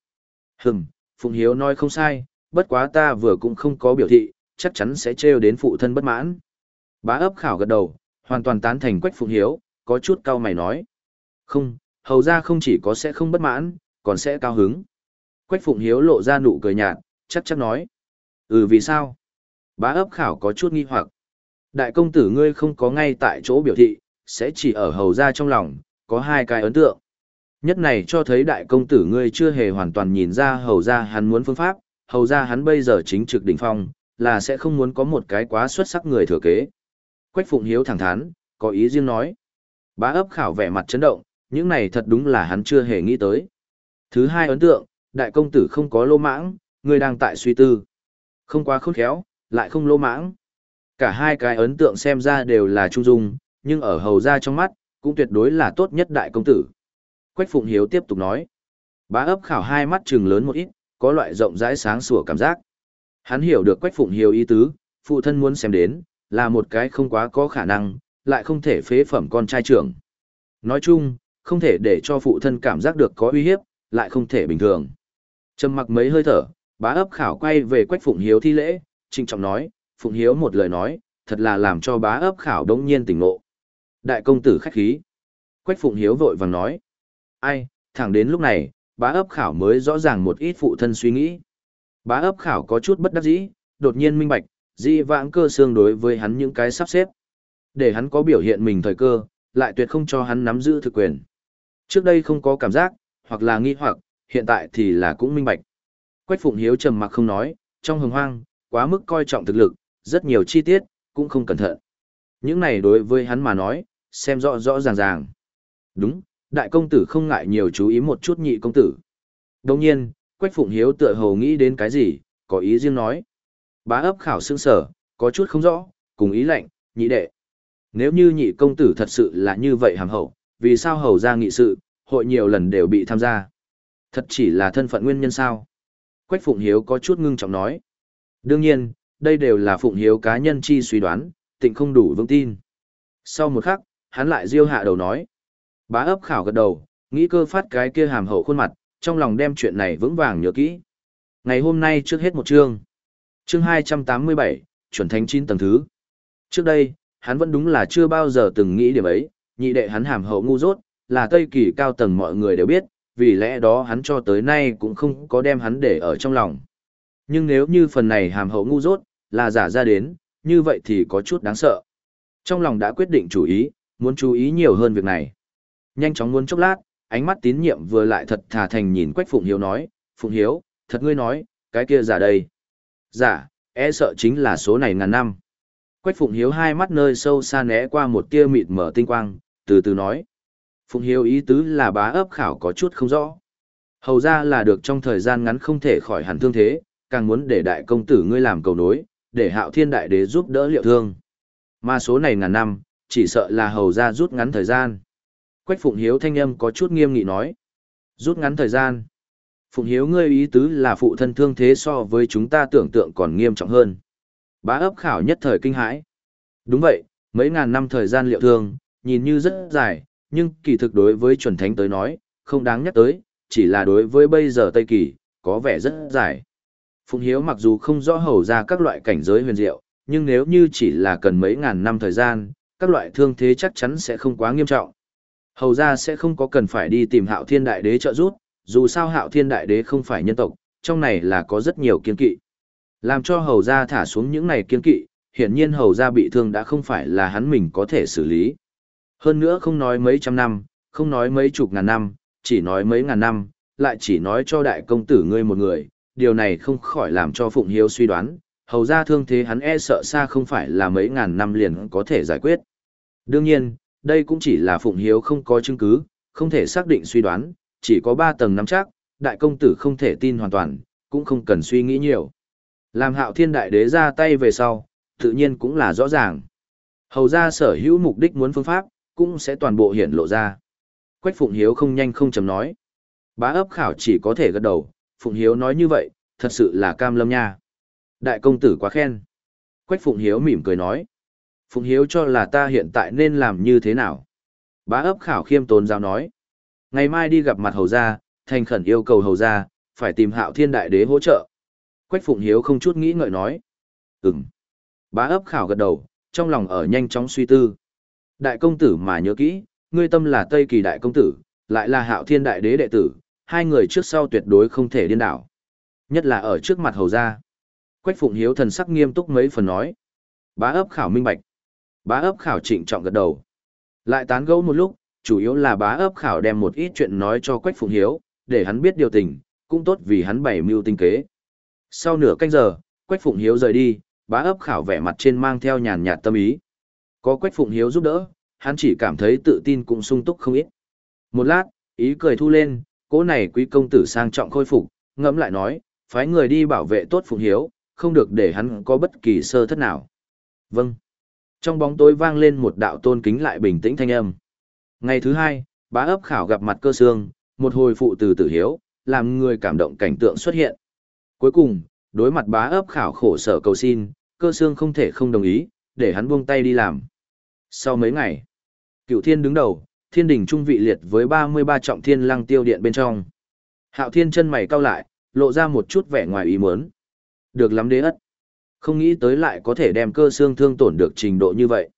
Hừm, Phụng Hiếu nói không sai, bất quá ta vừa cũng không có biểu thị, chắc chắn sẽ trêu đến phụ thân bất mãn. Bá ấp khảo gật đầu, hoàn toàn tán thành Quách Phụng Hiếu, có chút cao mày nói. Không, hầu ra không chỉ có sẽ không bất mãn, còn sẽ cao hứng. Quách Phụng Hiếu lộ ra nụ cười nhạt, chắc chắn nói. Ừ vì sao? Bá ấp khảo có chút nghi hoặc. Đại công tử ngươi không có ngay tại chỗ biểu thị, sẽ chỉ ở hầu ra trong lòng, có hai cái ấn tượng. Nhất này cho thấy đại công tử ngươi chưa hề hoàn toàn nhìn ra hầu ra hắn muốn phương pháp, hầu ra hắn bây giờ chính trực đỉnh phong, là sẽ không muốn có một cái quá xuất sắc người thừa kế. Quách Phụng Hiếu thẳng thắn, có ý riêng nói. Bá ấp khảo vẻ mặt chấn động, những này thật đúng là hắn chưa hề nghĩ tới. Thứ hai ấn tượng, đại công tử không có lô mãng, người đang tại suy tư. Không quá khôn khéo, lại không lô mãng. Cả hai cái ấn tượng xem ra đều là trung dung, nhưng ở hầu ra trong mắt, cũng tuyệt đối là tốt nhất đại công tử. Quách Phụng Hiếu tiếp tục nói. Bá ấp khảo hai mắt trừng lớn một ít, có loại rộng rãi sáng sủa cảm giác. Hắn hiểu được Quách Phụng Hiếu ý tứ, phụ thân muốn xem đến, là một cái không quá có khả năng, lại không thể phế phẩm con trai trưởng. Nói chung, không thể để cho phụ thân cảm giác được có uy hiếp, lại không thể bình thường. Trầm mặc mấy hơi thở, bá ấp khảo quay về Quách Phụng Hiếu thi lễ, trinh trọng nói, Phụng Hiếu một lời nói, thật là làm cho bá ấp khảo đống nhiên tỉnh ngộ. Đại công tử khách khí. Quách Phụng Hiếu vội vàng nói. Ai, thẳng đến lúc này, bá ấp khảo mới rõ ràng một ít phụ thân suy nghĩ. Bá ấp khảo có chút bất đắc dĩ, đột nhiên minh bạch, di vãng cơ xương đối với hắn những cái sắp xếp. Để hắn có biểu hiện mình thời cơ, lại tuyệt không cho hắn nắm giữ thực quyền. Trước đây không có cảm giác, hoặc là nghi hoặc, hiện tại thì là cũng minh bạch. Quách Phụng Hiếu trầm mặc không nói, trong hồng hoang, quá mức coi trọng thực lực, rất nhiều chi tiết, cũng không cẩn thận. Những này đối với hắn mà nói, xem rõ rõ ràng ràng. Đúng, đại công tử không ngại nhiều chú ý một chút nhị công tử. Đồng nhiên, Quách Phụng Hiếu tựa hồ nghĩ đến cái gì, có ý riêng nói. Bá ấp khảo sương sở, có chút không rõ, cùng ý lệnh, nhị đệ. Nếu như nhị công tử thật sự là như vậy hàm hậu, vì sao hầu ra nghị sự, hội nhiều lần đều bị tham gia. Thật chỉ là thân phận nguyên nhân sao? Quách Phụng Hiếu có chút ngưng trọng nói. Đương nhiên, đây đều là Phụng Hiếu cá nhân chi suy đoán, tịnh không đủ vững tin. Sau một khắc, hắn lại diêu hạ đầu nói. Bá ấp khảo gật đầu, nghĩ cơ phát cái kia hàm hậu khuôn mặt, trong lòng đem chuyện này vững vàng nhớ kỹ. Ngày hôm nay trước hết một chương. Chương 287, chuẩn thánh chín tầng thứ. Trước đây, hắn vẫn đúng là chưa bao giờ từng nghĩ điểm ấy, nhị đệ hắn hàm hậu ngu dốt, là Tây Kỳ cao tầng mọi người đều biết, vì lẽ đó hắn cho tới nay cũng không có đem hắn để ở trong lòng. Nhưng nếu như phần này hàm hậu ngu dốt, là giả ra đến, như vậy thì có chút đáng sợ. Trong lòng đã quyết định chủ ý, muốn chú ý nhiều hơn việc này. Nhanh chóng muốn chốc lát, ánh mắt tín nhiệm vừa lại thật thà thành nhìn Quách Phụng Hiếu nói, Phụng Hiếu, thật ngươi nói, cái kia giả đây. Giả, e sợ chính là số này ngàn năm. Quách Phụng Hiếu hai mắt nơi sâu xa né qua một tia mịt mở tinh quang, từ từ nói. Phụng Hiếu ý tứ là bá ấp khảo có chút không rõ. Hầu ra là được trong thời gian ngắn không thể khỏi hẳn thương thế, càng muốn để đại công tử ngươi làm cầu nối, để hạo thiên đại đế giúp đỡ liệu thương. Mà số này ngàn năm, chỉ sợ là hầu ra rút ngắn thời gian. Quách Phụng Hiếu thanh âm có chút nghiêm nghị nói. Rút ngắn thời gian. Phụng Hiếu ngươi ý tứ là phụ thân thương thế so với chúng ta tưởng tượng còn nghiêm trọng hơn. Bá ấp khảo nhất thời kinh hãi. Đúng vậy, mấy ngàn năm thời gian liệu thương, nhìn như rất dài, nhưng kỳ thực đối với chuẩn thánh tới nói, không đáng nhắc tới, chỉ là đối với bây giờ Tây Kỳ, có vẻ rất dài. Phụng Hiếu mặc dù không rõ hầu ra các loại cảnh giới huyền diệu, nhưng nếu như chỉ là cần mấy ngàn năm thời gian, các loại thương thế chắc chắn sẽ không quá nghiêm trọng. Hầu ra sẽ không có cần phải đi tìm hạo thiên đại đế trợ giúp, dù sao hạo thiên đại đế không phải nhân tộc, trong này là có rất nhiều kiên kỵ. Làm cho hầu ra thả xuống những này kiên kỵ, hiển nhiên hầu ra bị thương đã không phải là hắn mình có thể xử lý. Hơn nữa không nói mấy trăm năm, không nói mấy chục ngàn năm, chỉ nói mấy ngàn năm, lại chỉ nói cho đại công tử ngươi một người, điều này không khỏi làm cho Phụng Hiếu suy đoán, hầu ra thương thế hắn e sợ xa không phải là mấy ngàn năm liền có thể giải quyết. Đương nhiên, đây cũng chỉ là Phụng Hiếu không có chứng cứ, không thể xác định suy đoán, chỉ có 3 tầng nắm chắc, đại công tử không thể tin hoàn toàn, cũng không cần suy nghĩ nhiều. Làm hạo thiên đại đế ra tay về sau, tự nhiên cũng là rõ ràng. Hầu ra sở hữu mục đích muốn phương pháp, cũng sẽ toàn bộ hiển lộ ra. Quách Phụng Hiếu không nhanh không chấm nói. Bá ấp khảo chỉ có thể gật đầu, Phụng Hiếu nói như vậy, thật sự là cam lâm nha. Đại công tử quá khen. Quách Phụng Hiếu mỉm cười nói. Phụng Hiếu cho là ta hiện tại nên làm như thế nào? Bá ấp khảo khiêm tốn giáo nói. Ngày mai đi gặp mặt hầu gia, thành khẩn yêu cầu hầu gia, phải tìm hạo thiên đại đế hỗ trợ. Quách Phụng Hiếu không chút nghĩ ngợi nói. Ừm. Bá ấp khảo gật đầu, trong lòng ở nhanh chóng suy tư. Đại công tử mà nhớ kỹ, ngươi tâm là Tây Kỳ đại công tử, lại là hạo thiên đại đế đệ tử, hai người trước sau tuyệt đối không thể điên đảo. Nhất là ở trước mặt hầu gia. Quách Phụng Hiếu thần sắc nghiêm túc mấy phần nói. Bá ấp khảo minh bạch. Bá ấp khảo trịnh trọng gật đầu. Lại tán gẫu một lúc, chủ yếu là bá ấp khảo đem một ít chuyện nói cho Quách Phụng Hiếu, để hắn biết điều tình, cũng tốt vì hắn bày mưu tinh kế. Sau nửa canh giờ, Quách Phụng Hiếu rời đi, bá ấp khảo vẻ mặt trên mang theo nhàn nhạt tâm ý. Có Quách Phụng Hiếu giúp đỡ, hắn chỉ cảm thấy tự tin cũng sung túc không ít. Một lát, ý cười thu lên, cỗ này quý công tử sang trọng khôi phục, ngẫm lại nói, phái người đi bảo vệ tốt Phụng Hiếu, không được để hắn có bất kỳ sơ thất nào. Vâng. Trong bóng tối vang lên một đạo tôn kính lại bình tĩnh thanh âm. Ngày thứ hai, bá ấp khảo gặp mặt cơ xương, một hồi phụ từ tử hiếu, làm người cảm động cảnh tượng xuất hiện. Cuối cùng, đối mặt bá ấp khảo khổ sở cầu xin, cơ xương không thể không đồng ý, để hắn buông tay đi làm. Sau mấy ngày, cựu thiên đứng đầu, thiên đình trung vị liệt với 33 trọng thiên lăng tiêu điện bên trong. Hạo thiên chân mày cau lại, lộ ra một chút vẻ ngoài ý muốn. Được lắm đế ất. Không nghĩ tới lại có thể đem cơ xương thương tổn được trình độ như vậy.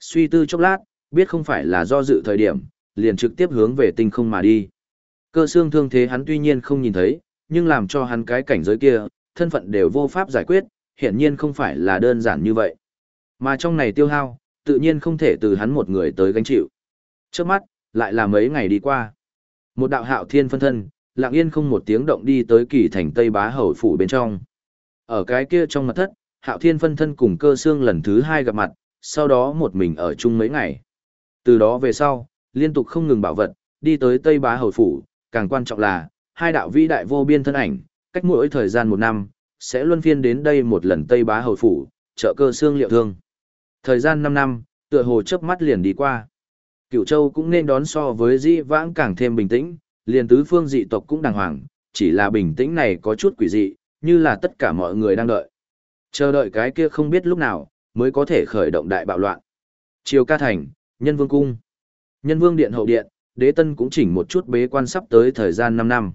Suy tư chốc lát, biết không phải là do dự thời điểm, liền trực tiếp hướng về tinh không mà đi. Cơ xương thương thế hắn tuy nhiên không nhìn thấy, nhưng làm cho hắn cái cảnh giới kia, thân phận đều vô pháp giải quyết, hiển nhiên không phải là đơn giản như vậy. Mà trong này tiêu hao, tự nhiên không thể từ hắn một người tới gánh chịu. Trước mắt, lại là mấy ngày đi qua. Một đạo hạo thiên phân thân, lặng yên không một tiếng động đi tới kỳ thành Tây Bá Hầu Phủ bên trong. Ở cái kia trong mật thất, hạo thiên phân thân cùng cơ xương lần thứ hai gặp mặt, sau đó một mình ở chung mấy ngày. Từ đó về sau, liên tục không ngừng bảo vật, đi tới Tây Bá Hầu Phủ, càng quan trọng là, hai đạo vĩ đại vô biên thân ảnh, cách mỗi thời gian một năm, sẽ luân phiên đến đây một lần Tây Bá Hầu Phủ, trợ cơ xương liệu thương. Thời gian 5 năm, tựa hồ chớp mắt liền đi qua. Cửu Châu cũng nên đón so với Di Vãng càng thêm bình tĩnh, liền tứ phương dị tộc cũng đàng hoàng, chỉ là bình tĩnh này có chút quỷ dị, như là tất cả mọi người đang đợi. Chờ đợi cái kia không biết lúc nào, mới có thể khởi động đại bạo loạn. Triều ca thành, nhân vương cung. Nhân vương điện hậu điện, đế tân cũng chỉnh một chút bế quan sắp tới thời gian 5 năm.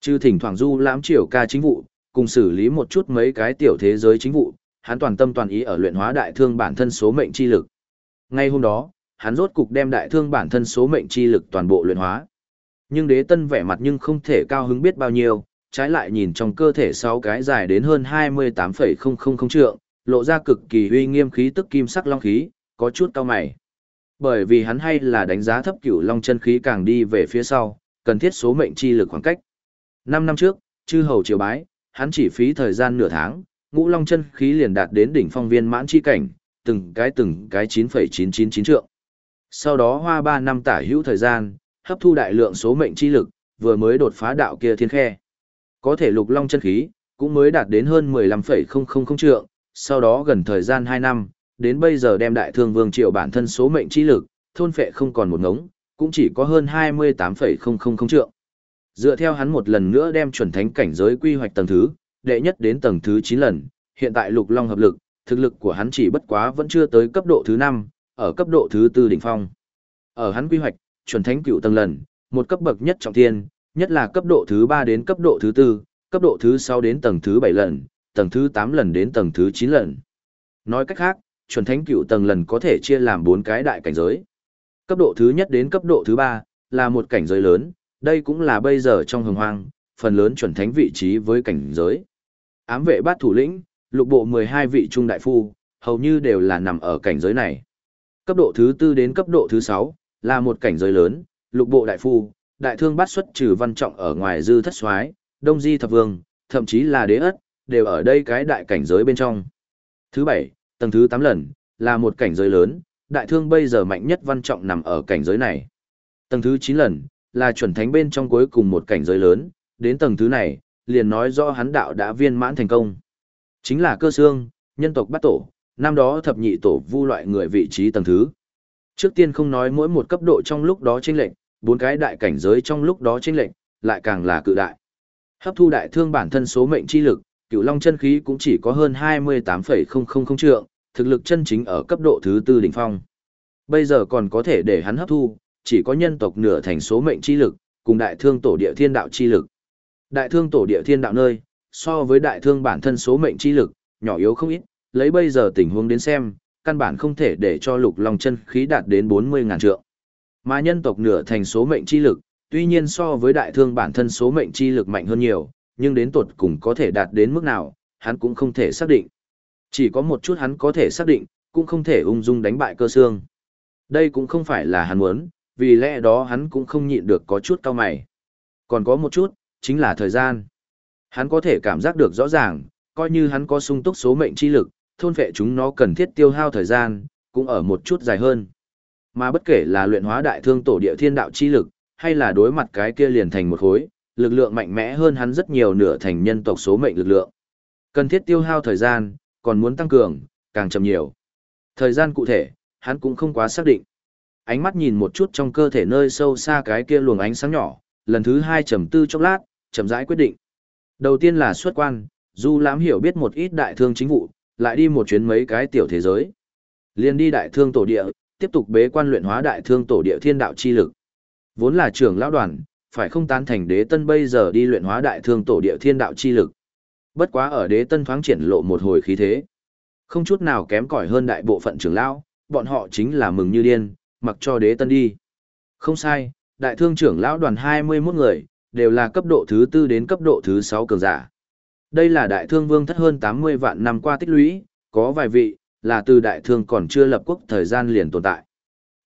Chư thỉnh thoảng du lãm triều ca chính vụ, cùng xử lý một chút mấy cái tiểu thế giới chính vụ, hắn toàn tâm toàn ý ở luyện hóa đại thương bản thân số mệnh chi lực. Ngay hôm đó, hắn rốt cục đem đại thương bản thân số mệnh chi lực toàn bộ luyện hóa. Nhưng đế tân vẻ mặt nhưng không thể cao hứng biết bao nhiêu, trái lại nhìn trong cơ thể sáu cái dài đến hơn 28,000 trượng, lộ ra cực kỳ uy nghiêm khí tức kim sắc long khí, có chút cao mày. Bởi vì hắn hay là đánh giá thấp cửu long chân khí càng đi về phía sau, cần thiết số mệnh chi lực khoảng cách. Năm năm trước, chư hầu triều bái, hắn chỉ phí thời gian nửa tháng, ngũ long chân khí liền đạt đến đỉnh phong viên mãn chi cảnh, từng cái từng cái 9,999 trượng. Sau đó hoa 3 năm tả hữu thời gian, hấp thu đại lượng số mệnh chi lực, vừa mới đột phá đạo kia thiên khe. Có thể lục long chân khí, cũng mới đạt đến hơn 15,000 trượng, sau đó gần thời gian 2 năm, đến bây giờ đem đại thương vương triệu bản thân số mệnh chi lực, thôn phệ không còn một ngống, cũng chỉ có hơn 28,000 trượng. Dựa theo hắn một lần nữa đem chuẩn thánh cảnh giới quy hoạch tầng thứ, đệ nhất đến tầng thứ 9 lần, hiện tại lục long hợp lực, thực lực của hắn chỉ bất quá vẫn chưa tới cấp độ thứ 5, ở cấp độ thứ tư đỉnh phong. Ở hắn quy hoạch, chuẩn thánh cựu tầng lần, một cấp bậc nhất trọng thiên, nhất là cấp độ thứ 3 đến cấp độ thứ 4, cấp độ thứ 6 đến tầng thứ 7 lần, tầng thứ 8 lần đến tầng thứ 9 lần. Nói cách khác, chuẩn thánh cựu tầng lần có thể chia làm 4 cái đại cảnh giới. Cấp độ thứ nhất đến cấp độ thứ 3 là một cảnh giới lớn, đây cũng là bây giờ trong hồng hoang, phần lớn chuẩn thánh vị trí với cảnh giới. Ám vệ bát thủ lĩnh, lục bộ 12 vị trung đại phu, hầu như đều là nằm ở cảnh giới này. Cấp độ thứ tư đến cấp độ thứ sáu là một cảnh giới lớn, lục bộ đại phu, đại thương bát xuất trừ văn trọng ở ngoài dư thất soái, đông di thập vương, thậm chí là đế ất, đều ở đây cái đại cảnh giới bên trong. Thứ bảy, tầng thứ tám lần, là một cảnh giới lớn, đại thương bây giờ mạnh nhất văn trọng nằm ở cảnh giới này. Tầng thứ chín lần, là chuẩn thánh bên trong cuối cùng một cảnh giới lớn, đến tầng thứ này, liền nói rõ hắn đạo đã viên mãn thành công. Chính là cơ xương, nhân tộc bắt tổ, năm đó thập nhị tổ vu loại người vị trí tầng thứ. Trước tiên không nói mỗi một cấp độ trong lúc đó chênh lệnh, bốn cái đại cảnh giới trong lúc đó chênh lệnh, lại càng là cự đại. Hấp thu đại thương bản thân số mệnh chi lực, cựu long chân khí cũng chỉ có hơn 28,000 trượng, thực lực chân chính ở cấp độ thứ tư đỉnh phong. Bây giờ còn có thể để hắn hấp thu, chỉ có nhân tộc nửa thành số mệnh chi lực, cùng đại thương tổ địa thiên đạo chi lực. Đại thương tổ địa thiên đạo nơi, so với đại thương bản thân số mệnh chi lực, nhỏ yếu không ít, lấy bây giờ tình huống đến xem, căn bản không thể để cho lục long chân khí đạt đến 40 ngàn trượng. Mà nhân tộc nửa thành số mệnh chi lực, tuy nhiên so với đại thương bản thân số mệnh chi lực mạnh hơn nhiều, nhưng đến tột cùng có thể đạt đến mức nào, hắn cũng không thể xác định. Chỉ có một chút hắn có thể xác định, cũng không thể ung dung đánh bại cơ xương. Đây cũng không phải là hắn muốn, vì lẽ đó hắn cũng không nhịn được có chút cao mày. Còn có một chút, chính là thời gian. Hắn có thể cảm giác được rõ ràng, coi như hắn có sung túc số mệnh chi lực, thôn vệ chúng nó cần thiết tiêu hao thời gian, cũng ở một chút dài hơn. Mà bất kể là luyện hóa đại thương tổ địa thiên đạo chi lực, hay là đối mặt cái kia liền thành một khối, lực lượng mạnh mẽ hơn hắn rất nhiều nửa thành nhân tộc số mệnh lực lượng. Cần thiết tiêu hao thời gian, còn muốn tăng cường, càng chậm nhiều. Thời gian cụ thể, hắn cũng không quá xác định. Ánh mắt nhìn một chút trong cơ thể nơi sâu xa cái kia luồng ánh sáng nhỏ, lần thứ hai trầm tư chốc lát, chậm rãi quyết định. Đầu tiên là xuất quan, Du Lãm hiểu biết một ít đại thương chính vụ, lại đi một chuyến mấy cái tiểu thế giới. Liên đi đại thương tổ địa, tiếp tục bế quan luyện hóa đại thương tổ địa thiên đạo chi lực. Vốn là trưởng lão đoàn, phải không tán thành đế tân bây giờ đi luyện hóa đại thương tổ địa thiên đạo chi lực. Bất quá ở đế tân thoáng triển lộ một hồi khí thế. Không chút nào kém cỏi hơn đại bộ phận trưởng lão, bọn họ chính là mừng như điên, mặc cho đế tân đi. Không sai, đại thương trưởng lão đoàn 21 người, đều là cấp độ thứ tư đến cấp độ thứ 6 cường giả. Đây là đại thương vương thất hơn 80 vạn năm qua tích lũy, có vài vị, là từ đại thương còn chưa lập quốc thời gian liền tồn tại.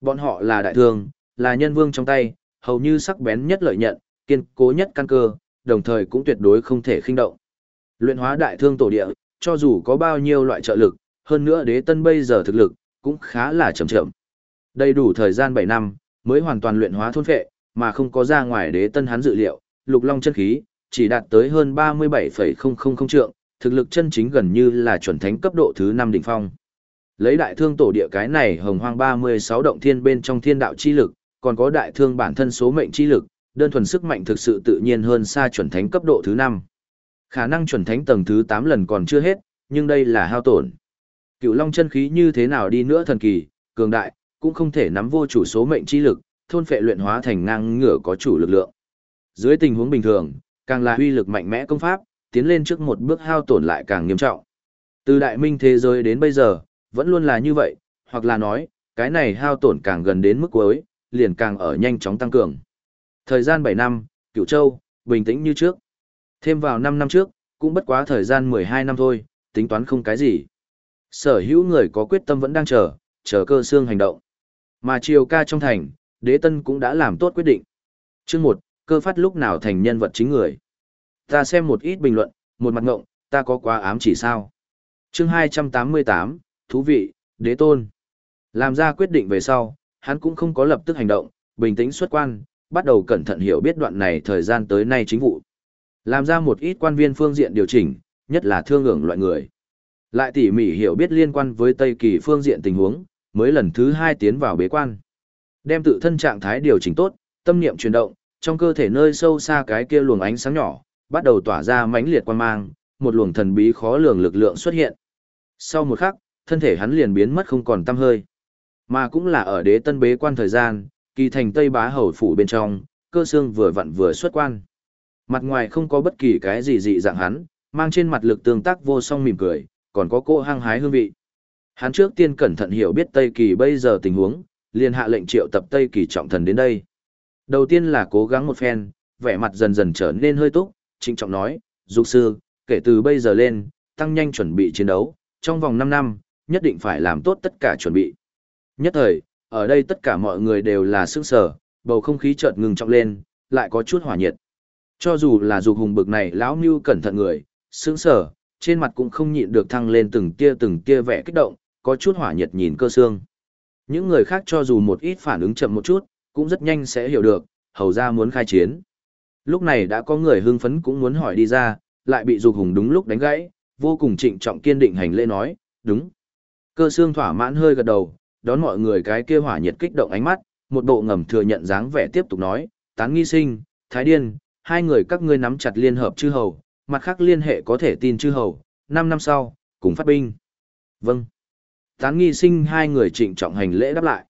Bọn họ là đại thương, là nhân vương trong tay, hầu như sắc bén nhất lợi nhận, kiên cố nhất căn cơ, đồng thời cũng tuyệt đối không thể khinh động. Luyện hóa đại thương tổ địa, cho dù có bao nhiêu loại trợ lực, hơn nữa đế tân bây giờ thực lực, cũng khá là chậm chậm. Đầy đủ thời gian 7 năm, mới hoàn toàn luyện hóa thôn phệ, mà không có ra ngoài đế tân hắn dự liệu, lục long chân khí, chỉ đạt tới hơn 37,000 trượng, thực lực chân chính gần như là chuẩn thánh cấp độ thứ 5 đỉnh phong. Lấy đại thương tổ địa cái này hồng hoang 36 động thiên bên trong thiên đạo chi lực, còn có đại thương bản thân số mệnh chi lực, đơn thuần sức mạnh thực sự tự nhiên hơn xa chuẩn thánh cấp độ thứ 5. Khả năng chuẩn thánh tầng thứ 8 lần còn chưa hết, nhưng đây là hao tổn. Cựu Long chân khí như thế nào đi nữa thần kỳ, cường đại, cũng không thể nắm vô chủ số mệnh chi lực, thôn phệ luyện hóa thành ngang ngửa có chủ lực lượng. Dưới tình huống bình thường, càng là uy lực mạnh mẽ công pháp, tiến lên trước một bước hao tổn lại càng nghiêm trọng. Từ đại minh thế giới đến bây giờ, vẫn luôn là như vậy, hoặc là nói, cái này hao tổn càng gần đến mức cuối, liền càng ở nhanh chóng tăng cường. Thời gian 7 năm, Cửu Châu, bình tĩnh như trước. Thêm vào 5 năm trước, cũng bất quá thời gian 12 năm thôi, tính toán không cái gì. Sở hữu người có quyết tâm vẫn đang chờ, chờ cơ xương hành động. Mà triều ca trong thành, đế tân cũng đã làm tốt quyết định. Chương 1, cơ phát lúc nào thành nhân vật chính người. Ta xem một ít bình luận, một mặt ngộng, ta có quá ám chỉ sao. Chương 288, thú vị, đế tôn. Làm ra quyết định về sau, hắn cũng không có lập tức hành động, bình tĩnh xuất quan, bắt đầu cẩn thận hiểu biết đoạn này thời gian tới nay chính vụ. Làm ra một ít quan viên phương diện điều chỉnh, nhất là thương ngưỡng loại người. Lại tỉ mỉ hiểu biết liên quan với Tây Kỳ phương diện tình huống, mới lần thứ hai tiến vào bế quan. Đem tự thân trạng thái điều chỉnh tốt, tâm niệm chuyển động, trong cơ thể nơi sâu xa cái kia luồng ánh sáng nhỏ, bắt đầu tỏa ra mãnh liệt quan mang, một luồng thần bí khó lường lực lượng xuất hiện. Sau một khắc, thân thể hắn liền biến mất không còn tăm hơi. Mà cũng là ở đế tân bế quan thời gian, kỳ thành Tây Bá Hầu phủ bên trong, cơ xương vừa vặn vừa xuất quan. Mặt ngoài không có bất kỳ cái gì dị dạng hắn, mang trên mặt lực tương tác vô song mỉm cười, còn có cô hăng hái hương vị. Hắn trước tiên cẩn thận hiểu biết Tây Kỳ bây giờ tình huống, liền hạ lệnh triệu tập Tây Kỳ trọng thần đến đây. Đầu tiên là cố gắng một phen, vẻ mặt dần dần trở nên hơi túc, trịnh trọng nói, dục sư, kể từ bây giờ lên, tăng nhanh chuẩn bị chiến đấu, trong vòng 5 năm, nhất định phải làm tốt tất cả chuẩn bị. Nhất thời, ở đây tất cả mọi người đều là sức sở, bầu không khí chợt ngừng trọng lên, lại có chút hỏa nhiệt. Cho dù là dục hùng bực này lão mưu cẩn thận người, sướng sở, trên mặt cũng không nhịn được thăng lên từng tia từng tia vẻ kích động, có chút hỏa nhiệt nhìn cơ xương. Những người khác cho dù một ít phản ứng chậm một chút, cũng rất nhanh sẽ hiểu được, hầu ra muốn khai chiến. Lúc này đã có người hưng phấn cũng muốn hỏi đi ra, lại bị dục hùng đúng lúc đánh gãy, vô cùng trịnh trọng kiên định hành lễ nói, đúng. Cơ xương thỏa mãn hơi gật đầu, đón mọi người cái kia hỏa nhiệt kích động ánh mắt, một bộ ngầm thừa nhận dáng vẻ tiếp tục nói, tán nghi sinh, thái điên, hai người các ngươi nắm chặt liên hợp chư hầu, mặt khác liên hệ có thể tin chư hầu, năm năm sau, cùng phát binh. Vâng. Tán nghi sinh hai người trịnh trọng hành lễ đáp lại.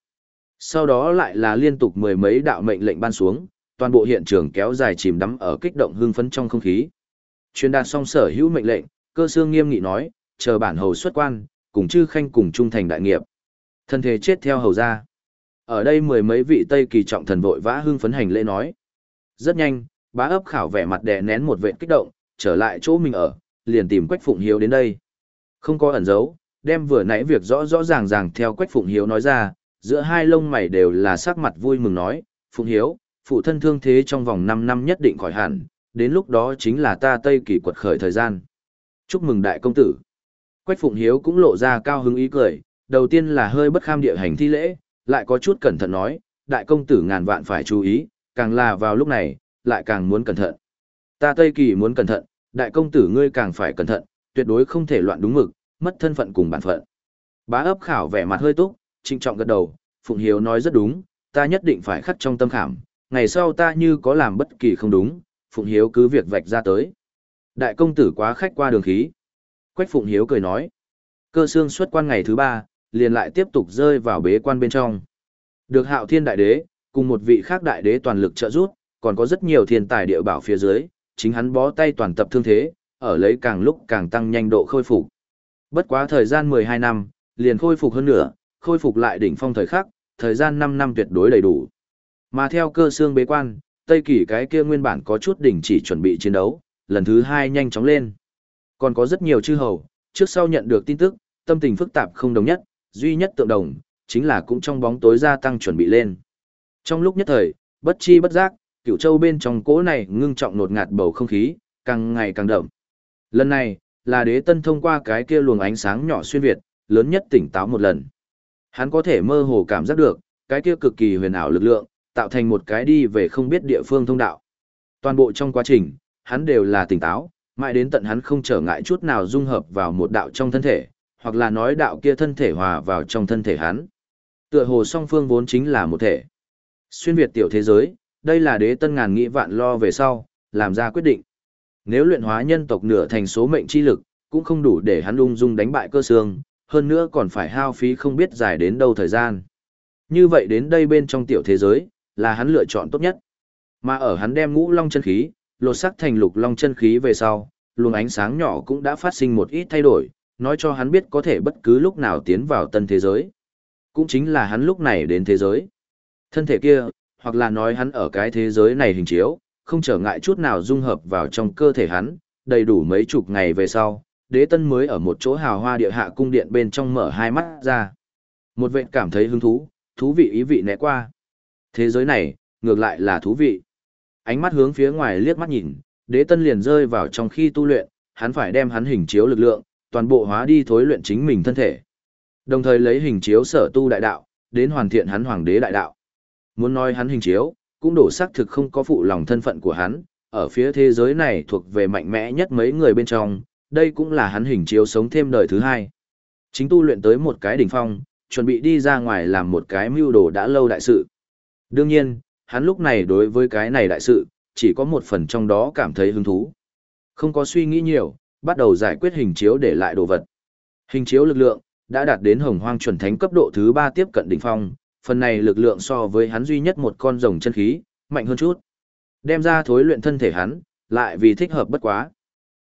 Sau đó lại là liên tục mười mấy đạo mệnh lệnh ban xuống, toàn bộ hiện trường kéo dài chìm đắm ở kích động hưng phấn trong không khí. Truyền đạt xong sở hữu mệnh lệnh, cơ xương nghiêm nghị nói, chờ bản hầu xuất quan, cùng chư khanh cùng trung thành đại nghiệp. Thân thể chết theo hầu ra. Ở đây mười mấy vị Tây kỳ trọng thần vội vã hưng phấn hành lễ nói. Rất nhanh, bá ấp khảo vẻ mặt đè nén một vệt kích động, trở lại chỗ mình ở, liền tìm Quách Phụng Hiếu đến đây. Không có ẩn giấu, đem vừa nãy việc rõ rõ ràng ràng theo Quách Phụng Hiếu nói ra, giữa hai lông mày đều là sắc mặt vui mừng nói, Phụng Hiếu, phụ thân thương thế trong vòng 5 năm nhất định khỏi hẳn, đến lúc đó chính là ta Tây kỳ quật khởi thời gian. Chúc mừng đại công tử. Quách Phụng Hiếu cũng lộ ra cao hứng ý cười, đầu tiên là hơi bất kham địa hành thi lễ, lại có chút cẩn thận nói, đại công tử ngàn vạn phải chú ý, càng là vào lúc này, lại càng muốn cẩn thận. Ta Tây Kỳ muốn cẩn thận, đại công tử ngươi càng phải cẩn thận, tuyệt đối không thể loạn đúng mực, mất thân phận cùng bản phận. Bá ấp khảo vẻ mặt hơi túc, trinh trọng gật đầu, Phụng Hiếu nói rất đúng, ta nhất định phải khắc trong tâm khảm, ngày sau ta như có làm bất kỳ không đúng, Phụng Hiếu cứ việc vạch ra tới. Đại công tử quá khách qua đường khí. Quách Phụng Hiếu cười nói, cơ xương xuất quan ngày thứ ba, liền lại tiếp tục rơi vào bế quan bên trong. Được hạo thiên đại đế, cùng một vị khác đại đế toàn lực trợ giúp, còn có rất nhiều thiên tài địa bảo phía dưới, chính hắn bó tay toàn tập thương thế, ở lấy càng lúc càng tăng nhanh độ khôi phục. Bất quá thời gian 12 năm, liền khôi phục hơn nữa, khôi phục lại đỉnh phong thời khắc, thời gian 5 năm tuyệt đối đầy đủ. Mà theo cơ xương bế quan, Tây Kỳ cái kia nguyên bản có chút đỉnh chỉ chuẩn bị chiến đấu, lần thứ hai nhanh chóng lên. Còn có rất nhiều chư hầu, trước sau nhận được tin tức, tâm tình phức tạp không đồng nhất, duy nhất tượng đồng, chính là cũng trong bóng tối gia tăng chuẩn bị lên. Trong lúc nhất thời, bất chi bất giác, cửu châu bên trong cỗ này ngưng trọng nột ngạt bầu không khí, càng ngày càng đậm. Lần này, là đế tân thông qua cái kia luồng ánh sáng nhỏ xuyên Việt, lớn nhất tỉnh táo một lần. Hắn có thể mơ hồ cảm giác được, cái kia cực kỳ huyền ảo lực lượng, tạo thành một cái đi về không biết địa phương thông đạo. Toàn bộ trong quá trình, hắn đều là tỉnh táo, mãi đến tận hắn không trở ngại chút nào dung hợp vào một đạo trong thân thể, hoặc là nói đạo kia thân thể hòa vào trong thân thể hắn. Tựa hồ song phương vốn chính là một thể. Xuyên Việt tiểu thế giới, đây là đế tân ngàn nghĩ vạn lo về sau, làm ra quyết định. Nếu luyện hóa nhân tộc nửa thành số mệnh chi lực, cũng không đủ để hắn ung dung đánh bại cơ xương, hơn nữa còn phải hao phí không biết dài đến đâu thời gian. Như vậy đến đây bên trong tiểu thế giới, là hắn lựa chọn tốt nhất. Mà ở hắn đem ngũ long chân khí, lột sắc thành lục long chân khí về sau, luồng ánh sáng nhỏ cũng đã phát sinh một ít thay đổi, nói cho hắn biết có thể bất cứ lúc nào tiến vào tân thế giới. Cũng chính là hắn lúc này đến thế giới. Thân thể kia, hoặc là nói hắn ở cái thế giới này hình chiếu, không trở ngại chút nào dung hợp vào trong cơ thể hắn, đầy đủ mấy chục ngày về sau, đế tân mới ở một chỗ hào hoa địa hạ cung điện bên trong mở hai mắt ra. Một vệ cảm thấy hứng thú, thú vị ý vị né qua. Thế giới này, ngược lại là thú vị. Ánh mắt hướng phía ngoài liếc mắt nhìn, đế tân liền rơi vào trong khi tu luyện, hắn phải đem hắn hình chiếu lực lượng, toàn bộ hóa đi thối luyện chính mình thân thể. Đồng thời lấy hình chiếu sở tu đại đạo, đến hoàn thiện hắn hoàng đế đại đạo. Muốn nói hắn hình chiếu, cũng đổ xác thực không có phụ lòng thân phận của hắn, ở phía thế giới này thuộc về mạnh mẽ nhất mấy người bên trong, đây cũng là hắn hình chiếu sống thêm đời thứ hai. Chính tu luyện tới một cái đỉnh phong, chuẩn bị đi ra ngoài làm một cái mưu đồ đã lâu đại sự. Đương nhiên, hắn lúc này đối với cái này đại sự, chỉ có một phần trong đó cảm thấy hứng thú. Không có suy nghĩ nhiều, bắt đầu giải quyết hình chiếu để lại đồ vật. Hình chiếu lực lượng, đã đạt đến hồng hoang chuẩn thánh cấp độ thứ 3 tiếp cận đỉnh phong, phần này lực lượng so với hắn duy nhất một con rồng chân khí, mạnh hơn chút. Đem ra thối luyện thân thể hắn, lại vì thích hợp bất quá.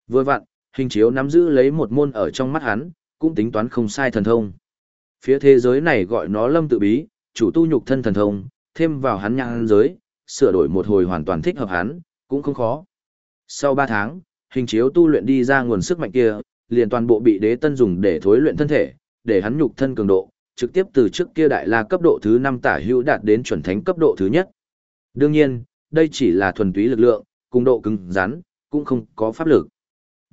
Vừa vặn, hình chiếu nắm giữ lấy một môn ở trong mắt hắn, cũng tính toán không sai thần thông. Phía thế giới này gọi nó lâm tự bí, chủ tu nhục thân thần thông, thêm vào hắn nhang giới, sửa đổi một hồi hoàn toàn thích hợp hắn, cũng không khó. Sau 3 tháng, hình chiếu tu luyện đi ra nguồn sức mạnh kia, liền toàn bộ bị đế tân dùng để thối luyện thân thể, để hắn nhục thân cường độ, trực tiếp từ trước kia đại la cấp độ thứ 5 tả hữu đạt đến chuẩn thánh cấp độ thứ nhất. Đương nhiên, đây chỉ là thuần túy lực lượng, cùng độ cứng rắn, cũng không có pháp lực.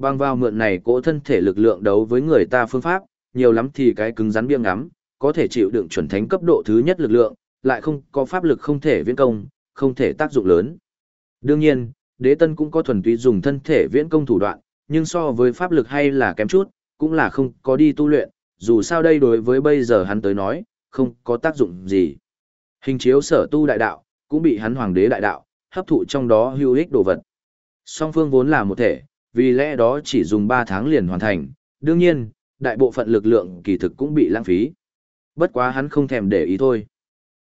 Bằng vào mượn này cỗ thân thể lực lượng đấu với người ta phương pháp, nhiều lắm thì cái cứng rắn biêng ngắm, có thể chịu đựng chuẩn thánh cấp độ thứ nhất lực lượng, lại không có pháp lực không thể viễn công, không thể tác dụng lớn. Đương nhiên, đế tân cũng có thuần túy dùng thân thể viễn công thủ đoạn, nhưng so với pháp lực hay là kém chút, cũng là không có đi tu luyện, dù sao đây đối với bây giờ hắn tới nói, không có tác dụng gì. Hình chiếu sở tu đại đạo, cũng bị hắn hoàng đế đại đạo, hấp thụ trong đó hữu ích đồ vật. Song phương vốn là một thể, vì lẽ đó chỉ dùng 3 tháng liền hoàn thành. Đương nhiên, đại bộ phận lực lượng kỳ thực cũng bị lãng phí. Bất quá hắn không thèm để ý thôi.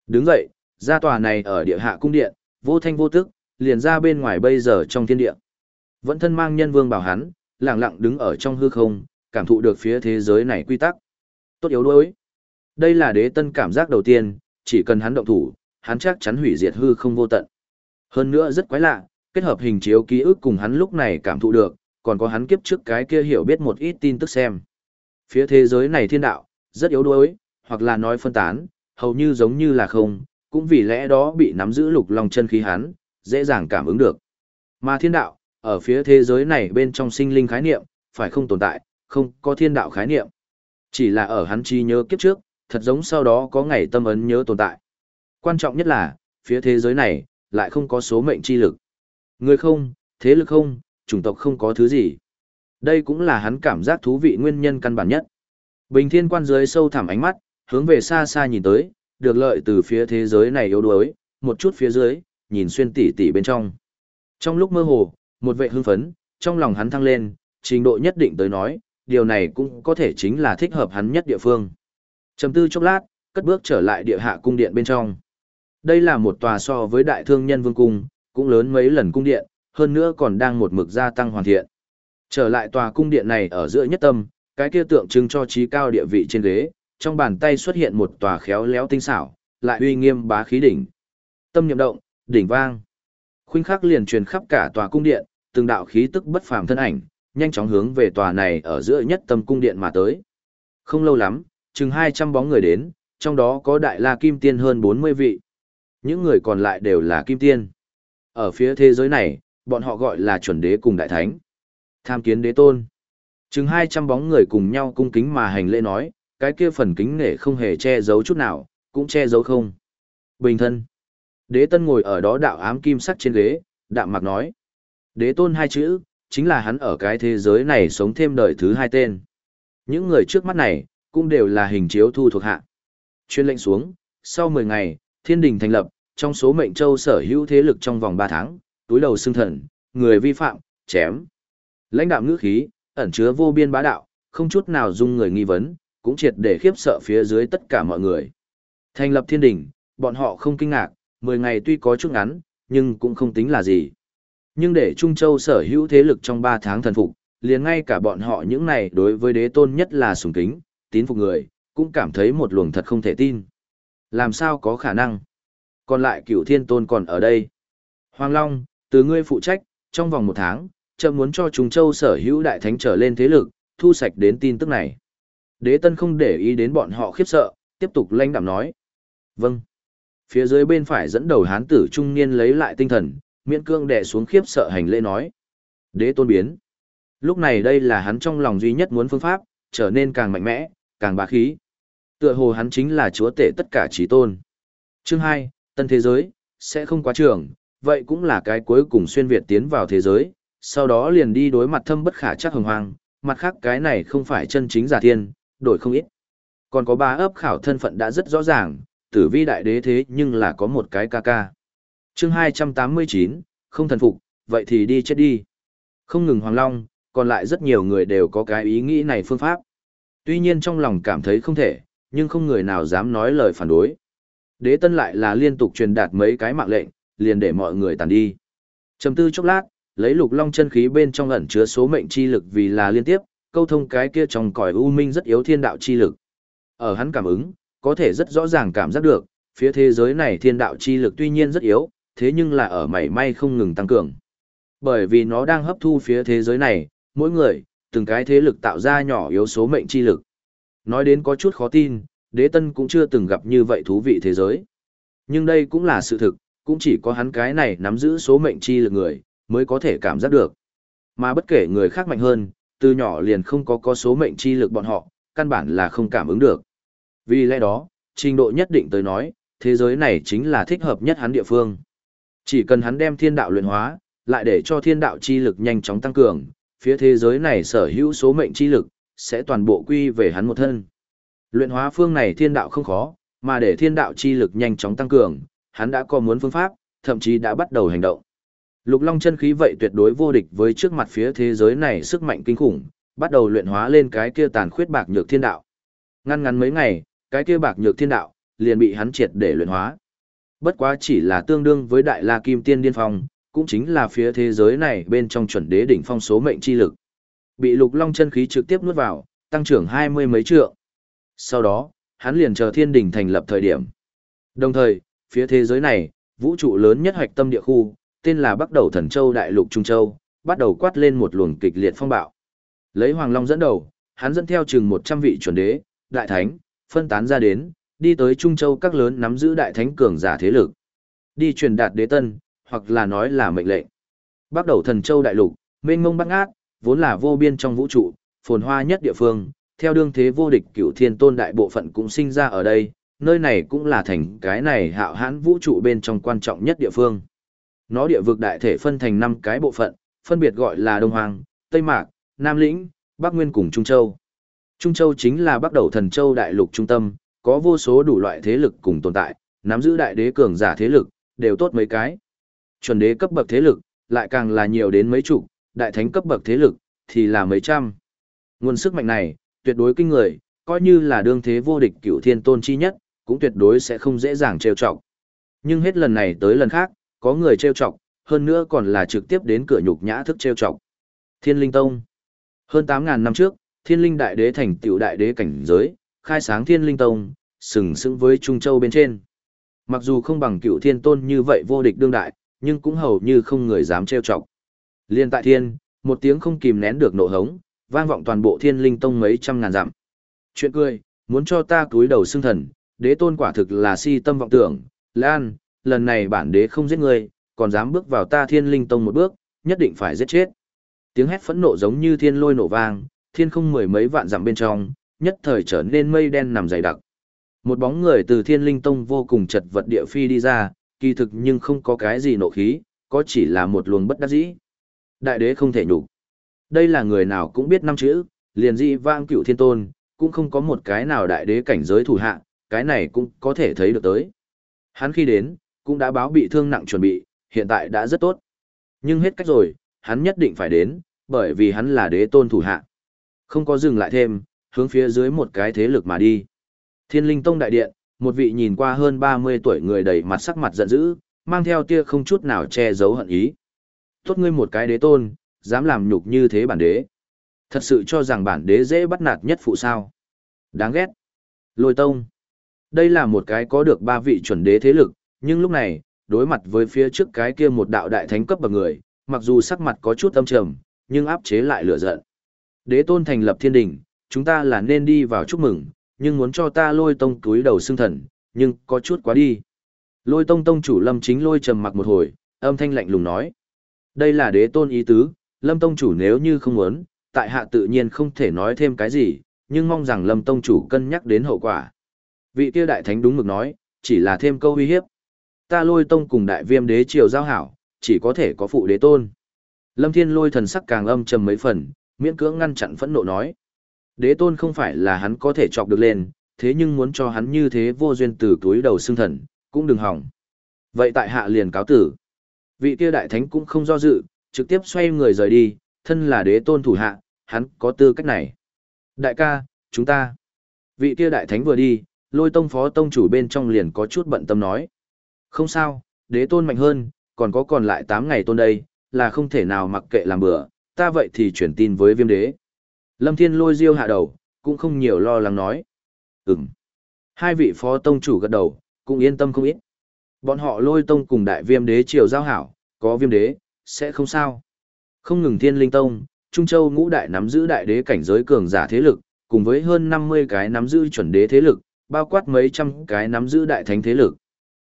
Đứng dậy, ra tòa này ở địa hạ cung điện, vô thanh vô tức, liền ra bên ngoài bây giờ trong thiên địa. Vẫn thân mang nhân vương bảo hắn, lặng lặng đứng ở trong hư không, cảm thụ được phía thế giới này quy tắc. Tốt yếu đuối. Đây là đế tân cảm giác đầu tiên, chỉ cần hắn động thủ, hắn chắc chắn hủy diệt hư không vô tận. Hơn nữa rất quái lạ, kết hợp hình chiếu ký ức cùng hắn lúc này cảm thụ được, còn có hắn kiếp trước cái kia hiểu biết một ít tin tức xem. Phía thế giới này thiên đạo, rất yếu đuối, hoặc là nói phân tán, hầu như giống như là không, cũng vì lẽ đó bị nắm giữ lục long chân khí hắn, dễ dàng cảm ứng được. Mà thiên đạo, ở phía thế giới này bên trong sinh linh khái niệm, phải không tồn tại, không có thiên đạo khái niệm. Chỉ là ở hắn chi nhớ kiếp trước, thật giống sau đó có ngày tâm ấn nhớ tồn tại. Quan trọng nhất là, phía thế giới này, lại không có số mệnh chi lực. Người không, thế lực không, chủng tộc không có thứ gì. Đây cũng là hắn cảm giác thú vị nguyên nhân căn bản nhất. Bình thiên quan dưới sâu thẳm ánh mắt, hướng về xa xa nhìn tới, được lợi từ phía thế giới này yếu đuối, một chút phía dưới, nhìn xuyên tỉ tỉ bên trong. Trong lúc mơ hồ, một vệ hưng phấn, trong lòng hắn thăng lên, trình độ nhất định tới nói, điều này cũng có thể chính là thích hợp hắn nhất địa phương. Trầm tư chốc lát, cất bước trở lại địa hạ cung điện bên trong. Đây là một tòa so với đại thương nhân vương cung, cũng lớn mấy lần cung điện, hơn nữa còn đang một mực gia tăng hoàn thiện. Trở lại tòa cung điện này ở giữa nhất tâm, cái kia tượng trưng cho trí cao địa vị trên ghế, trong bàn tay xuất hiện một tòa khéo léo tinh xảo, lại uy nghiêm bá khí đỉnh. Tâm niệm động, đỉnh vang. Khuynh khắc liền truyền khắp cả tòa cung điện, từng đạo khí tức bất phàm thân ảnh, nhanh chóng hướng về tòa này ở giữa nhất tâm cung điện mà tới. Không lâu lắm, chừng 200 bóng người đến, trong đó có đại la kim tiên hơn 40 vị. Những người còn lại đều là kim tiên. Ở phía thế giới này, bọn họ gọi là chuẩn đế cùng đại thánh. Tham kiến đế tôn. Chừng 200 bóng người cùng nhau cung kính mà hành lễ nói, cái kia phần kính nể không hề che giấu chút nào, cũng che giấu không. Bình thân. Đế tân ngồi ở đó đạo ám kim sắc trên ghế, đạm mặc nói. Đế tôn hai chữ, chính là hắn ở cái thế giới này sống thêm đời thứ hai tên. Những người trước mắt này, cũng đều là hình chiếu thu thuộc hạ. Chuyên lệnh xuống, sau 10 ngày, thiên đình thành lập, trong số mệnh châu sở hữu thế lực trong vòng 3 tháng, túi đầu xương thần, người vi phạm, chém. Lãnh đạo ngữ khí, ẩn chứa vô biên bá đạo, không chút nào dung người nghi vấn, cũng triệt để khiếp sợ phía dưới tất cả mọi người. Thành lập thiên đình, bọn họ không kinh ngạc, 10 ngày tuy có chút ngắn, nhưng cũng không tính là gì. Nhưng để Trung Châu sở hữu thế lực trong 3 tháng thần phục, liền ngay cả bọn họ những này đối với đế tôn nhất là sùng kính, tín phục người, cũng cảm thấy một luồng thật không thể tin. Làm sao có khả năng? Còn lại cửu thiên tôn còn ở đây. Hoàng Long, từ ngươi phụ trách, trong vòng một tháng, chậm muốn cho Trung Châu sở hữu đại thánh trở lên thế lực, thu sạch đến tin tức này. Đế tân không để ý đến bọn họ khiếp sợ, tiếp tục lãnh đạm nói. Vâng. Phía dưới bên phải dẫn đầu hán tử trung niên lấy lại tinh thần, miễn cương đè xuống khiếp sợ hành lễ nói. Đế tôn biến. Lúc này đây là hắn trong lòng duy nhất muốn phương pháp, trở nên càng mạnh mẽ, càng bá khí. Tựa hồ hắn chính là chúa tể tất cả trí tôn. Chương 2, Tân Thế Giới, sẽ không quá trường, vậy cũng là cái cuối cùng xuyên Việt tiến vào thế giới, sau đó liền đi đối mặt thâm bất khả chắc hồng hoang, mặt khác cái này không phải chân chính giả thiên, đổi không ít. Còn có ba ấp khảo thân phận đã rất rõ ràng, tử vi đại đế thế nhưng là có một cái ca ca. Chương 289, không thần phục, vậy thì đi chết đi. Không ngừng Hoàng Long, còn lại rất nhiều người đều có cái ý nghĩ này phương pháp. Tuy nhiên trong lòng cảm thấy không thể, nhưng không người nào dám nói lời phản đối. Đế tân lại là liên tục truyền đạt mấy cái mạng lệnh, liền để mọi người tàn đi. Trầm tư chốc lát, lấy lục long chân khí bên trong ẩn chứa số mệnh chi lực vì là liên tiếp, câu thông cái kia trong cõi u minh rất yếu thiên đạo chi lực. Ở hắn cảm ứng, có thể rất rõ ràng cảm giác được, phía thế giới này thiên đạo chi lực tuy nhiên rất yếu, thế nhưng là ở mảy may không ngừng tăng cường. Bởi vì nó đang hấp thu phía thế giới này, mỗi người, từng cái thế lực tạo ra nhỏ yếu số mệnh chi lực. Nói đến có chút khó tin, đế tân cũng chưa từng gặp như vậy thú vị thế giới. Nhưng đây cũng là sự thực, cũng chỉ có hắn cái này nắm giữ số mệnh chi lực người, mới có thể cảm giác được. Mà bất kể người khác mạnh hơn, từ nhỏ liền không có có số mệnh chi lực bọn họ, căn bản là không cảm ứng được. Vì lẽ đó, trình độ nhất định tới nói, thế giới này chính là thích hợp nhất hắn địa phương. Chỉ cần hắn đem thiên đạo luyện hóa, lại để cho thiên đạo chi lực nhanh chóng tăng cường, phía thế giới này sở hữu số mệnh chi lực, sẽ toàn bộ quy về hắn một thân. Luyện hóa phương này thiên đạo không khó, mà để thiên đạo chi lực nhanh chóng tăng cường, hắn đã có muốn phương pháp, thậm chí đã bắt đầu hành động. Lục Long chân khí vậy tuyệt đối vô địch với trước mặt phía thế giới này sức mạnh kinh khủng, bắt đầu luyện hóa lên cái kia tàn khuyết bạc nhược thiên đạo. Ngăn ngắn mấy ngày, cái kia bạc nhược thiên đạo liền bị hắn triệt để luyện hóa. Bất quá chỉ là tương đương với đại la kim tiên điên phong, cũng chính là phía thế giới này bên trong chuẩn đế đỉnh phong số mệnh chi lực. Bị lục long chân khí trực tiếp nuốt vào, tăng trưởng hai mươi mấy trượng. Sau đó, hắn liền chờ thiên Đình thành lập thời điểm. Đồng thời, phía thế giới này, vũ trụ lớn nhất hoạch tâm địa khu, tên là Bắc Đầu Thần Châu Đại Lục Trung Châu, bắt đầu quát lên một luồng kịch liệt phong bạo. Lấy Hoàng Long dẫn đầu, hắn dẫn theo chừng 100 vị chuẩn đế, đại thánh, phân tán ra đến, đi tới Trung Châu các lớn nắm giữ đại thánh cường giả thế lực. Đi truyền đạt đế tân, hoặc là nói là mệnh lệnh. Bắt đầu thần châu đại lục, mênh mông bát ngát, vốn là vô biên trong vũ trụ, phồn hoa nhất địa phương, theo đương thế vô địch cửu thiên tôn đại bộ phận cũng sinh ra ở đây, nơi này cũng là thành cái này hạo hãn vũ trụ bên trong quan trọng nhất địa phương. Nó địa vực đại thể phân thành 5 cái bộ phận, phân biệt gọi là Đông Hoàng, Tây Mạc, Nam Lĩnh, Bắc Nguyên cùng Trung Châu. Trung Châu chính là bắt đầu thần châu đại lục trung tâm, có vô số đủ loại thế lực cùng tồn tại, nắm giữ đại đế cường giả thế lực, đều tốt mấy cái. Chuẩn đế cấp bậc thế lực, lại càng là nhiều đến mấy chục, đại thánh cấp bậc thế lực, thì là mấy trăm. Nguồn sức mạnh này, tuyệt đối kinh người, coi như là đương thế vô địch cửu thiên tôn chi nhất, cũng tuyệt đối sẽ không dễ dàng trêu chọc. Nhưng hết lần này tới lần khác, có người trêu chọc, hơn nữa còn là trực tiếp đến cửa nhục nhã thức trêu chọc. Thiên Linh Tông Hơn 8000 năm trước, Thiên Linh Đại Đế thành tiểu đại đế cảnh giới, khai sáng Thiên Linh Tông, sừng sững với Trung Châu bên trên. Mặc dù không bằng cựu thiên tôn như vậy vô địch đương đại, nhưng cũng hầu như không người dám trêu chọc. Liên tại thiên, một tiếng không kìm nén được nộ hống, vang vọng toàn bộ thiên linh tông mấy trăm ngàn dặm. Chuyện cười, muốn cho ta cúi đầu xưng thần, đế tôn quả thực là si tâm vọng tưởng, Lan, lần này bản đế không giết ngươi, còn dám bước vào ta thiên linh tông một bước, nhất định phải giết chết. Tiếng hét phẫn nộ giống như thiên lôi nổ vang, thiên không mười mấy vạn dặm bên trong, nhất thời trở nên mây đen nằm dày đặc. Một bóng người từ thiên linh tông vô cùng chật vật địa phi đi ra, kỳ thực nhưng không có cái gì nộ khí, có chỉ là một luồng bất đắc dĩ. Đại đế không thể nhục. Đây là người nào cũng biết năm chữ, liền dị vang cựu thiên tôn, cũng không có một cái nào đại đế cảnh giới thủ hạ, cái này cũng có thể thấy được tới. Hắn khi đến, cũng đã báo bị thương nặng chuẩn bị, hiện tại đã rất tốt. Nhưng hết cách rồi, hắn nhất định phải đến, bởi vì hắn là đế tôn thủ hạ. Không có dừng lại thêm, hướng phía dưới một cái thế lực mà đi. Thiên linh tông đại điện, một vị nhìn qua hơn 30 tuổi người đầy mặt sắc mặt giận dữ, mang theo tia không chút nào che giấu hận ý. Tốt ngươi một cái đế tôn, dám làm nhục như thế bản đế. Thật sự cho rằng bản đế dễ bắt nạt nhất phụ sao. Đáng ghét. Lôi tông. Đây là một cái có được ba vị chuẩn đế thế lực, nhưng lúc này, đối mặt với phía trước cái kia một đạo đại thánh cấp bậc người, mặc dù sắc mặt có chút âm trầm, nhưng áp chế lại lửa giận. Đế tôn thành lập thiên đình, chúng ta là nên đi vào chúc mừng, nhưng muốn cho ta lôi tông túi đầu xương thần, nhưng có chút quá đi. Lôi tông tông chủ lâm chính lôi trầm mặc một hồi, âm thanh lạnh lùng nói. Đây là đế tôn ý tứ, lâm tông chủ nếu như không muốn, tại hạ tự nhiên không thể nói thêm cái gì, nhưng mong rằng lâm tông chủ cân nhắc đến hậu quả. Vị kia đại thánh đúng mực nói, chỉ là thêm câu uy hiếp. Ta lôi tông cùng đại viêm đế triều giao hảo, chỉ có thể có phụ đế tôn. Lâm thiên lôi thần sắc càng âm trầm mấy phần, miễn cưỡng ngăn chặn phẫn nộ nói. Đế tôn không phải là hắn có thể chọc được lên, thế nhưng muốn cho hắn như thế vô duyên từ túi đầu xương thần, cũng đừng hỏng. Vậy tại hạ liền cáo tử. Vị kia đại thánh cũng không do dự, trực tiếp xoay người rời đi, thân là đế tôn thủ hạ, hắn có tư cách này. Đại ca, chúng ta. Vị kia đại thánh vừa đi, lôi tông phó tông chủ bên trong liền có chút bận tâm nói. Không sao, đế tôn mạnh hơn, còn có còn lại 8 ngày tôn đây, là không thể nào mặc kệ làm bữa, ta vậy thì chuyển tin với viêm đế. Lâm Thiên lôi diêu hạ đầu, cũng không nhiều lo lắng nói. Ừm. Hai vị phó tông chủ gật đầu, cũng yên tâm không ít. Bọn họ lôi tông cùng đại viêm đế triều giao hảo, có viêm đế, sẽ không sao. Không ngừng thiên linh tông, Trung Châu ngũ đại nắm giữ đại đế cảnh giới cường giả thế lực, cùng với hơn 50 cái nắm giữ chuẩn đế thế lực, bao quát mấy trăm cái nắm giữ đại thánh thế lực.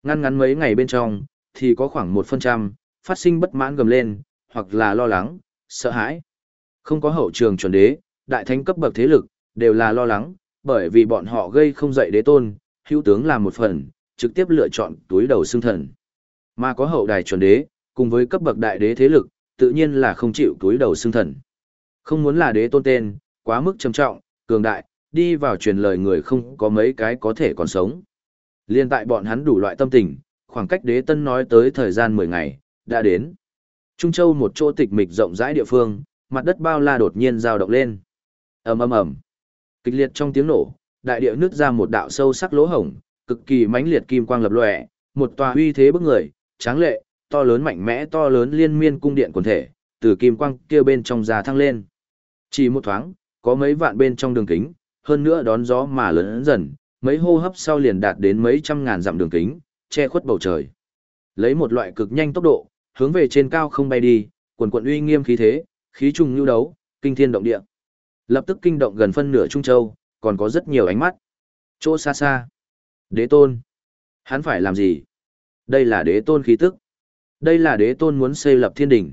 Ngăn ngắn mấy ngày bên trong, thì có khoảng 1%, phát sinh bất mãn gầm lên, hoặc là lo lắng, sợ hãi. Không có hậu trường chuẩn đế, đại thánh cấp bậc thế lực, đều là lo lắng, bởi vì bọn họ gây không dậy đế tôn, hữu tướng làm một phần, trực tiếp lựa chọn túi đầu xương thần. Mà có hậu đài chuẩn đế, cùng với cấp bậc đại đế thế lực, tự nhiên là không chịu túi đầu xương thần. Không muốn là đế tôn tên, quá mức trầm trọng, cường đại, đi vào truyền lời người không có mấy cái có thể còn sống. Liên tại bọn hắn đủ loại tâm tình, khoảng cách đế tân nói tới thời gian 10 ngày, đã đến. Trung Châu một chỗ tịch mịch rộng rãi địa phương, mặt đất bao la đột nhiên dao động lên. ầm ầm ầm. Kịch liệt trong tiếng nổ, đại địa nứt ra một đạo sâu sắc lỗ hổng, cực kỳ mãnh liệt kim quang lập lòe, một tòa uy thế bức người, tráng lệ, to lớn mạnh mẽ to lớn liên miên cung điện quần thể, từ kim quang kia bên trong ra thăng lên. Chỉ một thoáng, có mấy vạn bên trong đường kính, hơn nữa đón gió mà lớn dần, mấy hô hấp sau liền đạt đến mấy trăm ngàn dặm đường kính, che khuất bầu trời. Lấy một loại cực nhanh tốc độ, hướng về trên cao không bay đi, quần quần uy nghiêm khí thế, khí trùng nhu đấu, kinh thiên động địa. Lập tức kinh động gần phân nửa Trung Châu, còn có rất nhiều ánh mắt. Chỗ xa xa. Đế tôn. Hắn phải làm gì? Đây là đế tôn khí tức. Đây là đế tôn muốn xây lập thiên đỉnh.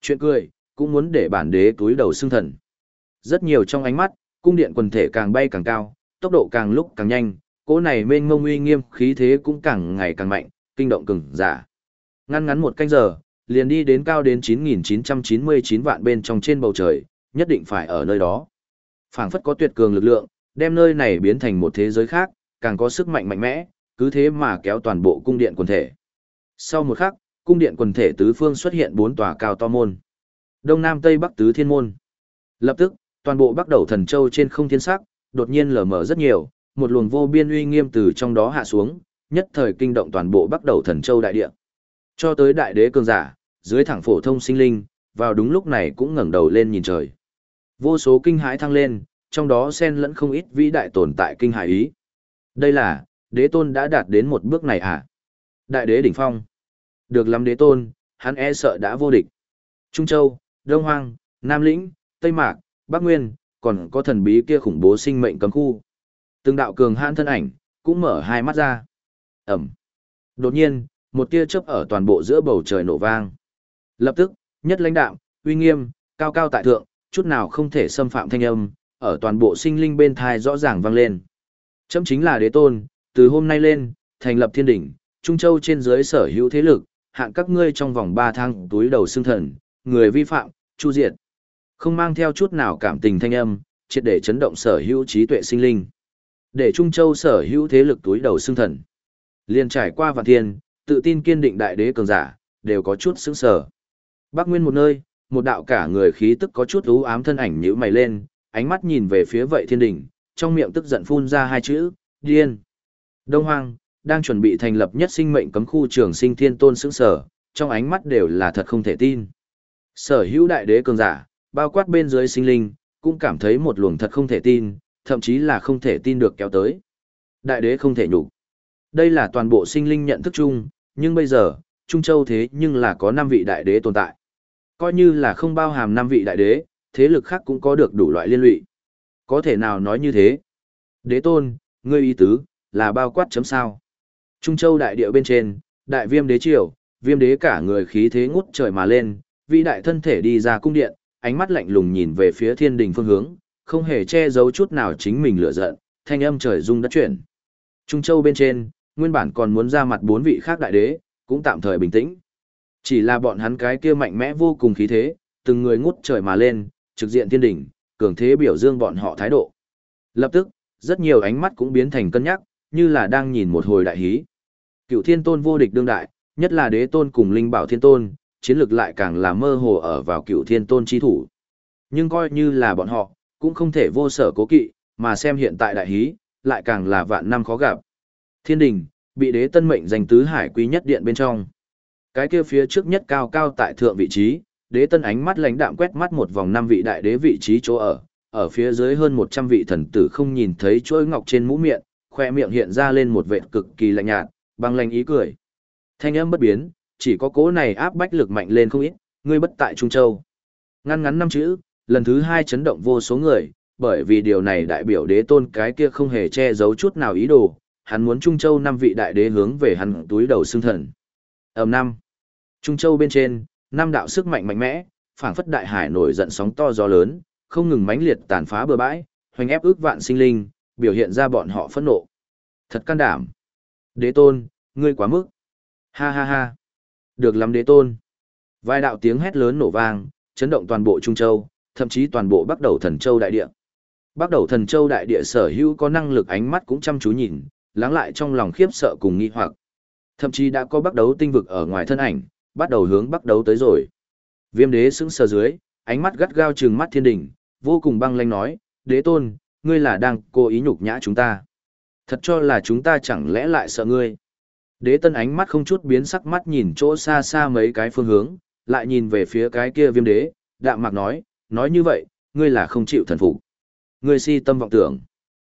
Chuyện cười, cũng muốn để bản đế túi đầu xương thần. Rất nhiều trong ánh mắt, cung điện quần thể càng bay càng cao, tốc độ càng lúc càng nhanh, cỗ này mênh mông uy nghiêm khí thế cũng càng ngày càng mạnh, kinh động cường giả. Ngăn ngắn một canh giờ, liền đi đến cao đến 9.999 vạn bên trong trên bầu trời, nhất định phải ở nơi đó. phảng phất có tuyệt cường lực lượng, đem nơi này biến thành một thế giới khác, càng có sức mạnh mạnh mẽ, cứ thế mà kéo toàn bộ cung điện quần thể. Sau một khắc, cung điện quần thể tứ phương xuất hiện bốn tòa cao to môn. Đông Nam Tây Bắc tứ thiên môn. Lập tức, toàn bộ Bắc Đầu Thần Châu trên không thiên sắc, đột nhiên lở mở rất nhiều, một luồng vô biên uy nghiêm từ trong đó hạ xuống, nhất thời kinh động toàn bộ Bắc Đầu Thần Châu đại địa. Cho tới đại đế cường giả, dưới thẳng phổ thông sinh linh, vào đúng lúc này cũng ngẩng đầu lên nhìn trời. Vô số kinh hãi thăng lên, trong đó xen lẫn không ít vĩ đại tồn tại kinh hãi ý. Đây là, đế tôn đã đạt đến một bước này à? Đại đế đỉnh phong. Được lắm đế tôn, hắn e sợ đã vô địch. Trung Châu, Đông Hoang, Nam Lĩnh, Tây Mạc, Bắc Nguyên, còn có thần bí kia khủng bố sinh mệnh cấm khu. Từng đạo cường hãn thân ảnh, cũng mở hai mắt ra. Ẩm. Đột nhiên, một tia chớp ở toàn bộ giữa bầu trời nổ vang. Lập tức, nhất lãnh đạo, uy nghiêm, cao cao tại thượng, chút nào không thể xâm phạm thanh âm, ở toàn bộ sinh linh bên thai rõ ràng vang lên. Chấm chính là đế tôn, từ hôm nay lên, thành lập thiên đỉnh, Trung Châu trên dưới sở hữu thế lực, hạn các ngươi trong vòng 3 tháng túi đầu xương thần, người vi phạm, chu diệt. Không mang theo chút nào cảm tình thanh âm, triệt để chấn động sở hữu trí tuệ sinh linh. Để Trung Châu sở hữu thế lực túi đầu xương thần. Liên trải qua vạn thiên, tự tin kiên định đại đế cường giả, đều có chút sững sờ. Bắc Nguyên một nơi, một đạo cả người khí tức có chút u ám thân ảnh nhíu mày lên, ánh mắt nhìn về phía vậy thiên đỉnh, trong miệng tức giận phun ra hai chữ, điên. Đông Hoang, đang chuẩn bị thành lập nhất sinh mệnh cấm khu trường sinh thiên tôn xứng sở, trong ánh mắt đều là thật không thể tin. Sở hữu đại đế cường giả, bao quát bên dưới sinh linh, cũng cảm thấy một luồng thật không thể tin, thậm chí là không thể tin được kéo tới. Đại đế không thể nhục. Đây là toàn bộ sinh linh nhận thức chung, nhưng bây giờ, Trung Châu thế nhưng là có 5 vị đại đế tồn tại. Coi như là không bao hàm 5 vị đại đế, thế lực khác cũng có được đủ loại liên lụy. Có thể nào nói như thế? Đế tôn, ngươi ý tứ, là bao quát chấm sao. Trung Châu đại địa bên trên, đại viêm đế triều, viêm đế cả người khí thế ngút trời mà lên, vĩ đại thân thể đi ra cung điện, ánh mắt lạnh lùng nhìn về phía thiên đình phương hướng, không hề che giấu chút nào chính mình lửa giận, thanh âm trời rung đất chuyển. Trung Châu bên trên, nguyên bản còn muốn ra mặt bốn vị khác đại đế, cũng tạm thời bình tĩnh. Chỉ là bọn hắn cái kia mạnh mẽ vô cùng khí thế, từng người ngút trời mà lên, trực diện thiên đỉnh, cường thế biểu dương bọn họ thái độ. Lập tức, rất nhiều ánh mắt cũng biến thành cân nhắc, như là đang nhìn một hồi đại hí. Cựu thiên tôn vô địch đương đại, nhất là đế tôn cùng linh bảo thiên tôn, chiến lược lại càng là mơ hồ ở vào cựu thiên tôn chi thủ. Nhưng coi như là bọn họ, cũng không thể vô sở cố kỵ, mà xem hiện tại đại hí, lại càng là vạn năm khó gặp. Thiên đình, bị đế tân mệnh giành tứ hải quý nhất điện bên trong. Cái kia phía trước nhất cao cao tại thượng vị trí, đế tân ánh mắt lãnh đạm quét mắt một vòng năm vị đại đế vị trí chỗ ở, ở phía dưới hơn 100 vị thần tử không nhìn thấy chuỗi ngọc trên mũ miệng, khoe miệng hiện ra lên một vệt cực kỳ lạnh nhạt, băng lành ý cười. Thanh âm bất biến, chỉ có cố này áp bách lực mạnh lên không ít, ngươi bất tại Trung Châu. Ngăn ngắn năm chữ, lần thứ hai chấn động vô số người, bởi vì điều này đại biểu đế tôn cái kia không hề che giấu chút nào ý đồ, hắn muốn Trung Châu năm vị đại đế hướng về hắn túi đầu xương thần. Ầm năm. Trung Châu bên trên, năm đạo sức mạnh mạnh mẽ, phảng phất đại hải nổi giận sóng to gió lớn, không ngừng mãnh liệt tàn phá bờ bãi, hoành ép ước vạn sinh linh, biểu hiện ra bọn họ phẫn nộ. Thật can đảm. Đế tôn, ngươi quá mức. Ha ha ha. Được lắm đế tôn. Vài đạo tiếng hét lớn nổ vang, chấn động toàn bộ Trung Châu, thậm chí toàn bộ Bắc Đầu Thần Châu đại địa. Bắc Đầu Thần Châu đại địa sở hữu có năng lực ánh mắt cũng chăm chú nhìn, lắng lại trong lòng khiếp sợ cùng nghi hoặc. Thậm chí đã có Bắc Đấu tinh vực ở ngoài thân ảnh, bắt đầu hướng Bắc Đấu tới rồi. Viêm đế sững sờ dưới, ánh mắt gắt gao trừng mắt thiên đỉnh, vô cùng băng lanh nói, đế tôn, ngươi là đang cố ý nhục nhã chúng ta. Thật cho là chúng ta chẳng lẽ lại sợ ngươi. Đế tân ánh mắt không chút biến sắc mắt nhìn chỗ xa xa mấy cái phương hướng, lại nhìn về phía cái kia viêm đế, đạm mạc nói, nói như vậy, ngươi là không chịu thần phục. Ngươi si tâm vọng tưởng.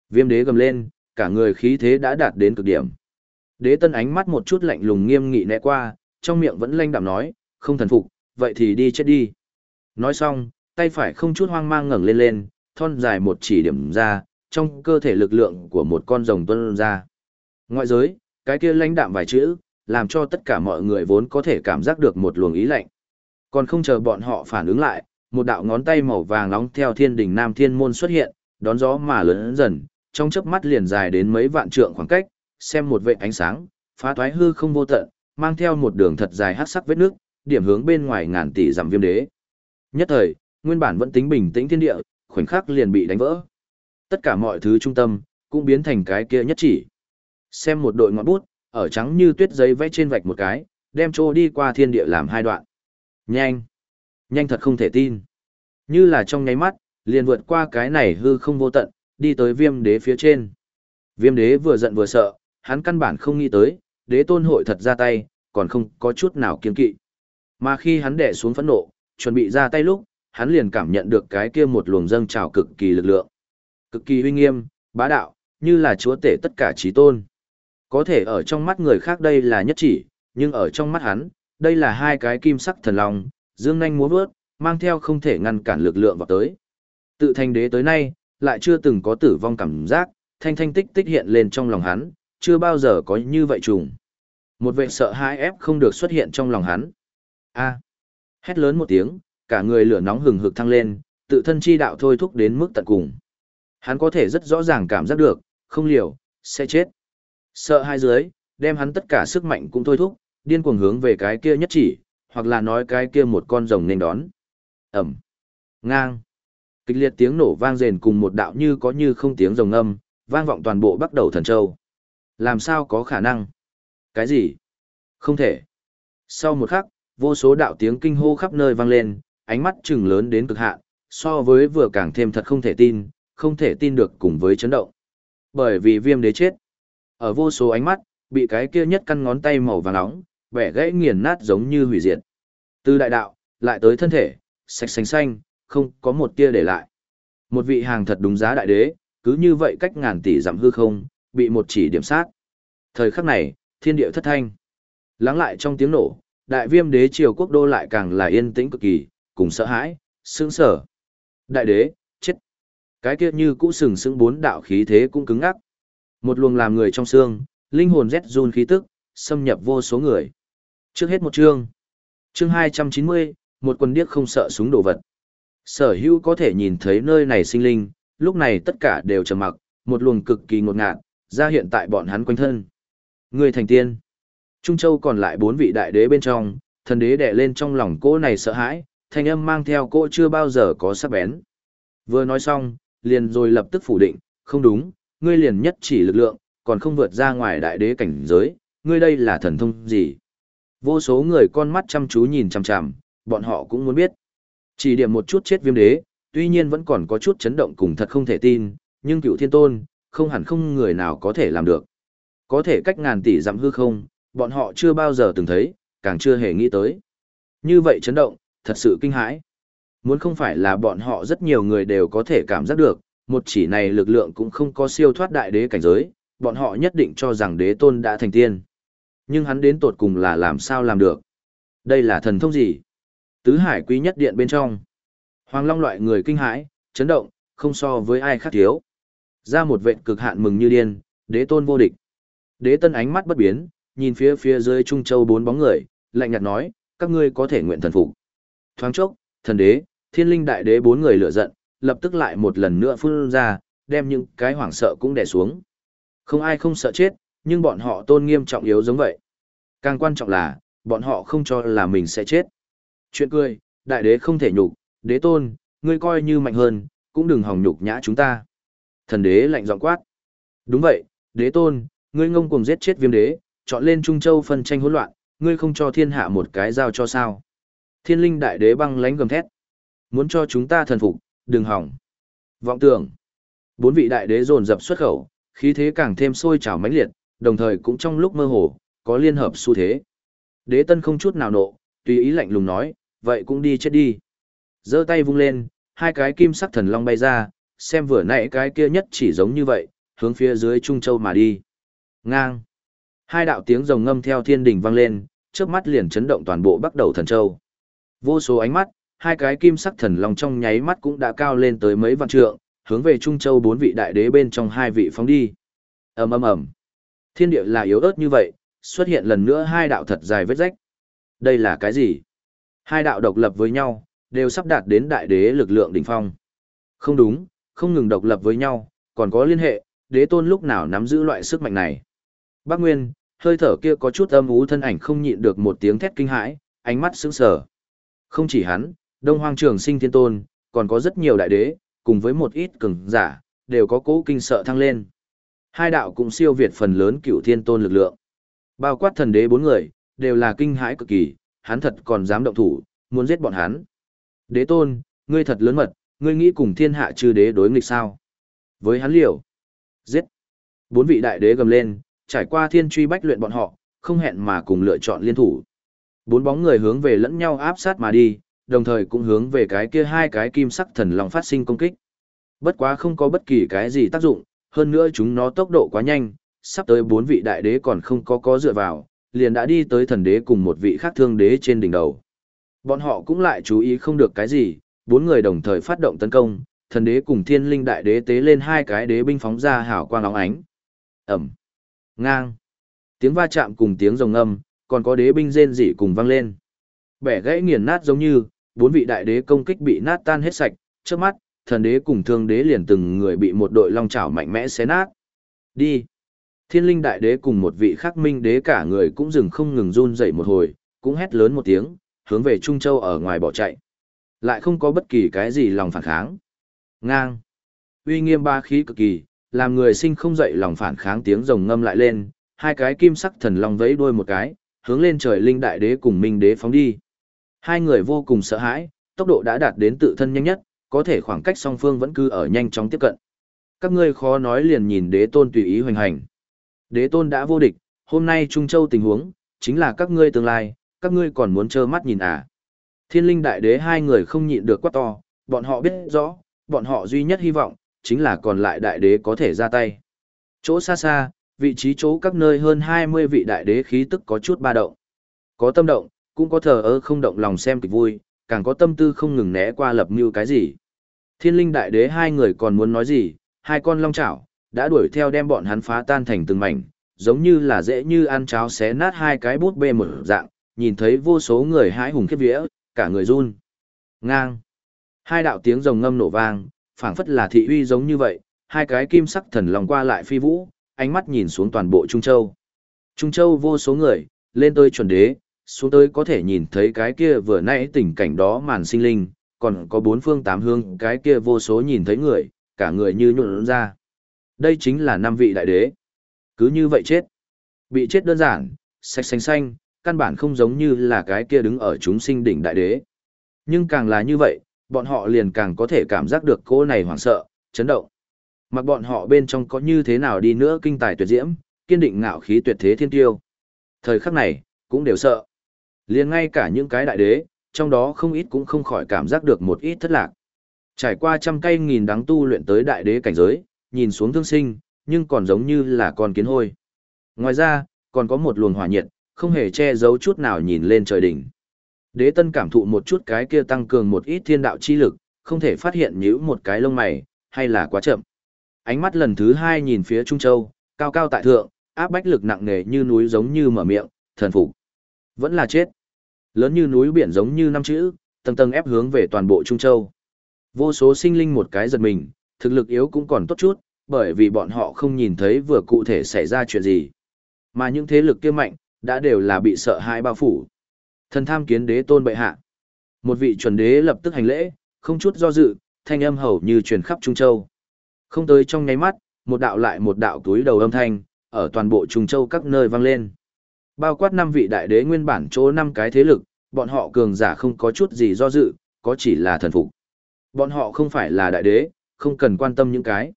Viêm đế gầm lên, cả người khí thế đã đạt đến cực điểm. Đế tân ánh mắt một chút lạnh lùng nghiêm nghị né qua, trong miệng vẫn lanh đạm nói, không thần phục, vậy thì đi chết đi. Nói xong, tay phải không chút hoang mang ngẩng lên lên, thon dài một chỉ điểm ra, trong cơ thể lực lượng của một con rồng tuân ra. Ngoại giới, cái kia lãnh đạm vài chữ, làm cho tất cả mọi người vốn có thể cảm giác được một luồng ý lạnh. Còn không chờ bọn họ phản ứng lại, một đạo ngón tay màu vàng nóng theo thiên đỉnh Nam Thiên Môn xuất hiện, đón gió mà lớn dần, trong chớp mắt liền dài đến mấy vạn trượng khoảng cách, xem một vệt ánh sáng, phá toái hư không vô tận, mang theo một đường thật dài hắc sắc vết nước, điểm hướng bên ngoài ngàn tỷ dặm viêm đế. Nhất thời, nguyên bản vẫn tính bình tĩnh thiên địa, khoảnh khắc liền bị đánh vỡ. Tất cả mọi thứ trung tâm, cũng biến thành cái kia nhất chỉ. Xem một đội ngọn bút, ở trắng như tuyết giấy vẽ trên vạch một cái, đem trô đi qua thiên địa làm hai đoạn. Nhanh! Nhanh thật không thể tin. Như là trong nháy mắt, liền vượt qua cái này hư không vô tận, đi tới viêm đế phía trên. Viêm đế vừa giận vừa sợ, hắn căn bản không nghĩ tới, đế tôn hội thật ra tay, còn không có chút nào kiên kỵ. Mà khi hắn đè xuống phẫn nộ, chuẩn bị ra tay lúc, hắn liền cảm nhận được cái kia một luồng dâng trào cực kỳ lực lượng. Cực kỳ uy nghiêm, bá đạo, như là chúa tể tất cả trí tôn. Có thể ở trong mắt người khác đây là nhất chỉ, nhưng ở trong mắt hắn, đây là hai cái kim sắc thần long, dương nhanh múa vớt, mang theo không thể ngăn cản lực lượng vào tới. Tự thành đế tới nay, lại chưa từng có tử vong cảm giác, thanh thanh tích tích hiện lên trong lòng hắn, chưa bao giờ có như vậy trùng. Một vệ sợ hãi ép không được xuất hiện trong lòng hắn. A. Hét lớn một tiếng, cả người lửa nóng hừng hực thăng lên, tự thân chi đạo thôi thúc đến mức tận cùng. Hắn có thể rất rõ ràng cảm giác được, không liều, sẽ chết. Sợ hai dưới, đem hắn tất cả sức mạnh cũng thôi thúc, điên cuồng hướng về cái kia nhất chỉ, hoặc là nói cái kia một con rồng nên đón. Ẩm. Ngang. Kịch liệt tiếng nổ vang rền cùng một đạo như có như không tiếng rồng âm, vang vọng toàn bộ bắt đầu thần châu. Làm sao có khả năng? Cái gì? Không thể. Sau một khắc, vô số đạo tiếng kinh hô khắp nơi vang lên, ánh mắt trừng lớn đến cực hạn, so với vừa càng thêm thật không thể tin, không thể tin được cùng với chấn động. Bởi vì viêm đế chết. Ở vô số ánh mắt, bị cái kia nhất căn ngón tay màu vàng nóng, vẻ gãy nghiền nát giống như hủy diệt. Từ đại đạo, lại tới thân thể, sạch xanh xanh, không có một tia để lại. Một vị hàng thật đúng giá đại đế, cứ như vậy cách ngàn tỷ dặm hư không, bị một chỉ điểm sát. Thời khắc này, thiên địa thất thanh. Lắng lại trong tiếng nổ, đại viêm đế triều quốc đô lại càng là yên tĩnh cực kỳ, cùng sợ hãi, sững sở. Đại đế, chết. Cái kia như cũ sừng sững bốn đạo khí thế cũng cứng ngắc. Một luồng làm người trong xương, linh hồn rét run khí tức, xâm nhập vô số người. Trước hết một chương. Chương 290, một quân điếc không sợ súng đồ vật. Sở hữu có thể nhìn thấy nơi này sinh linh, lúc này tất cả đều trầm mặc, một luồng cực kỳ ngột ngạt, ra hiện tại bọn hắn quanh thân. Người thành tiên. Trung Châu còn lại bốn vị đại đế bên trong, thần đế đè lên trong lòng cô này sợ hãi, thanh âm mang theo cô chưa bao giờ có sắc bén. Vừa nói xong, liền rồi lập tức phủ định, không đúng, ngươi liền nhất chỉ lực lượng, còn không vượt ra ngoài đại đế cảnh giới, ngươi đây là thần thông gì? Vô số người con mắt chăm chú nhìn chằm chằm, bọn họ cũng muốn biết. Chỉ điểm một chút chết viêm đế, tuy nhiên vẫn còn có chút chấn động cùng thật không thể tin, nhưng cựu thiên tôn, không hẳn không người nào có thể làm được. Có thể cách ngàn tỷ dặm hư không, bọn họ chưa bao giờ từng thấy, càng chưa hề nghĩ tới. Như vậy chấn động, thật sự kinh hãi. Muốn không phải là bọn họ rất nhiều người đều có thể cảm giác được, một chỉ này lực lượng cũng không có siêu thoát đại đế cảnh giới, bọn họ nhất định cho rằng đế tôn đã thành tiên. Nhưng hắn đến tột cùng là làm sao làm được? Đây là thần thông gì? Tứ hải quý nhất điện bên trong. Hoàng Long loại người kinh hãi, chấn động, không so với ai khác thiếu. Ra một vệt cực hạn mừng như điên, đế tôn vô địch. Đế tân ánh mắt bất biến, nhìn phía phía dưới Trung Châu bốn bóng người, lạnh nhạt nói, các ngươi có thể nguyện thần phục. Thoáng chốc, thần đế, thiên linh đại đế bốn người lửa giận, lập tức lại một lần nữa phun ra, đem những cái hoảng sợ cũng đè xuống. Không ai không sợ chết, nhưng bọn họ tôn nghiêm trọng yếu giống vậy. Càng quan trọng là, bọn họ không cho là mình sẽ chết. Chuyện cười, đại đế không thể nhục, đế tôn, ngươi coi như mạnh hơn, cũng đừng hòng nhục nhã chúng ta. Thần đế lạnh giọng quát. Đúng vậy, đế tôn, ngươi ngông cuồng giết chết viêm đế, chọn lên Trung Châu phân tranh hỗn loạn, ngươi không cho thiên hạ một cái giao cho sao. Thiên linh đại đế băng lánh gầm thét. Muốn cho chúng ta thần phục, đừng hỏng. Vọng tưởng. Bốn vị đại đế dồn dập xuất khẩu, khí thế càng thêm sôi trào mãnh liệt, đồng thời cũng trong lúc mơ hồ, có liên hợp xu thế. Đế tân không chút nào nộ, tùy ý lạnh lùng nói, vậy cũng đi chết đi. giơ tay vung lên, hai cái kim sắc thần long bay ra, xem vừa nãy cái kia nhất chỉ giống như vậy, hướng phía dưới Trung Châu mà đi. Ngang. Hai đạo tiếng rồng ngâm theo thiên đỉnh vang lên, trước mắt liền chấn động toàn bộ bắc đầu thần châu. Vô số ánh mắt, hai cái kim sắc thần long trong nháy mắt cũng đã cao lên tới mấy vạn trượng, hướng về Trung Châu bốn vị đại đế bên trong hai vị phóng đi. ầm ầm ầm, thiên địa là yếu ớt như vậy, xuất hiện lần nữa hai đạo thật dài vết rách. Đây là cái gì? Hai đạo độc lập với nhau, đều sắp đạt đến đại đế lực lượng đỉnh phong. Không đúng, không ngừng độc lập với nhau, còn có liên hệ, đế tôn lúc nào nắm giữ loại sức mạnh này. Bác Nguyên, hơi thở kia có chút âm ú thân ảnh không nhịn được một tiếng thét kinh hãi, ánh mắt sững sờ. Không chỉ hắn, Đông Hoang Trường Sinh Thiên Tôn, còn có rất nhiều đại đế, cùng với một ít cường giả, đều có cố kinh sợ thăng lên. Hai đạo cũng siêu việt phần lớn cựu thiên tôn lực lượng. Bao quát thần đế bốn người, đều là kinh hãi cực kỳ, hắn thật còn dám động thủ, muốn giết bọn hắn. Đế tôn, ngươi thật lớn mật, ngươi nghĩ cùng thiên hạ chư đế đối nghịch sao? Với hắn liều. Giết. Bốn vị đại đế gầm lên, trải qua thiên truy bách luyện bọn họ, không hẹn mà cùng lựa chọn liên thủ. Bốn bóng người hướng về lẫn nhau áp sát mà đi, đồng thời cũng hướng về cái kia hai cái kim sắc thần long phát sinh công kích. Bất quá không có bất kỳ cái gì tác dụng, hơn nữa chúng nó tốc độ quá nhanh, sắp tới bốn vị đại đế còn không có có dựa vào, liền đã đi tới thần đế cùng một vị khác thương đế trên đỉnh đầu. Bọn họ cũng lại chú ý không được cái gì, bốn người đồng thời phát động tấn công, thần đế cùng thiên linh đại đế tế lên hai cái đế binh phóng ra hào quang óng ánh. Ẩm, ngang, tiếng va chạm cùng tiếng rồng âm, còn có đế binh rên rỉ cùng vang lên. Bẻ gãy nghiền nát giống như, bốn vị đại đế công kích bị nát tan hết sạch, trước mắt, thần đế cùng thương đế liền từng người bị một đội long chảo mạnh mẽ xé nát. Đi. Thiên linh đại đế cùng một vị khắc minh đế cả người cũng dừng không ngừng run dậy một hồi, cũng hét lớn một tiếng, hướng về Trung Châu ở ngoài bỏ chạy. Lại không có bất kỳ cái gì lòng phản kháng. Ngang. Uy nghiêm ba khí cực kỳ, làm người sinh không dậy lòng phản kháng tiếng rồng ngâm lại lên, hai cái kim sắc thần long vẫy đuôi một cái, hướng lên trời linh đại đế cùng minh đế phóng đi. Hai người vô cùng sợ hãi, tốc độ đã đạt đến tự thân nhanh nhất, có thể khoảng cách song phương vẫn cứ ở nhanh chóng tiếp cận. Các ngươi khó nói liền nhìn đế tôn tùy ý hoành hành. Đế tôn đã vô địch, hôm nay Trung Châu tình huống, chính là các ngươi tương lai, các ngươi còn muốn trơ mắt nhìn à. Thiên linh đại đế hai người không nhịn được quá to, bọn họ biết rõ, bọn họ duy nhất hy vọng, chính là còn lại đại đế có thể ra tay. Chỗ xa xa, vị trí chỗ các nơi hơn 20 vị đại đế khí tức có chút ba động. Có tâm động, cũng có thờ ơ không động lòng xem kịch vui, càng có tâm tư không ngừng né qua lập mưu cái gì. Thiên linh đại đế hai người còn muốn nói gì, hai con long chảo, đã đuổi theo đem bọn hắn phá tan thành từng mảnh, giống như là dễ như ăn cháo xé nát hai cái bút bê một dạng, nhìn thấy vô số người hãi hùng khiếp vía, cả người run. Ngang. Hai đạo tiếng rồng ngâm nổ vang, phảng phất là thị uy giống như vậy, hai cái kim sắc thần lòng qua lại phi vũ, ánh mắt nhìn xuống toàn bộ Trung Châu. Trung Châu vô số người, lên tới chuẩn đế, xuống tới có thể nhìn thấy cái kia vừa nãy tình cảnh đó màn sinh linh, còn có bốn phương tám hương, cái kia vô số nhìn thấy người, cả người như nhuộn ra. Đây chính là năm vị đại đế. Cứ như vậy chết. Bị chết đơn giản, sạch xanh xanh, căn bản không giống như là cái kia đứng ở chúng sinh đỉnh đại đế. Nhưng càng là như vậy, bọn họ liền càng có thể cảm giác được cô này hoảng sợ, chấn động. Mặc bọn họ bên trong có như thế nào đi nữa kinh tài tuyệt diễm, kiên định ngạo khí tuyệt thế thiên tiêu. Thời khắc này, cũng đều sợ liền ngay cả những cái đại đế, trong đó không ít cũng không khỏi cảm giác được một ít thất lạc. Trải qua trăm cây nghìn đắng tu luyện tới đại đế cảnh giới, nhìn xuống thương sinh, nhưng còn giống như là con kiến hôi. Ngoài ra, còn có một luồng hỏa nhiệt, không hề che giấu chút nào nhìn lên trời đỉnh. Đế tân cảm thụ một chút cái kia tăng cường một ít thiên đạo chi lực, không thể phát hiện nhữ một cái lông mày, hay là quá chậm. Ánh mắt lần thứ hai nhìn phía Trung Châu, cao cao tại thượng, áp bách lực nặng nề như núi giống như mở miệng, thần phục. Vẫn là chết. Lớn như núi biển giống như năm chữ, tầng tầng ép hướng về toàn bộ Trung Châu. Vô số sinh linh một cái giật mình, thực lực yếu cũng còn tốt chút, bởi vì bọn họ không nhìn thấy vừa cụ thể xảy ra chuyện gì. Mà những thế lực kia mạnh, đã đều là bị sợ hãi bao phủ. Thần tham kiến đế tôn bệ hạ. Một vị chuẩn đế lập tức hành lễ, không chút do dự, thanh âm hầu như truyền khắp Trung Châu. Không tới trong nháy mắt, một đạo lại một đạo túi đầu âm thanh, ở toàn bộ Trung Châu các nơi vang lên. Bao quát năm vị đại đế nguyên bản chỗ năm cái thế lực, bọn họ cường giả không có chút gì do dự, có chỉ là thần phục. Bọn họ không phải là đại đế, không cần quan tâm những cái.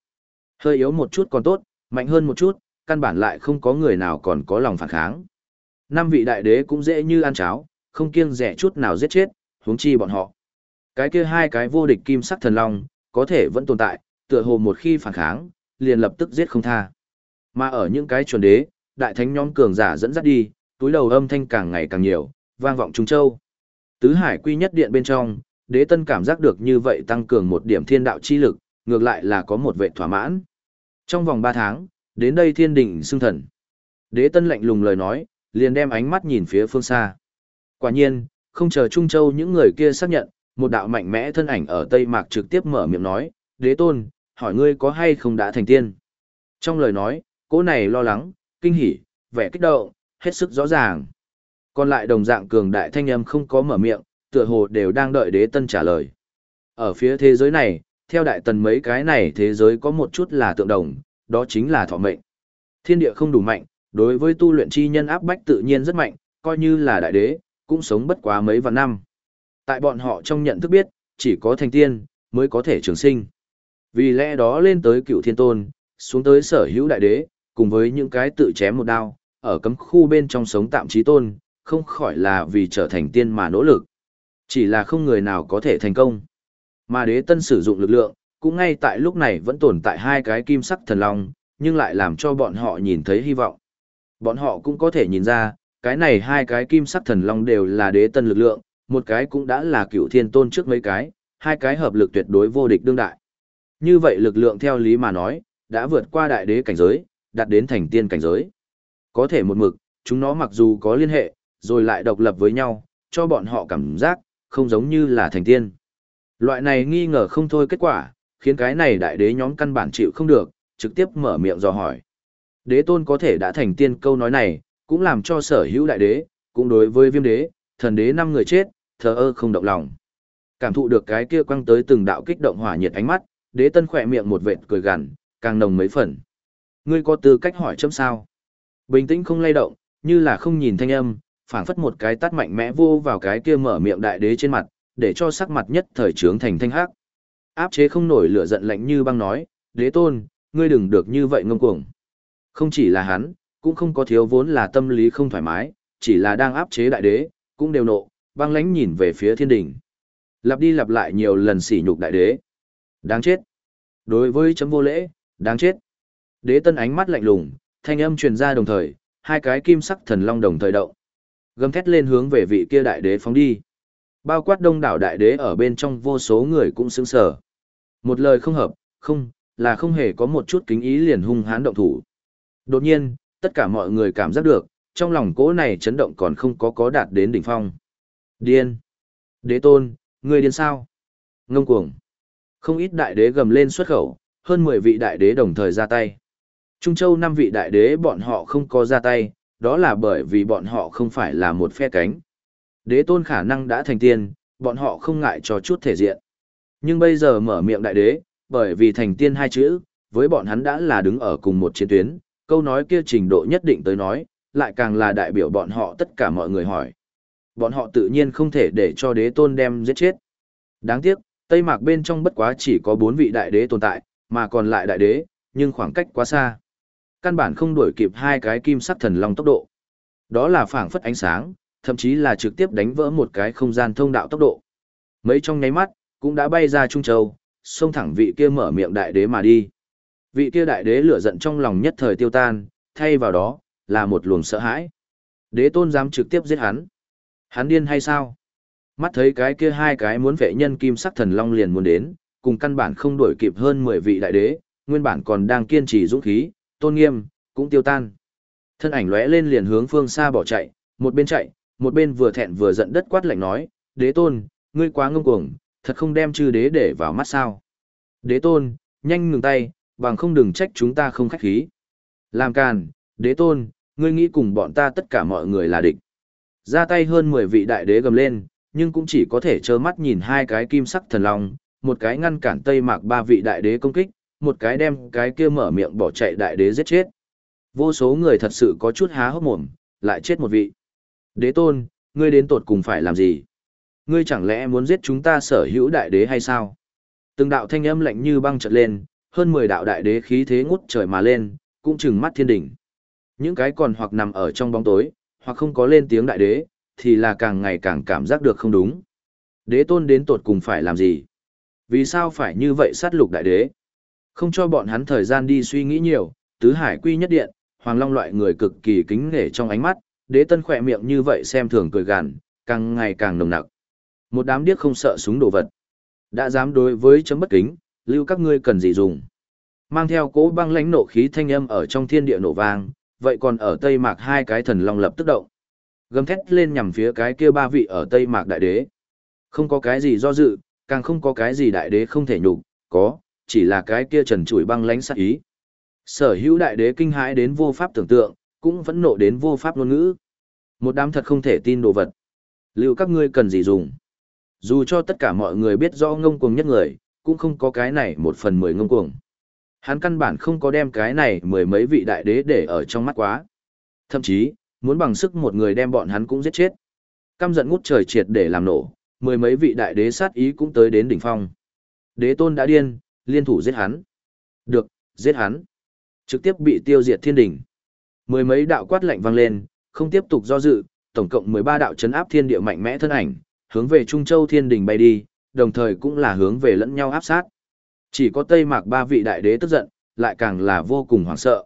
Hơi yếu một chút còn tốt, mạnh hơn một chút, căn bản lại không có người nào còn có lòng phản kháng. Năm vị đại đế cũng dễ như ăn cháo, không kiêng rẻ chút nào giết chết, huống chi bọn họ. Cái kia hai cái vô địch kim sắc thần long, có thể vẫn tồn tại, tựa hồ một khi phản kháng, liền lập tức giết không tha. Mà ở những cái chuẩn đế, đại thánh nhóm cường giả dẫn dắt đi, túi đầu âm thanh càng ngày càng nhiều, vang vọng trung châu. Tứ hải quy nhất điện bên trong, đế tân cảm giác được như vậy tăng cường một điểm thiên đạo chi lực, ngược lại là có một vệ thỏa mãn. Trong vòng 3 tháng, đến đây thiên đỉnh xưng thần. Đế tân lạnh lùng lời nói, liền đem ánh mắt nhìn phía phương xa. Quả nhiên, không chờ Trung Châu những người kia xác nhận, một đạo mạnh mẽ thân ảnh ở Tây Mạc trực tiếp mở miệng nói, đế tôn, hỏi ngươi có hay không đã thành tiên. Trong lời nói, cô này lo lắng, kinh hỉ, vẻ kích động, hết sức rõ ràng. Còn lại đồng dạng cường đại thanh âm không có mở miệng, tựa hồ đều đang đợi đế tân trả lời. Ở phía thế giới này, theo đại tần mấy cái này thế giới có một chút là tượng đồng, đó chính là thọ mệnh. Thiên địa không đủ mạnh, đối với tu luyện chi nhân áp bách tự nhiên rất mạnh, coi như là đại đế, cũng sống bất quá mấy vạn năm. Tại bọn họ trong nhận thức biết, chỉ có thành tiên, mới có thể trường sinh. Vì lẽ đó lên tới cựu thiên tôn, xuống tới sở hữu đại đế, cùng với những cái tự chém một đao, ở cấm khu bên trong sống tạm trí tôn, không khỏi là vì trở thành tiên mà nỗ lực. Chỉ là không người nào có thể thành công. Mà đế tân sử dụng lực lượng, cũng ngay tại lúc này vẫn tồn tại hai cái kim sắc thần long, nhưng lại làm cho bọn họ nhìn thấy hy vọng. Bọn họ cũng có thể nhìn ra, cái này hai cái kim sắc thần long đều là đế tân lực lượng, một cái cũng đã là cựu thiên tôn trước mấy cái, hai cái hợp lực tuyệt đối vô địch đương đại. Như vậy lực lượng theo lý mà nói, đã vượt qua đại đế cảnh giới, đạt đến thành tiên cảnh giới. Có thể một mực, chúng nó mặc dù có liên hệ, rồi lại độc lập với nhau, cho bọn họ cảm giác, không giống như là thành tiên. Loại này nghi ngờ không thôi kết quả, khiến cái này đại đế nhóm căn bản chịu không được, trực tiếp mở miệng dò hỏi. Đế tôn có thể đã thành tiên câu nói này, cũng làm cho sở hữu đại đế, cũng đối với viêm đế, thần đế năm người chết, thờ ơ không động lòng. Cảm thụ được cái kia quăng tới từng đạo kích động hỏa nhiệt ánh mắt, đế tân khỏe miệng một vệt cười gằn, càng nồng mấy phần. Ngươi có tư cách hỏi chấm sao? Bình tĩnh không lay động, như là không nhìn thanh âm, phảng phất một cái tát mạnh mẽ vô vào cái kia mở miệng đại đế trên mặt, để cho sắc mặt nhất thời trướng thành thanh hắc. Áp chế không nổi lửa giận lạnh như băng nói, đế tôn, ngươi đừng được như vậy ngông cuồng. Không chỉ là hắn, cũng không có thiếu vốn là tâm lý không thoải mái, chỉ là đang áp chế đại đế, cũng đều nộ, băng lãnh nhìn về phía thiên đình. Lặp đi lặp lại nhiều lần sỉ nhục đại đế. Đáng chết. Đối với chấm vô lễ, đáng chết. Đế tân ánh mắt lạnh lùng, thanh âm truyền ra đồng thời, hai cái kim sắc thần long đồng thời động. Gầm thét lên hướng về vị kia đại đế phóng đi. Bao quát đông đảo đại đế ở bên trong vô số người cũng sững sờ. Một lời không hợp, không, là không hề có một chút kính ý liền hung hãn động thủ. Đột nhiên, tất cả mọi người cảm giác được, trong lòng cỗ này chấn động còn không có có đạt đến đỉnh phong. Điên! Đế tôn, người điên sao? Ngông cuồng! Không ít đại đế gầm lên xuất khẩu, hơn 10 vị đại đế đồng thời ra tay. Trung Châu năm vị đại đế bọn họ không có ra tay, đó là bởi vì bọn họ không phải là một phe cánh. Đế tôn khả năng đã thành tiên, bọn họ không ngại cho chút thể diện. Nhưng bây giờ mở miệng đại đế, bởi vì thành tiên hai chữ, với bọn hắn đã là đứng ở cùng một chiến tuyến, câu nói kia trình độ nhất định tới nói, lại càng là đại biểu bọn họ tất cả mọi người hỏi. Bọn họ tự nhiên không thể để cho đế tôn đem giết chết. Đáng tiếc, Tây Mạc bên trong bất quá chỉ có bốn vị đại đế tồn tại, mà còn lại đại đế, nhưng khoảng cách quá xa. Căn bản không đuổi kịp hai cái kim sắc thần long tốc độ. Đó là phảng phất ánh sáng, thậm chí là trực tiếp đánh vỡ một cái không gian thông đạo tốc độ. Mấy trong nháy mắt, cũng đã bay ra Trung Châu, xông thẳng vị kia mở miệng đại đế mà đi. Vị kia đại đế lửa giận trong lòng nhất thời tiêu tan, thay vào đó, là một luồng sợ hãi. Đế tôn dám trực tiếp giết hắn. Hắn điên hay sao? Mắt thấy cái kia hai cái muốn vệ nhân kim sắc thần long liền muốn đến, cùng căn bản không đuổi kịp hơn 10 vị đại đế, nguyên bản còn đang kiên trì dũng khí, tôn nghiêm, cũng tiêu tan. Thân ảnh lóe lên liền hướng phương xa bỏ chạy, một bên chạy, một bên vừa thẹn vừa giận đất quát lạnh nói, đế tôn, ngươi quá ngông cuồng, thật không đem chư đế để vào mắt sao. Đế tôn, nhanh ngừng tay, bằng không đừng trách chúng ta không khách khí. Làm càn, đế tôn, ngươi nghĩ cùng bọn ta tất cả mọi người là địch. Ra tay hơn 10 vị đại đế gầm lên, nhưng cũng chỉ có thể trơ mắt nhìn hai cái kim sắc thần long, một cái ngăn cản Tây Mạc ba vị đại đế công kích, một cái đem cái kia mở miệng bỏ chạy đại đế giết chết. Vô số người thật sự có chút há hốc mồm, lại chết một vị. Đế tôn, ngươi đến tột cùng phải làm gì? Ngươi chẳng lẽ muốn giết chúng ta sở hữu đại đế hay sao? Từng đạo thanh âm lạnh như băng chợt lên, hơn 10 đạo đại đế khí thế ngút trời mà lên, cũng chừng mắt thiên đỉnh. Những cái còn hoặc nằm ở trong bóng tối, hoặc không có lên tiếng đại đế, thì là càng ngày càng cảm giác được không đúng. Đế tôn đến tột cùng phải làm gì? Vì sao phải như vậy sát lục đại đế? Không cho bọn hắn thời gian đi suy nghĩ nhiều, tứ hải quy nhất điện, hoàng long loại người cực kỳ kính nể trong ánh mắt, đế tân khỏe miệng như vậy xem thường cười gằn, càng ngày càng nồng nặc. Một đám điếc không sợ súng đồ vật. Đã dám đối với chấm bất kính, lưu các ngươi cần gì dùng. Mang theo cỗ băng lãnh nộ khí thanh âm ở trong thiên địa nổ vang, vậy còn ở Tây Mạc hai cái thần long lập tức động. Gầm thét lên nhằm phía cái kia ba vị ở Tây Mạc đại đế. Không có cái gì do dự, càng không có cái gì đại đế không thể nhục, có, chỉ là cái kia trần trụi băng lãnh sát ý. Sở hữu đại đế kinh hãi đến vô pháp tưởng tượng, cũng vẫn nộ đến vô pháp ngôn ngữ. Một đám thật không thể tin đồ vật. Liệu các ngươi cần gì dùng? Dù cho tất cả mọi người biết rõ ngông cuồng nhất người, cũng không có cái này một phần mười ngông cuồng. Hắn căn bản không có đem cái này mười mấy vị đại đế để ở trong mắt quá. Thậm chí, muốn bằng sức một người đem bọn hắn cũng giết chết. Căm giận ngút trời triệt để làm nổ, mười mấy vị đại đế sát ý cũng tới đến đỉnh phong. Đế tôn đã điên, liên thủ giết hắn. Được, giết hắn. Trực tiếp bị tiêu diệt thiên đỉnh. Mười mấy đạo quát lạnh vang lên, không tiếp tục do dự, tổng cộng 13 đạo chấn áp thiên địa mạnh mẽ thân ảnh, hướng về Trung Châu Thiên Đình bay đi, đồng thời cũng là hướng về lẫn nhau áp sát. Chỉ có Tây Mạc ba vị đại đế tức giận, lại càng là vô cùng hoảng sợ.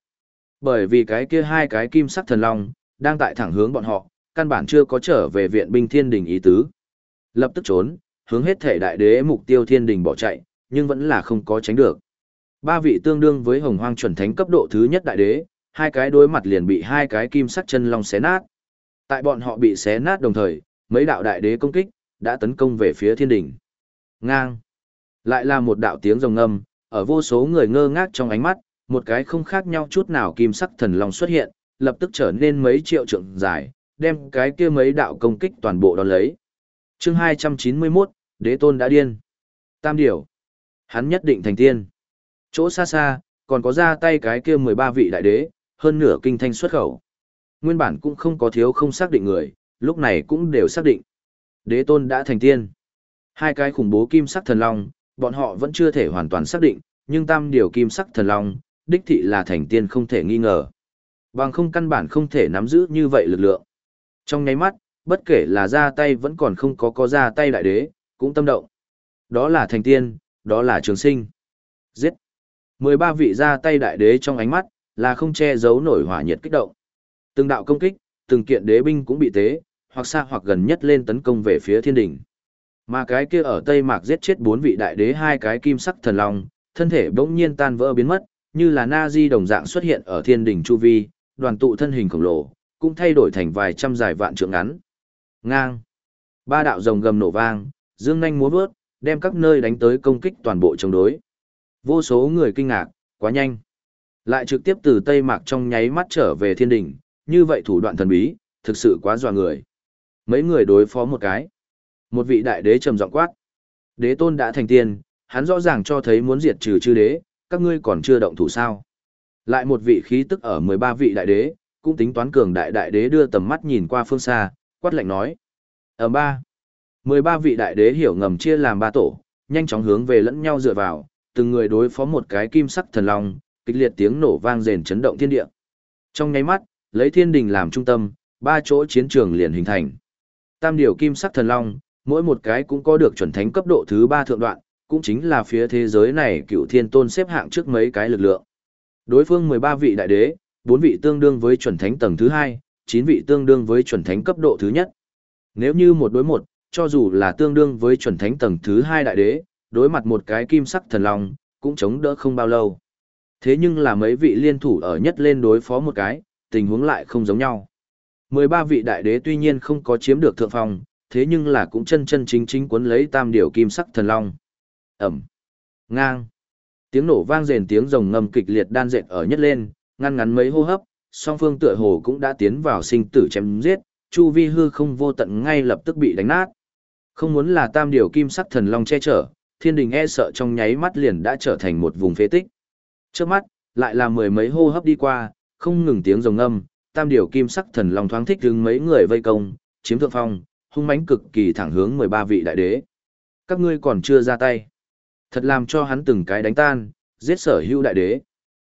Bởi vì cái kia hai cái kim sắc thần long, đang tại thẳng hướng bọn họ, căn bản chưa có trở về viện binh Thiên Đình ý tứ. Lập tức trốn, hướng hết thể đại đế mục tiêu Thiên Đình bỏ chạy, nhưng vẫn là không có tránh được. Ba vị tương đương với hồng hoang chuẩn thánh cấp độ thứ nhất đại đế, hai cái đối mặt liền bị hai cái kim sắc chân long xé nát. Tại bọn họ bị xé nát đồng thời, mấy đạo đại đế công kích, đã tấn công về phía thiên đỉnh. Ngang. Lại là một đạo tiếng rồng ngâm, ở vô số người ngơ ngác trong ánh mắt, một cái không khác nhau chút nào kim sắc thần long xuất hiện, lập tức trở nên mấy triệu trượng dài, đem cái kia mấy đạo công kích toàn bộ đón lấy. chương 291, đế tôn đã điên. Tam điểu. Hắn nhất định thành tiên. Chỗ xa xa, còn có ra tay cái kia 13 vị đại đế, hơn nửa kinh thanh xuất khẩu. Nguyên bản cũng không có thiếu không xác định người, lúc này cũng đều xác định. Đế tôn đã thành tiên. Hai cái khủng bố kim sắc thần long, bọn họ vẫn chưa thể hoàn toàn xác định, nhưng tam điều kim sắc thần long, đích thị là thành tiên không thể nghi ngờ. Bằng không căn bản không thể nắm giữ như vậy lực lượng. Trong nháy mắt, bất kể là ra tay vẫn còn không có có ra tay đại đế, cũng tâm động. Đó là thành tiên, đó là trường sinh. Giết. 13 vị ra tay đại đế trong ánh mắt, là không che giấu nổi hỏa nhiệt kích động. Từng đạo công kích, từng kiện đế binh cũng bị tế, hoặc xa hoặc gần nhất lên tấn công về phía thiên đỉnh. Mà cái kia ở Tây Mạc giết chết bốn vị đại đế hai cái kim sắc thần long, thân thể bỗng nhiên tan vỡ biến mất, như là na di đồng dạng xuất hiện ở thiên đỉnh chu vi, đoàn tụ thân hình khổng lồ, cũng thay đổi thành vài trăm dài vạn trượng ngắn. Ngang. Ba đạo rồng gầm nổ vang, dương nhanh múa vớt, đem các nơi đánh tới công kích toàn bộ chống đối. Vô số người kinh ngạc, quá nhanh. Lại trực tiếp từ Tây Mạc trong nháy mắt trở về thiên đỉnh, như vậy thủ đoạn thần bí, thực sự quá dọa người. Mấy người đối phó một cái. Một vị đại đế trầm giọng quát. Đế tôn đã thành tiên, hắn rõ ràng cho thấy muốn diệt trừ chư đế, các ngươi còn chưa động thủ sao. Lại một vị khí tức ở 13 vị đại đế, cũng tính toán cường đại đại đế đưa tầm mắt nhìn qua phương xa, quát lạnh nói. Ở ba, 13 vị đại đế hiểu ngầm chia làm ba tổ, nhanh chóng hướng về lẫn nhau dựa vào, từng người đối phó một cái kim sắc thần long, kịch liệt tiếng nổ vang rền chấn động thiên địa. Trong nháy mắt, lấy thiên đình làm trung tâm, ba chỗ chiến trường liền hình thành. Tam điều kim sắc thần long, mỗi một cái cũng có được chuẩn thánh cấp độ thứ ba thượng đoạn, cũng chính là phía thế giới này cựu thiên tôn xếp hạng trước mấy cái lực lượng. Đối phương 13 vị đại đế, 4 vị tương đương với chuẩn thánh tầng thứ hai, 9 vị tương đương với chuẩn thánh cấp độ thứ nhất. Nếu như một đối một, cho dù là tương đương với chuẩn thánh tầng thứ hai đại đế, đối mặt một cái kim sắc thần long, cũng chống đỡ không bao lâu. Thế nhưng là mấy vị liên thủ ở nhất lên đối phó một cái, tình huống lại không giống nhau. 13 vị đại đế tuy nhiên không có chiếm được thượng phong, thế nhưng là cũng chân chân chính chính cuốn lấy tam điều kim sắc thần long. Ẩm. Ngang. Tiếng nổ vang rền tiếng rồng ngầm kịch liệt đan dệt ở nhất lên, ngăn ngắn mấy hô hấp, song phương tựa hồ cũng đã tiến vào sinh tử chém giết, chu vi hư không vô tận ngay lập tức bị đánh nát. Không muốn là tam điều kim sắc thần long che chở, thiên đình e sợ trong nháy mắt liền đã trở thành một vùng phế tích. Trước mắt, lại là mười mấy hô hấp đi qua, không ngừng tiếng rồng âm, tam điều kim sắc thần long thoáng thích đứng mấy người vây công, chiếm thượng phong, hung mãnh cực kỳ thẳng hướng 13 vị đại đế. Các ngươi còn chưa ra tay. Thật làm cho hắn từng cái đánh tan, giết sở hữu đại đế.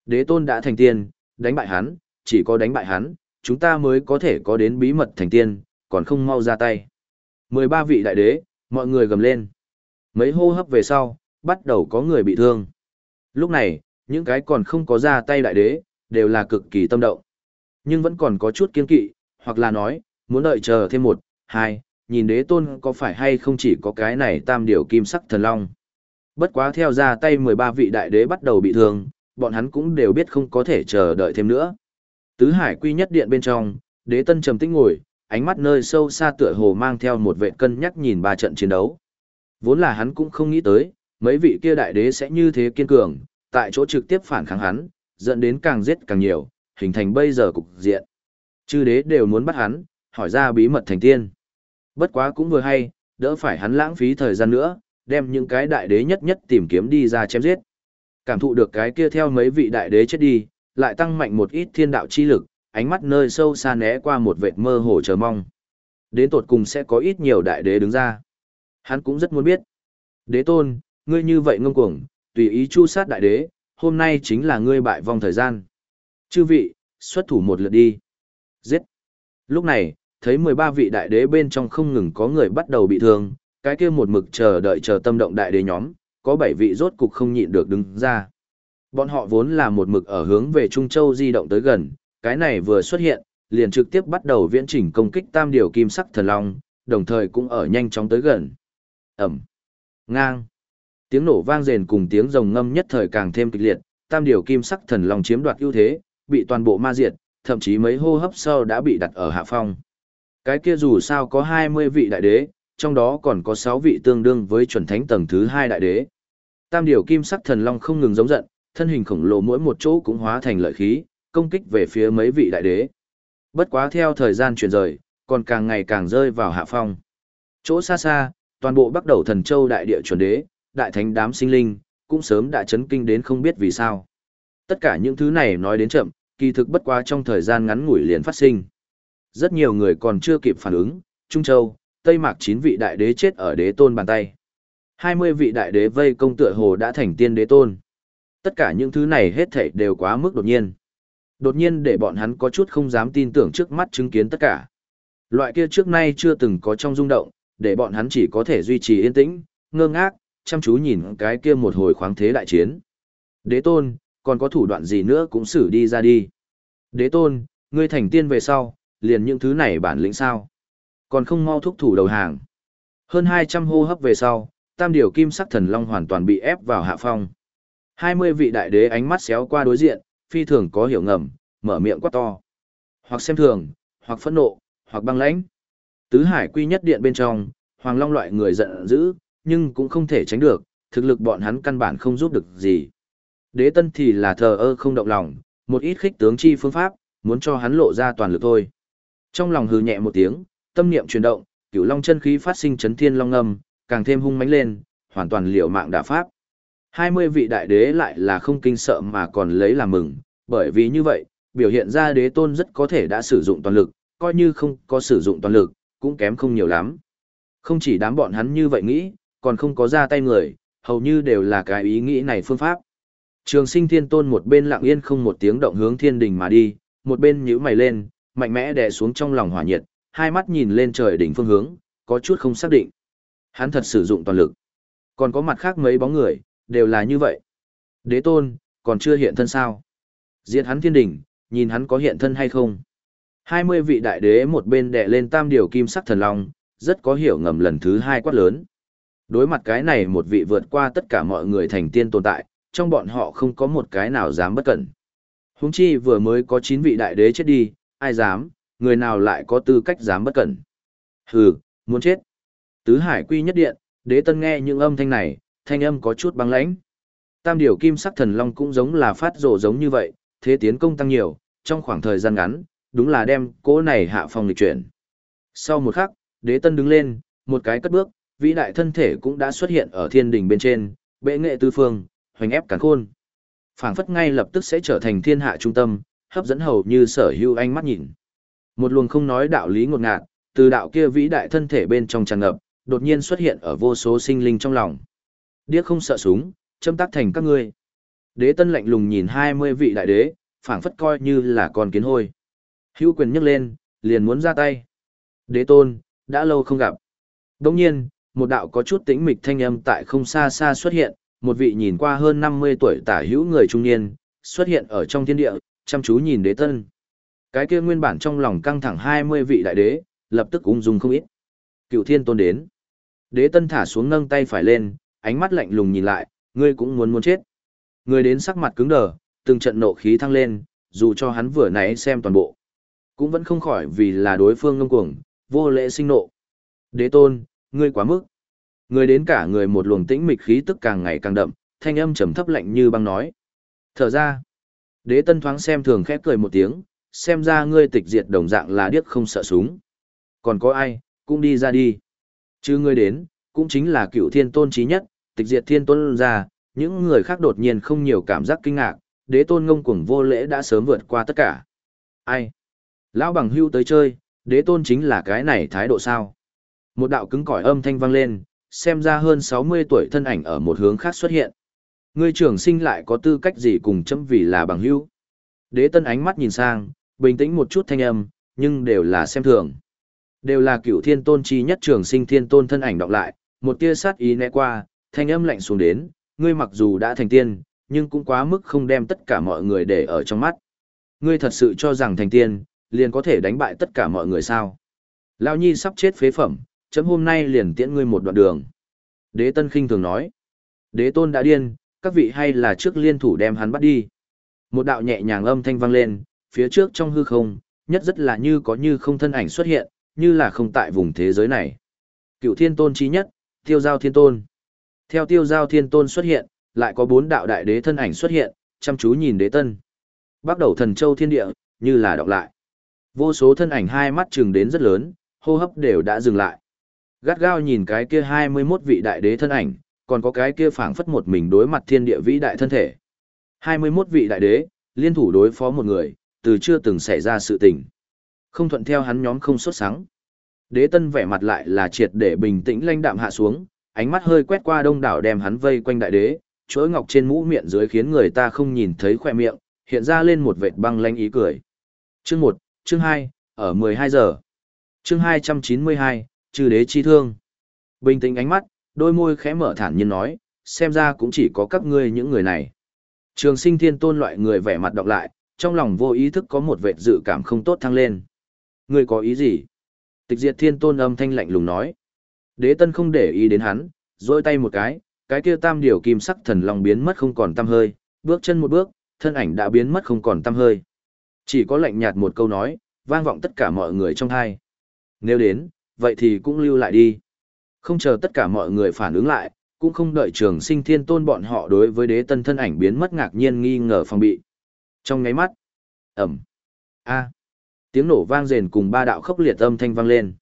Đế tôn đã thành tiên, đánh bại hắn, chỉ có đánh bại hắn, chúng ta mới có thể có đến bí mật thành tiên, còn không mau ra tay. 13 vị đại đế, mọi người gầm lên. Mấy hô hấp về sau, bắt đầu có người bị thương. Lúc này, những cái còn không có ra tay đại đế, đều là cực kỳ tâm động. Nhưng vẫn còn có chút kiên kỵ, hoặc là nói, muốn đợi chờ thêm một, hai, nhìn đế tôn có phải hay không chỉ có cái này tam điều kim sắc thần long. Bất quá theo ra tay 13 vị đại đế bắt đầu bị thương, bọn hắn cũng đều biết không có thể chờ đợi thêm nữa. Tứ hải quy nhất điện bên trong, đế tân trầm tĩnh ngồi, ánh mắt nơi sâu xa tựa hồ mang theo một vệ cân nhắc nhìn ba trận chiến đấu. Vốn là hắn cũng không nghĩ tới, mấy vị kia đại đế sẽ như thế kiên cường, tại chỗ trực tiếp phản kháng hắn, dẫn đến càng giết càng nhiều, hình thành bây giờ cục diện. Chư đế đều muốn bắt hắn, hỏi ra bí mật thành tiên. Bất quá cũng vừa hay, đỡ phải hắn lãng phí thời gian nữa, đem những cái đại đế nhất nhất tìm kiếm đi ra chém giết. Cảm thụ được cái kia theo mấy vị đại đế chết đi, lại tăng mạnh một ít thiên đạo chi lực, ánh mắt nơi sâu xa né qua một vệt mơ hồ chờ mong. Đến tột cùng sẽ có ít nhiều đại đế đứng ra. Hắn cũng rất muốn biết. Đế tôn, ngươi như vậy ngông cuồng, tùy ý chu sát đại đế, hôm nay chính là ngươi bại vong thời gian. Chư vị, xuất thủ một lượt đi. Giết. Lúc này, thấy 13 vị đại đế bên trong không ngừng có người bắt đầu bị thương, cái kia một mực chờ đợi chờ tâm động đại đế nhóm, có 7 vị rốt cục không nhịn được đứng ra. Bọn họ vốn là một mực ở hướng về Trung Châu di động tới gần, cái này vừa xuất hiện, liền trực tiếp bắt đầu viễn chỉnh công kích tam điều kim sắc thần long, đồng thời cũng ở nhanh chóng tới gần. Ẩm. Ngang. Tiếng nổ vang rền cùng tiếng rồng ngâm nhất thời càng thêm kịch liệt, tam điều kim sắc thần long chiếm đoạt ưu thế, bị toàn bộ ma diệt, thậm chí mấy hô hấp sau đã bị đặt ở hạ phong. Cái kia dù sao có 20 vị đại đế, trong đó còn có 6 vị tương đương với chuẩn thánh tầng thứ 2 đại đế. Tam điều kim sắc thần long không ngừng giống giận, thân hình khổng lồ mỗi một chỗ cũng hóa thành lợi khí, công kích về phía mấy vị đại đế. Bất quá theo thời gian chuyển rời, còn càng ngày càng rơi vào hạ phong. Chỗ xa xa, toàn bộ bắt đầu thần châu đại địa chuẩn đế, đại thánh đám sinh linh, cũng sớm đã chấn kinh đến không biết vì sao. Tất cả những thứ này nói đến chậm, kỳ thực bất quá trong thời gian ngắn ngủi liền phát sinh. Rất nhiều người còn chưa kịp phản ứng, Trung Châu, Tây Mạc chín vị đại đế chết ở đế tôn bàn tay. 20 vị đại đế vây công tựa hồ đã thành tiên đế tôn. Tất cả những thứ này hết thảy đều quá mức đột nhiên. Đột nhiên để bọn hắn có chút không dám tin tưởng trước mắt chứng kiến tất cả. Loại kia trước nay chưa từng có trong rung động, để bọn hắn chỉ có thể duy trì yên tĩnh, ngơ ngác, chăm chú nhìn cái kia một hồi khoáng thế đại chiến. Đế tôn, còn có thủ đoạn gì nữa cũng xử đi ra đi. Đế tôn, ngươi thành tiên về sau, liền những thứ này bản lĩnh sao. Còn không mau thúc thủ đầu hàng. Hơn 200 hô hấp về sau, tam điều kim sắc thần long hoàn toàn bị ép vào hạ phong. 20 vị đại đế ánh mắt xéo qua đối diện, phi thường có hiểu ngầm, mở miệng quát to. Hoặc xem thường, hoặc phẫn nộ, hoặc băng lãnh. Tứ hải quy nhất điện bên trong, hoàng long loại người giận dữ, nhưng cũng không thể tránh được, thực lực bọn hắn căn bản không giúp được gì. Đế tân thì là thờ ơ không động lòng, một ít khích tướng chi phương pháp, muốn cho hắn lộ ra toàn lực thôi. Trong lòng hừ nhẹ một tiếng, tâm niệm chuyển động, cửu long chân khí phát sinh chấn thiên long âm, càng thêm hung mãnh lên, hoàn toàn liều mạng đả pháp. 20 vị đại đế lại là không kinh sợ mà còn lấy làm mừng, bởi vì như vậy, biểu hiện ra đế tôn rất có thể đã sử dụng toàn lực, coi như không có sử dụng toàn lực, cũng kém không nhiều lắm. Không chỉ đám bọn hắn như vậy nghĩ, còn không có ra tay người, hầu như đều là cái ý nghĩ này phương pháp. Trường sinh thiên tôn một bên lặng yên không một tiếng động hướng thiên đình mà đi, một bên nhíu mày lên, mạnh mẽ đè xuống trong lòng hỏa nhiệt, hai mắt nhìn lên trời đỉnh phương hướng, có chút không xác định. Hắn thật sử dụng toàn lực. Còn có mặt khác mấy bóng người, đều là như vậy. Đế tôn, còn chưa hiện thân sao? Diệt hắn thiên đỉnh, nhìn hắn có hiện thân hay không? 20 vị đại đế một bên đè lên tam điều kim sắc thần long, rất có hiểu ngầm lần thứ hai quát lớn. Đối mặt cái này một vị vượt qua tất cả mọi người thành tiên tồn tại, trong bọn họ không có một cái nào dám bất cẩn. Húng chi vừa mới có 9 vị đại đế chết đi, ai dám, người nào lại có tư cách dám bất cẩn. Hừ, muốn chết. Tứ hải quy nhất điện, đế tân nghe những âm thanh này, thanh âm có chút băng lãnh. Tam điều kim sắc thần long cũng giống là phát rồ giống như vậy, thế tiến công tăng nhiều, trong khoảng thời gian ngắn, đúng là đem cỗ này hạ phong lịch chuyển. Sau một khắc, đế tân đứng lên, một cái cất bước, vĩ đại thân thể cũng đã xuất hiện ở thiên đỉnh bên trên, bệ nghệ tư phương, hoành ép càn khôn. phảng phất ngay lập tức sẽ trở thành thiên hạ trung tâm, hấp dẫn hầu như sở hữu ánh mắt nhìn. Một luồng không nói đạo lý ngột ngạt, từ đạo kia vĩ đại thân thể bên trong tràn ngập, đột nhiên xuất hiện ở vô số sinh linh trong lòng. Điếc không sợ súng, châm tác thành các ngươi. Đế tân lạnh lùng nhìn 20 vị đại đế, phảng phất coi như là con kiến hôi. Hữu quyền nhấc lên, liền muốn ra tay. Đế tôn, đã lâu không gặp. Đồng nhiên, một đạo có chút tĩnh mịch thanh âm tại không xa xa xuất hiện, một vị nhìn qua hơn 50 tuổi tả hữu người trung niên, xuất hiện ở trong thiên địa, chăm chú nhìn đế tân. Cái kia nguyên bản trong lòng căng thẳng 20 vị đại đế, lập tức ung dung không ít. Cựu thiên tôn đến. Đế tân thả xuống nâng tay phải lên, ánh mắt lạnh lùng nhìn lại, ngươi cũng muốn muốn chết. Người đến sắc mặt cứng đờ, từng trận nộ khí thăng lên, dù cho hắn vừa nãy xem toàn bộ. Cũng vẫn không khỏi vì là đối phương ngông cuồng, vô lễ sinh nộ. Đế tôn, ngươi quá mức. Người đến cả người một luồng tĩnh mịch khí tức càng ngày càng đậm, thanh âm trầm thấp lạnh như băng nói. Thở ra. Đế tân thoáng xem thường khép cười một tiếng, xem ra ngươi tịch diệt đồng dạng là điếc không sợ súng. Còn có ai, cũng đi ra đi. Chứ ngươi đến, cũng chính là cựu thiên tôn trí nhất, tịch diệt thiên tôn ra, những người khác đột nhiên không nhiều cảm giác kinh ngạc, đế tôn ngông cuồng vô lễ đã sớm vượt qua tất cả. Ai? Lão bằng hưu tới chơi, đế tôn chính là cái này thái độ sao? Một đạo cứng cỏi âm thanh vang lên, xem ra hơn 60 tuổi thân ảnh ở một hướng khác xuất hiện. Ngươi trưởng sinh lại có tư cách gì cùng chấm vì là bằng hữu? Đế tân ánh mắt nhìn sang, bình tĩnh một chút thanh âm, nhưng đều là xem thường. Đều là cựu thiên tôn chi nhất trường sinh thiên tôn thân ảnh đọc lại, một tia sát ý né qua, thanh âm lạnh xuống đến, ngươi mặc dù đã thành tiên, nhưng cũng quá mức không đem tất cả mọi người để ở trong mắt. Ngươi thật sự cho rằng thành tiên, liền có thể đánh bại tất cả mọi người sao? Lão Nhi sắp chết phế phẩm, chấm hôm nay liền tiễn ngươi một đoạn đường. Đế Tân khinh thường nói. Đế Tôn đã điên, các vị hay là trước liên thủ đem hắn bắt đi. Một đạo nhẹ nhàng âm thanh vang lên, phía trước trong hư không, nhất rất là như có như không thân ảnh xuất hiện, như là không tại vùng thế giới này. Cựu thiên tôn chí nhất, tiêu giao thiên tôn. Theo tiêu giao thiên tôn xuất hiện, lại có bốn đạo đại đế thân ảnh xuất hiện, chăm chú nhìn đế tân. Bắt đầu thần châu thiên địa, như là đọc lại. Vô số thân ảnh hai mắt trừng đến rất lớn, hô hấp đều đã dừng lại. Gắt gao nhìn cái kia 21 vị đại đế thân ảnh, còn có cái kia phảng phất một mình đối mặt thiên địa vĩ đại thân thể. 21 vị đại đế, liên thủ đối phó một người, từ chưa từng xảy ra sự tình. Không thuận theo hắn nhóm không xuất sáng. Đế tân vẻ mặt lại là triệt để bình tĩnh lãnh đạm hạ xuống, ánh mắt hơi quét qua đông đảo đem hắn vây quanh đại đế, chuỗi ngọc trên mũ miệng dưới khiến người ta không nhìn thấy khoe miệng, hiện ra lên một vệt băng lanh ý cười. Chương 1, chương 2, ở 12 giờ. Chương 292, trừ đế chi thương. Bình tĩnh ánh mắt, đôi môi khẽ mở thản nhiên nói, xem ra cũng chỉ có các ngươi những người này. Trường sinh thiên tôn loại người vẻ mặt đọc lại, trong lòng vô ý thức có một vệt dự cảm không tốt thăng lên. Ngươi có ý gì? Tịch diệt thiên tôn âm thanh lạnh lùng nói. Đế tân không để ý đến hắn, dôi tay một cái, cái kia tam điều kim sắc thần long biến mất không còn tăm hơi, bước chân một bước, thân ảnh đã biến mất không còn tăm hơi. Chỉ có lạnh nhạt một câu nói, vang vọng tất cả mọi người trong hai. Nếu đến, vậy thì cũng lưu lại đi. Không chờ tất cả mọi người phản ứng lại, cũng không đợi trường sinh thiên tôn bọn họ đối với đế tân thân ảnh biến mất ngạc nhiên nghi ngờ phòng bị. Trong ngáy mắt, ẩm, a, tiếng nổ vang rền cùng ba đạo khốc liệt âm thanh vang lên.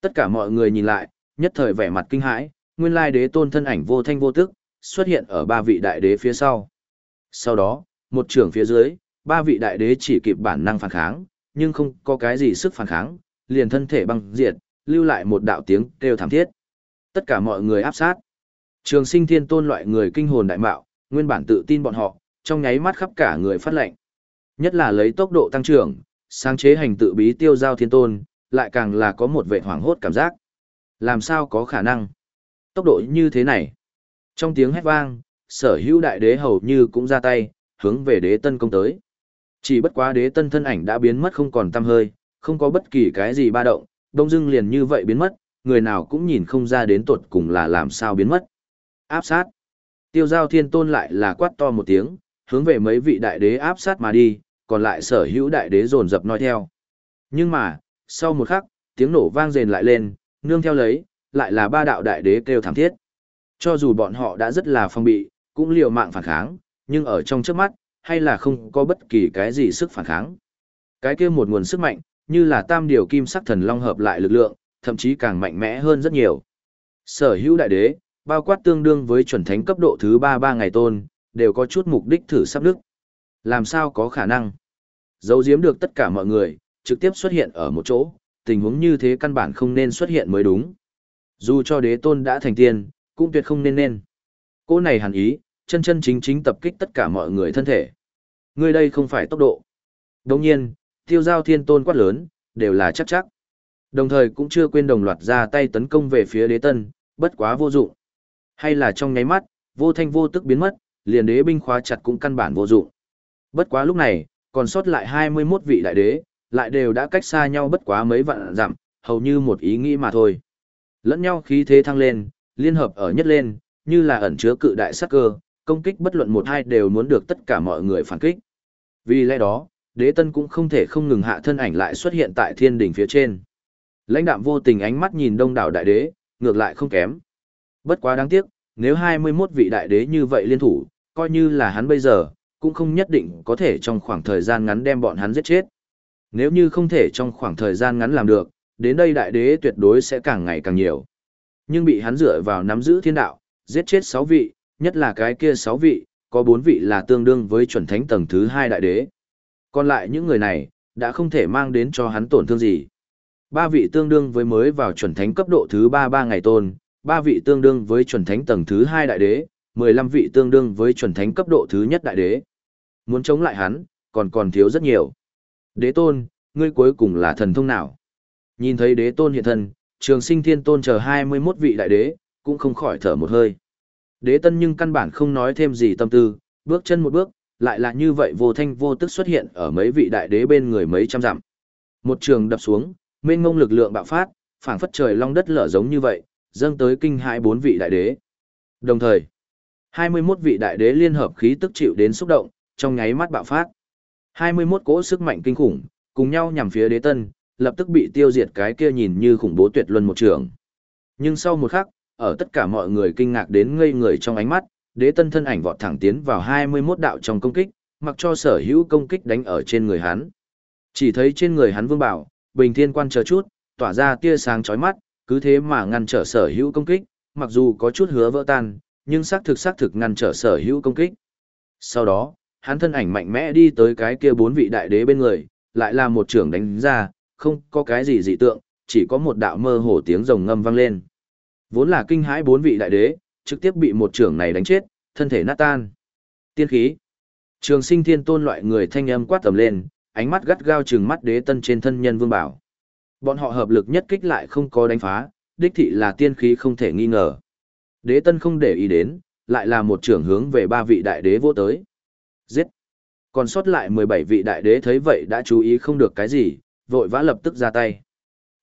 Tất cả mọi người nhìn lại, nhất thời vẻ mặt kinh hãi, nguyên lai đế tôn thân ảnh vô thanh vô tức, xuất hiện ở ba vị đại đế phía sau. Sau đó, một trưởng phía dưới, ba vị đại đế chỉ kịp bản năng phản kháng, nhưng không có cái gì sức phản kháng, liền thân thể băng diệt, lưu lại một đạo tiếng kêu thảm thiết. Tất cả mọi người áp sát. Trường sinh thiên tôn loại người kinh hồn đại mạo, nguyên bản tự tin bọn họ, trong nháy mắt khắp cả người phát lệnh. Nhất là lấy tốc độ tăng trưởng, sáng chế hành tự bí tiêu giao thiên tôn, lại càng là có một vệ hoảng hốt cảm giác. Làm sao có khả năng? Tốc độ như thế này. Trong tiếng hét vang, sở hữu đại đế hầu như cũng ra tay, hướng về đế tân công tới. Chỉ bất quá đế tân thân ảnh đã biến mất không còn tăm hơi, không có bất kỳ cái gì ba động, đông dưng liền như vậy biến mất, người nào cũng nhìn không ra đến tuột cùng là làm sao biến mất. Áp sát. Tiêu giao thiên tôn lại là quát to một tiếng, hướng về mấy vị đại đế áp sát mà đi, còn lại sở hữu đại đế dồn dập nói theo. Nhưng mà, sau một khắc, tiếng nổ vang rền lại lên, nương theo lấy, lại là ba đạo đại đế kêu thảm thiết. Cho dù bọn họ đã rất là phong bị, cũng liều mạng phản kháng, nhưng ở trong trước mắt, hay là không có bất kỳ cái gì sức phản kháng. Cái kia một nguồn sức mạnh, như là tam điều kim sắc thần long hợp lại lực lượng, thậm chí càng mạnh mẽ hơn rất nhiều. Sở hữu đại đế, bao quát tương đương với chuẩn thánh cấp độ thứ 33 ngày tôn, đều có chút mục đích thử sắp đức. Làm sao có khả năng? Giấu giếm được tất cả mọi người, trực tiếp xuất hiện ở một chỗ, tình huống như thế căn bản không nên xuất hiện mới đúng. Dù cho đế tôn đã thành tiên, cũng tuyệt không nên nên. Cô này hẳn ý, chân chân chính chính tập kích tất cả mọi người thân thể. Ngươi đây không phải tốc độ. Đồng nhiên, tiêu giao thiên tôn quát lớn, đều là chắc chắc. Đồng thời cũng chưa quên đồng loạt ra tay tấn công về phía đế tân, bất quá vô dụng. Hay là trong nháy mắt, vô thanh vô tức biến mất, liền đế binh khóa chặt cũng căn bản vô dụng. Bất quá lúc này, còn sót lại 21 vị đại đế, lại đều đã cách xa nhau bất quá mấy vạn dặm, hầu như một ý nghĩ mà thôi. Lẫn nhau khí thế thăng lên, liên hợp ở nhất lên, như là ẩn chứa cự đại sắc cơ, công kích bất luận một hai đều muốn được tất cả mọi người phản kích. Vì lẽ đó, đế tân cũng không thể không ngừng hạ thân ảnh lại xuất hiện tại thiên đỉnh phía trên. Lãnh đạm vô tình ánh mắt nhìn đông đảo đại đế, ngược lại không kém. Bất quá đáng tiếc, nếu 21 vị đại đế như vậy liên thủ, coi như là hắn bây giờ, cũng không nhất định có thể trong khoảng thời gian ngắn đem bọn hắn giết chết. Nếu như không thể trong khoảng thời gian ngắn làm được, đến đây đại đế tuyệt đối sẽ càng ngày càng nhiều. Nhưng bị hắn dựa vào nắm giữ thiên đạo, giết chết 6 vị, nhất là cái kia 6 vị, có 4 vị là tương đương với chuẩn thánh tầng thứ 2 đại đế. Còn lại những người này, đã không thể mang đến cho hắn tổn thương gì. Ba vị tương đương với mới vào chuẩn thánh cấp độ thứ 3 3 ngày tôn, ba vị tương đương với chuẩn thánh tầng thứ 2 đại đế, 15 vị tương đương với chuẩn thánh cấp độ thứ nhất đại đế. Muốn chống lại hắn, còn còn thiếu rất nhiều. Đế tôn, ngươi cuối cùng là thần thông nào? Nhìn thấy đế tôn hiện thân, trường sinh thiên tôn chờ 21 vị đại đế, cũng không khỏi thở một hơi. Đế tân nhưng căn bản không nói thêm gì tâm tư, bước chân một bước, lại là như vậy vô thanh vô tức xuất hiện ở mấy vị đại đế bên người mấy trăm dặm. Một trường đập xuống, mênh ngông lực lượng bạo phát, phảng phất trời long đất lở giống như vậy, dâng tới kinh hãi bốn vị đại đế. Đồng thời, 21 vị đại đế liên hợp khí tức chịu đến xúc động, trong nháy mắt bạo phát. 21 cỗ sức mạnh kinh khủng, cùng nhau nhằm phía đế tân, lập tức bị tiêu diệt cái kia nhìn như khủng bố tuyệt luân một trường. Nhưng sau một khắc, ở tất cả mọi người kinh ngạc đến ngây người trong ánh mắt, đế tân thân ảnh vọt thẳng tiến vào 21 đạo trong công kích, mặc cho sở hữu công kích đánh ở trên người hắn. Chỉ thấy trên người hắn vương bảo, bình thiên quan chờ chút, tỏa ra tia sáng chói mắt, cứ thế mà ngăn trở sở hữu công kích, mặc dù có chút hứa vỡ tan, nhưng xác thực xác thực ngăn trở sở hữu công kích. Sau đó, hắn thân ảnh mạnh mẽ đi tới cái kia bốn vị đại đế bên người, lại là một trưởng đánh ra, không có cái gì dị tượng, chỉ có một đạo mơ hồ tiếng rồng ngâm vang lên. Vốn là kinh hãi bốn vị đại đế, trực tiếp bị một trưởng này đánh chết, thân thể nát tan. Tiên khí. Trường sinh thiên tôn loại người thanh âm quát tầm lên, ánh mắt gắt gao trừng mắt đế tân trên thân nhân vương bảo. Bọn họ hợp lực nhất kích lại không có đánh phá, đích thị là tiên khí không thể nghi ngờ. Đế tân không để ý đến, lại là một trưởng hướng về ba vị đại đế vô tới. Giết! Còn sót lại 17 vị đại đế thấy vậy đã chú ý không được cái gì, vội vã lập tức ra tay.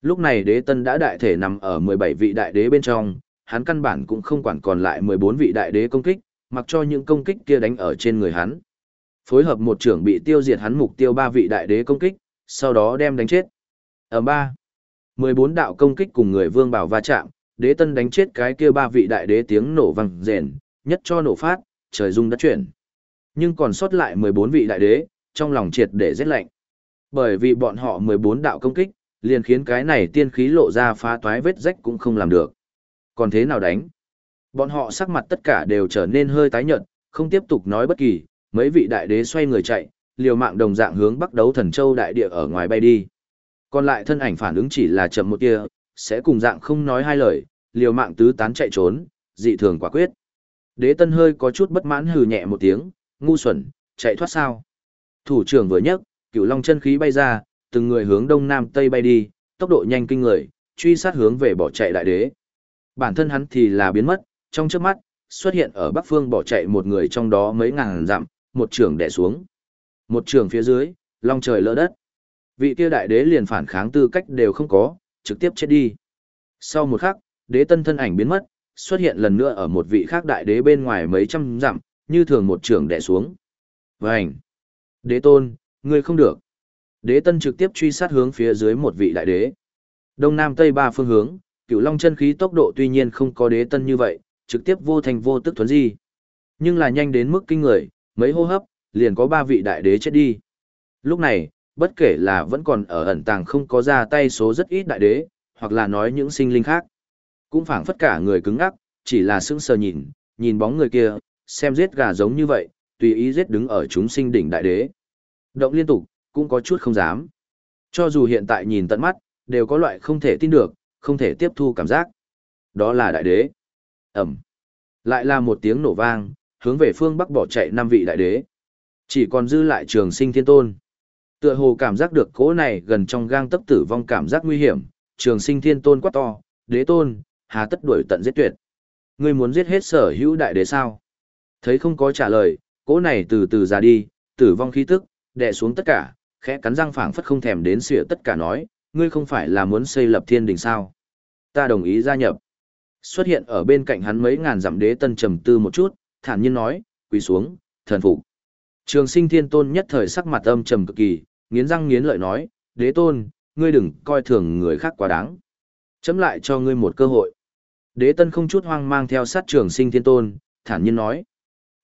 Lúc này đế tân đã đại thể nằm ở 17 vị đại đế bên trong, hắn căn bản cũng không quản còn lại 14 vị đại đế công kích, mặc cho những công kích kia đánh ở trên người hắn. Phối hợp một trưởng bị tiêu diệt hắn mục tiêu ba vị đại đế công kích, sau đó đem đánh chết. Ở ba, 14 đạo công kích cùng người vương bảo va chạm, đế tân đánh chết cái kia ba vị đại đế tiếng nổ vang rền, nhất cho nổ phát, trời rung đất chuyển. Nhưng còn sót lại 14 vị đại đế, trong lòng triệt để rét lạnh. Bởi vì bọn họ 14 đạo công kích, liền khiến cái này tiên khí lộ ra phá toái vết rách cũng không làm được. Còn thế nào đánh? Bọn họ sắc mặt tất cả đều trở nên hơi tái nhợt, không tiếp tục nói bất kỳ, mấy vị đại đế xoay người chạy, liều mạng đồng dạng hướng bắc đấu thần châu đại địa ở ngoài bay đi. Còn lại thân ảnh phản ứng chỉ là chậm một tia, sẽ cùng dạng không nói hai lời, liều mạng tứ tán chạy trốn, dị thường quả quyết. Đế tân hơi có chút bất mãn hừ nhẹ một tiếng, ngu xuẩn, chạy thoát sao. Thủ trưởng vừa nhấc, cửu long chân khí bay ra, từng người hướng đông nam tây bay đi, tốc độ nhanh kinh người, truy sát hướng về bỏ chạy đại đế. Bản thân hắn thì là biến mất, trong chớp mắt, xuất hiện ở bắc phương bỏ chạy một người trong đó mấy ngàn dặm, một trưởng đè xuống. Một trưởng phía dưới, long trời lỡ đất. Vị kia đại đế liền phản kháng tư cách đều không có, trực tiếp chết đi. Sau một khắc, đế tân thân ảnh biến mất, xuất hiện lần nữa ở một vị khác đại đế bên ngoài mấy trăm dặm, như thường một trưởng đẻ xuống. Vành! Đế tôn, ngươi không được. Đế tân trực tiếp truy sát hướng phía dưới một vị đại đế. Đông Nam Tây ba phương hướng, cửu long chân khí tốc độ tuy nhiên không có đế tân như vậy, trực tiếp vô thành vô tức thuấn di. Nhưng là nhanh đến mức kinh người, mấy hô hấp, liền có ba vị đại đế chết đi. Lúc này, bất kể là vẫn còn ở ẩn tàng không có ra tay số rất ít đại đế, hoặc là nói những sinh linh khác. Cũng phảng phất cả người cứng ngắc, chỉ là sững sờ nhìn, nhìn bóng người kia, xem giết gà giống như vậy, tùy ý giết đứng ở chúng sinh đỉnh đại đế. Động liên tục, cũng có chút không dám. Cho dù hiện tại nhìn tận mắt, đều có loại không thể tin được, không thể tiếp thu cảm giác. Đó là đại đế. Ẩm. Lại là một tiếng nổ vang, hướng về phương bắc bỏ chạy năm vị đại đế. Chỉ còn dư lại trường sinh thiên tôn. Tựa hồ cảm giác được cỗ này gần trong gang tấc tử vong cảm giác nguy hiểm, trường sinh thiên tôn quát to, đế tôn, hà tất đuổi tận giết tuyệt. Ngươi muốn giết hết sở hữu đại đế sao? Thấy không có trả lời, cỗ này từ từ ra đi, tử vong khí tức, đè xuống tất cả, khẽ cắn răng phảng phất không thèm đến xỉa tất cả nói, ngươi không phải là muốn xây lập thiên đình sao? Ta đồng ý gia nhập. Xuất hiện ở bên cạnh hắn mấy ngàn dặm đế tân trầm tư một chút, thản nhiên nói, quỳ xuống, thần phục. Trường sinh thiên tôn nhất thời sắc mặt âm trầm cực kỳ, nghiến răng nghiến lợi nói, đế tôn, ngươi đừng coi thường người khác quá đáng. Chấm lại cho ngươi một cơ hội. Đế tân không chút hoang mang theo sát trường sinh thiên tôn, thản nhiên nói.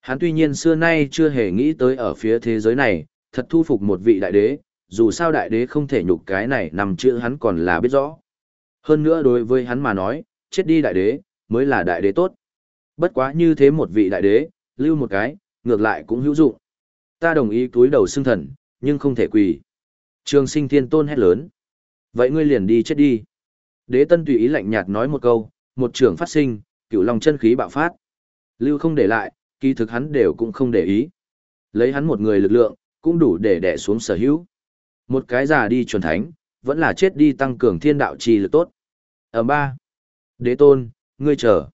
Hắn tuy nhiên xưa nay chưa hề nghĩ tới ở phía thế giới này, thật thu phục một vị đại đế, dù sao đại đế không thể nhục cái này nằm chữ hắn còn là biết rõ. Hơn nữa đối với hắn mà nói, chết đi đại đế, mới là đại đế tốt. Bất quá như thế một vị đại đế, lưu một cái, ngược lại cũng hữu dụng. Ta đồng ý túi đầu xưng thần, nhưng không thể quỳ. Trường sinh thiên tôn hét lớn. Vậy ngươi liền đi chết đi. Đế tân tùy ý lạnh nhạt nói một câu, một trường phát sinh, cựu lòng chân khí bạo phát. Lưu không để lại, kỳ thực hắn đều cũng không để ý. Lấy hắn một người lực lượng, cũng đủ để đè xuống sở hữu. Một cái già đi chuẩn thánh, vẫn là chết đi tăng cường thiên đạo trì lực tốt. Ở ba, đế tôn, ngươi chờ.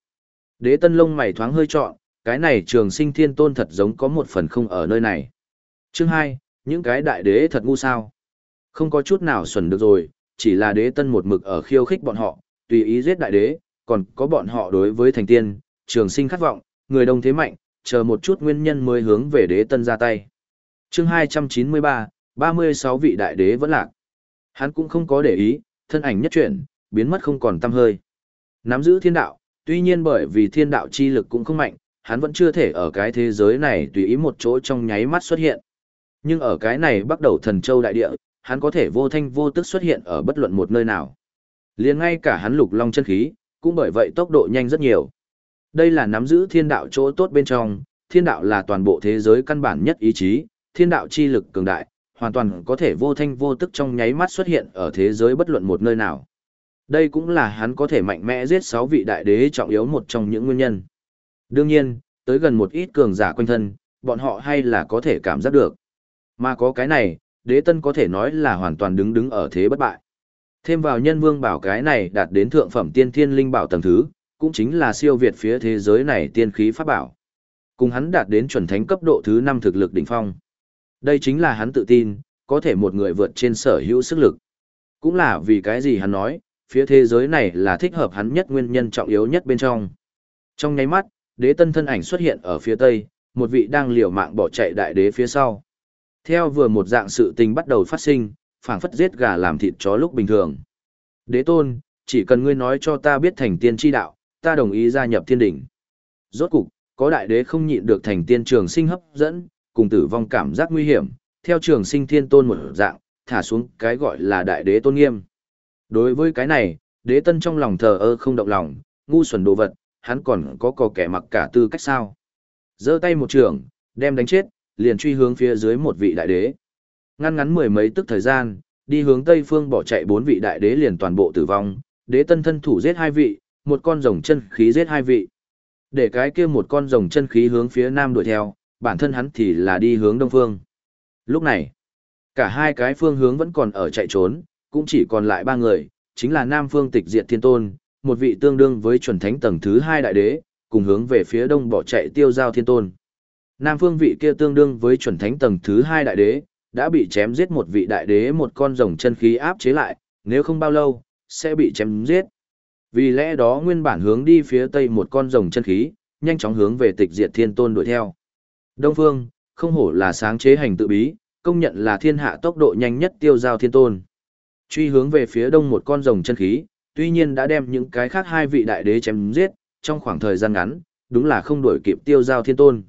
Đế tân lông mày thoáng hơi trọn, cái này trường sinh thiên tôn thật giống có một phần không ở nơi này. Chương hai, những cái đại đế thật ngu sao. Không có chút nào xuẩn được rồi, chỉ là đế tân một mực ở khiêu khích bọn họ, tùy ý giết đại đế, còn có bọn họ đối với thành tiên, trường sinh khát vọng, người đông thế mạnh, chờ một chút nguyên nhân mới hướng về đế tân ra tay. Chương 293, 36 vị đại đế vẫn lạc. Hắn cũng không có để ý, thân ảnh nhất chuyển, biến mất không còn tăm hơi. Nắm giữ thiên đạo, tuy nhiên bởi vì thiên đạo chi lực cũng không mạnh, hắn vẫn chưa thể ở cái thế giới này tùy ý một chỗ trong nháy mắt xuất hiện. Nhưng ở cái này bắt đầu thần châu đại địa, hắn có thể vô thanh vô tức xuất hiện ở bất luận một nơi nào. liền ngay cả hắn lục long chân khí, cũng bởi vậy tốc độ nhanh rất nhiều. Đây là nắm giữ thiên đạo chỗ tốt bên trong, thiên đạo là toàn bộ thế giới căn bản nhất ý chí, thiên đạo chi lực cường đại, hoàn toàn có thể vô thanh vô tức trong nháy mắt xuất hiện ở thế giới bất luận một nơi nào. Đây cũng là hắn có thể mạnh mẽ giết 6 vị đại đế trọng yếu một trong những nguyên nhân. Đương nhiên, tới gần một ít cường giả quanh thân, bọn họ hay là có thể cảm giác được. Mà có cái này, đế tân có thể nói là hoàn toàn đứng đứng ở thế bất bại. Thêm vào nhân vương bảo cái này đạt đến thượng phẩm tiên thiên linh bảo tầng thứ, cũng chính là siêu việt phía thế giới này tiên khí pháp bảo. Cùng hắn đạt đến chuẩn thánh cấp độ thứ 5 thực lực đỉnh phong. Đây chính là hắn tự tin, có thể một người vượt trên sở hữu sức lực. Cũng là vì cái gì hắn nói, phía thế giới này là thích hợp hắn nhất nguyên nhân trọng yếu nhất bên trong. Trong nháy mắt, đế tân thân ảnh xuất hiện ở phía tây, một vị đang liều mạng bỏ chạy đại đế phía sau. Theo vừa một dạng sự tình bắt đầu phát sinh, phảng phất giết gà làm thịt chó lúc bình thường. Đế tôn, chỉ cần ngươi nói cho ta biết thành tiên chi đạo, ta đồng ý gia nhập thiên đỉnh. Rốt cục, có đại đế không nhịn được thành tiên trường sinh hấp dẫn, cùng tử vong cảm giác nguy hiểm, theo trường sinh thiên tôn một dạng, thả xuống cái gọi là đại đế tôn nghiêm. Đối với cái này, đế tân trong lòng thờ ơ không động lòng, ngu xuẩn đồ vật, hắn còn có có kẻ mặc cả tư cách sao. giơ tay một trường, đem đánh chết, liền truy hướng phía dưới một vị đại đế. Ngăn ngắn mười mấy tức thời gian, đi hướng tây phương bỏ chạy bốn vị đại đế liền toàn bộ tử vong, đế tân thân thủ giết hai vị, một con rồng chân khí giết hai vị. Để cái kia một con rồng chân khí hướng phía nam đuổi theo, bản thân hắn thì là đi hướng đông phương. Lúc này, cả hai cái phương hướng vẫn còn ở chạy trốn, cũng chỉ còn lại ba người, chính là nam phương tịch diệt thiên tôn, một vị tương đương với chuẩn thánh tầng thứ hai đại đế, cùng hướng về phía đông bỏ chạy tiêu giao thiên tôn. Nam phương vị kia tương đương với chuẩn thánh tầng thứ hai đại đế, đã bị chém giết một vị đại đế một con rồng chân khí áp chế lại, nếu không bao lâu, sẽ bị chém giết. Vì lẽ đó nguyên bản hướng đi phía tây một con rồng chân khí, nhanh chóng hướng về tịch diệt thiên tôn đuổi theo. Đông phương, không hổ là sáng chế hành tự bí, công nhận là thiên hạ tốc độ nhanh nhất tiêu giao thiên tôn. Truy hướng về phía đông một con rồng chân khí, tuy nhiên đã đem những cái khác hai vị đại đế chém giết, trong khoảng thời gian ngắn, đúng là không đuổi kịp tiêu giao thiên tôn.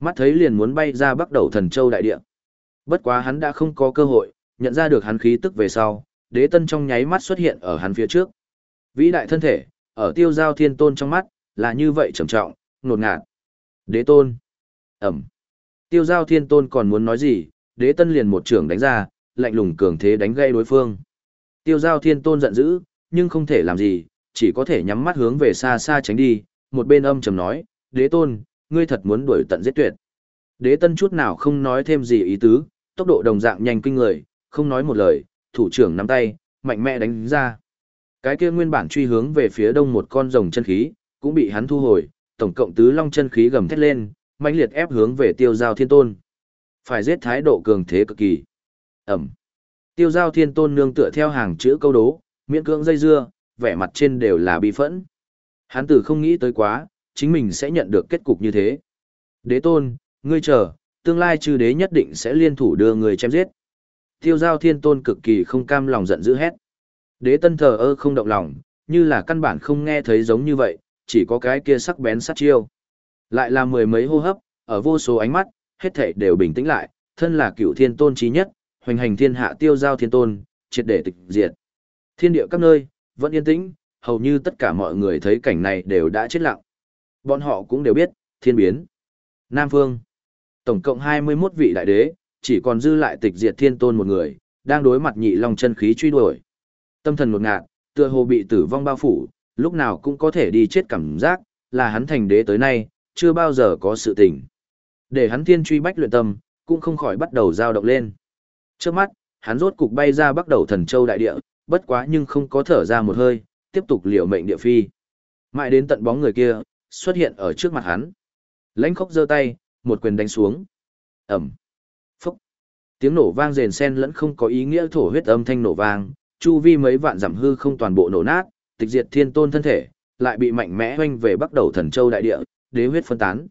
Mắt thấy liền muốn bay ra bắt đầu thần châu đại địa. Bất quá hắn đã không có cơ hội, nhận ra được hắn khí tức về sau, đế tân trong nháy mắt xuất hiện ở hắn phía trước. Vĩ đại thân thể, ở tiêu giao thiên tôn trong mắt, là như vậy trầm trọng, ngột ngạt. Đế tôn. Ẩm. Tiêu giao thiên tôn còn muốn nói gì, đế tân liền một trưởng đánh ra, lạnh lùng cường thế đánh gây đối phương. Tiêu giao thiên tôn giận dữ, nhưng không thể làm gì, chỉ có thể nhắm mắt hướng về xa xa tránh đi, một bên âm trầm nói, đế tôn, ngươi thật muốn đuổi tận giết tuyệt. Đế tân chút nào không nói thêm gì ý tứ, tốc độ đồng dạng nhanh kinh người, không nói một lời, thủ trưởng nắm tay, mạnh mẽ đánh ra. Cái kia nguyên bản truy hướng về phía đông một con rồng chân khí, cũng bị hắn thu hồi, tổng cộng tứ long chân khí gầm thét lên, mãnh liệt ép hướng về tiêu giao thiên tôn. Phải giết thái độ cường thế cực kỳ. Ẩm. Tiêu giao thiên tôn nương tựa theo hàng chữ câu đố, miễn cưỡng dây dưa, vẻ mặt trên đều là bi phẫn. Hắn tử không nghĩ tới quá, chính mình sẽ nhận được kết cục như thế. Đế tôn, ngươi chờ, tương lai chư đế nhất định sẽ liên thủ đưa người chém giết. Tiêu giao thiên tôn cực kỳ không cam lòng giận dữ hét. Đế tân thờ ơ không động lòng, như là căn bản không nghe thấy giống như vậy, chỉ có cái kia sắc bén sát chiêu. Lại là mười mấy hô hấp, ở vô số ánh mắt, hết thảy đều bình tĩnh lại, thân là cựu thiên tôn trí nhất, hoành hành thiên hạ tiêu giao thiên tôn, triệt để tịch diệt. Thiên địa các nơi, vẫn yên tĩnh, hầu như tất cả mọi người thấy cảnh này đều đã chết lặng. Bọn họ cũng đều biết, thiên biến. Nam Phương. Tổng cộng 21 vị đại đế, chỉ còn dư lại tịch diệt thiên tôn một người, đang đối mặt nhị long chân khí truy đuổi. Tâm thần một ngạt, tựa hồ bị tử vong bao phủ, lúc nào cũng có thể đi chết cảm giác, là hắn thành đế tới nay, chưa bao giờ có sự tỉnh. Để hắn thiên truy bách luyện tâm, cũng không khỏi bắt đầu dao động lên. Trước mắt, hắn rốt cục bay ra bắt đầu thần châu đại địa, bất quá nhưng không có thở ra một hơi, tiếp tục liều mệnh địa phi. Mãi đến tận bóng người kia, xuất hiện ở trước mặt hắn. Lãnh khốc giơ tay, một quyền đánh xuống. Ẩm. Phúc. Tiếng nổ vang rền sen lẫn không có ý nghĩa thổ huyết âm thanh nổ vang, chu vi mấy vạn giảm hư không toàn bộ nổ nát, tịch diệt thiên tôn thân thể, lại bị mạnh mẽ hoanh về bắt đầu thần châu đại địa, đế huyết phân tán.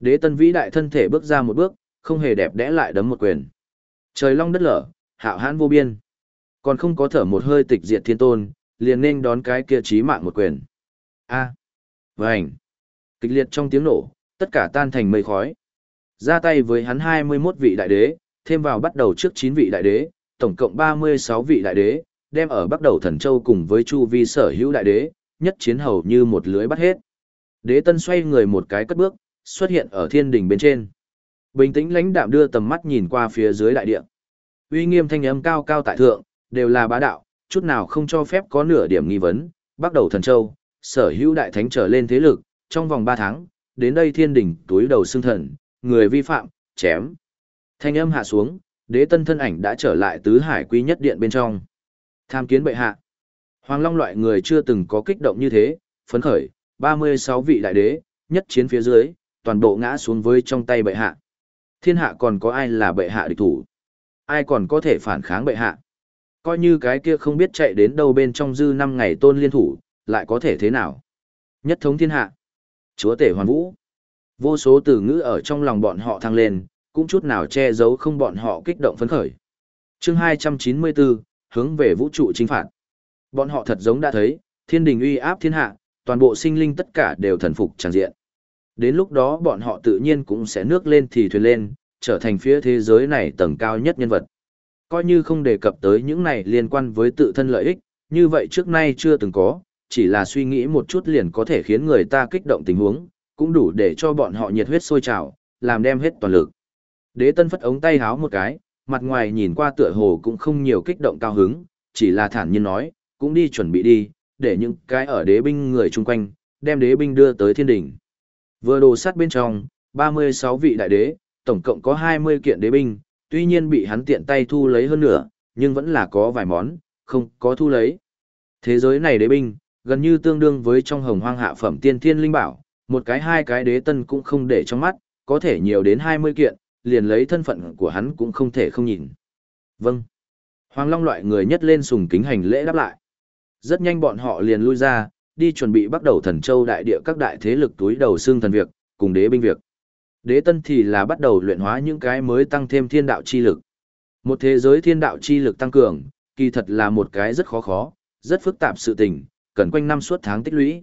Đế tân vĩ đại thân thể bước ra một bước, không hề đẹp đẽ lại đấm một quyền. Trời long đất lở, hạo hãn vô biên. Còn không có thở một hơi tịch diệt thiên tôn, liền nên đón cái kia chí mạng một quyền. A. À. Vành. Kịch liệt trong tiếng nổ, tất cả tan thành mây khói. Ra tay với hắn 21 vị đại đế, thêm vào bắt đầu trước 9 vị đại đế, tổng cộng 36 vị đại đế, đem ở bắt đầu thần châu cùng với chu vi sở hữu đại đế, nhất chiến hầu như một lưới bắt hết. Đế tân xoay người một cái cất bước, xuất hiện ở thiên đỉnh bên trên. Bình tĩnh lãnh đạm đưa tầm mắt nhìn qua phía dưới đại địa. Uy nghiêm thanh âm cao cao tại thượng, đều là bá đạo, chút nào không cho phép có nửa điểm nghi vấn. Bắt đầu thần châu, sở hữu đại thánh trở lên thế lực, trong vòng 3 tháng, đến đây thiên đỉnh túi đầu xương thần, người vi phạm, chém. Thanh âm hạ xuống, đế tân thân ảnh đã trở lại tứ hải quy nhất điện bên trong. Tham kiến bệ hạ. Hoàng Long loại người chưa từng có kích động như thế, phấn khởi, 36 vị đại đế, nhất chiến phía dưới, toàn bộ ngã xuống với trong tay bệ hạ. Thiên hạ còn có ai là bệ hạ địch thủ? Ai còn có thể phản kháng bệ hạ? Coi như cái kia không biết chạy đến đâu bên trong dư năm ngày tôn liên thủ, lại có thể thế nào? Nhất thống thiên hạ. Chúa tể hoàn vũ. Vô số từ ngữ ở trong lòng bọn họ thăng lên, cũng chút nào che giấu không bọn họ kích động phấn khởi. chương 294, hướng về vũ trụ chính phạt. Bọn họ thật giống đã thấy, thiên đình uy áp thiên hạ, toàn bộ sinh linh tất cả đều thần phục tràn diện. Đến lúc đó bọn họ tự nhiên cũng sẽ nước lên thì thuyền lên, trở thành phía thế giới này tầng cao nhất nhân vật. Coi như không đề cập tới những này liên quan với tự thân lợi ích, như vậy trước nay chưa từng có, chỉ là suy nghĩ một chút liền có thể khiến người ta kích động tình huống, cũng đủ để cho bọn họ nhiệt huyết sôi trào, làm đem hết toàn lực. Đế tân phất ống tay háo một cái, mặt ngoài nhìn qua tựa hồ cũng không nhiều kích động cao hứng, chỉ là thản nhiên nói, cũng đi chuẩn bị đi, để những cái ở đế binh người chung quanh, đem đế binh đưa tới thiên đỉnh. Vừa đồ sát bên trong, 36 vị đại đế, tổng cộng có 20 kiện đế binh, tuy nhiên bị hắn tiện tay thu lấy hơn nữa, nhưng vẫn là có vài món, không có thu lấy. Thế giới này đế binh, gần như tương đương với trong hồng hoang hạ phẩm tiên thiên linh bảo, một cái hai cái đế tân cũng không để trong mắt, có thể nhiều đến 20 kiện, liền lấy thân phận của hắn cũng không thể không nhìn. Vâng. Hoàng Long loại người nhất lên sùng kính hành lễ đáp lại. Rất nhanh bọn họ liền lui ra, đi chuẩn bị bắt đầu thần châu đại địa các đại thế lực túi đầu xương thần việc, cùng đế binh việc. Đế tân thì là bắt đầu luyện hóa những cái mới tăng thêm thiên đạo chi lực. Một thế giới thiên đạo chi lực tăng cường, kỳ thật là một cái rất khó khó, rất phức tạp sự tình, cần quanh năm suốt tháng tích lũy.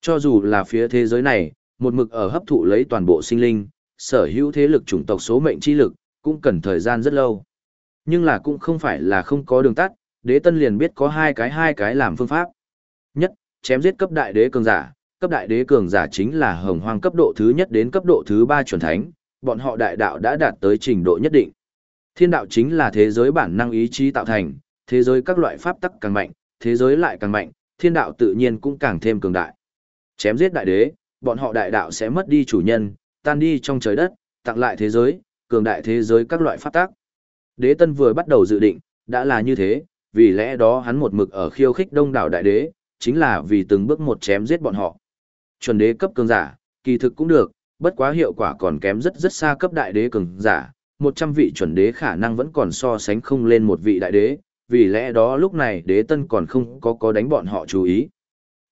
Cho dù là phía thế giới này, một mực ở hấp thụ lấy toàn bộ sinh linh, sở hữu thế lực chủng tộc số mệnh chi lực, cũng cần thời gian rất lâu. Nhưng là cũng không phải là không có đường tắt, đế tân liền biết có hai cái hai cái làm phương pháp. Nhất, chém giết cấp đại đế cường giả, cấp đại đế cường giả chính là hồng hoang cấp độ thứ nhất đến cấp độ thứ ba chuẩn thánh, bọn họ đại đạo đã đạt tới trình độ nhất định. Thiên đạo chính là thế giới bản năng ý chí tạo thành, thế giới các loại pháp tắc càng mạnh, thế giới lại càng mạnh, thiên đạo tự nhiên cũng càng thêm cường đại. Chém giết đại đế, bọn họ đại đạo sẽ mất đi chủ nhân, tan đi trong trời đất, tặng lại thế giới, cường đại thế giới các loại pháp tác. Đế Tân vừa bắt đầu dự định, đã là như thế, vì lẽ đó hắn một mực ở khiêu khích đông đảo đại đế, chính là vì từng bước một chém giết bọn họ. Chuẩn đế cấp cường giả, kỳ thực cũng được, bất quá hiệu quả còn kém rất rất xa cấp đại đế cường giả, 100 vị chuẩn đế khả năng vẫn còn so sánh không lên một vị đại đế, vì lẽ đó lúc này đế tân còn không có có đánh bọn họ chú ý.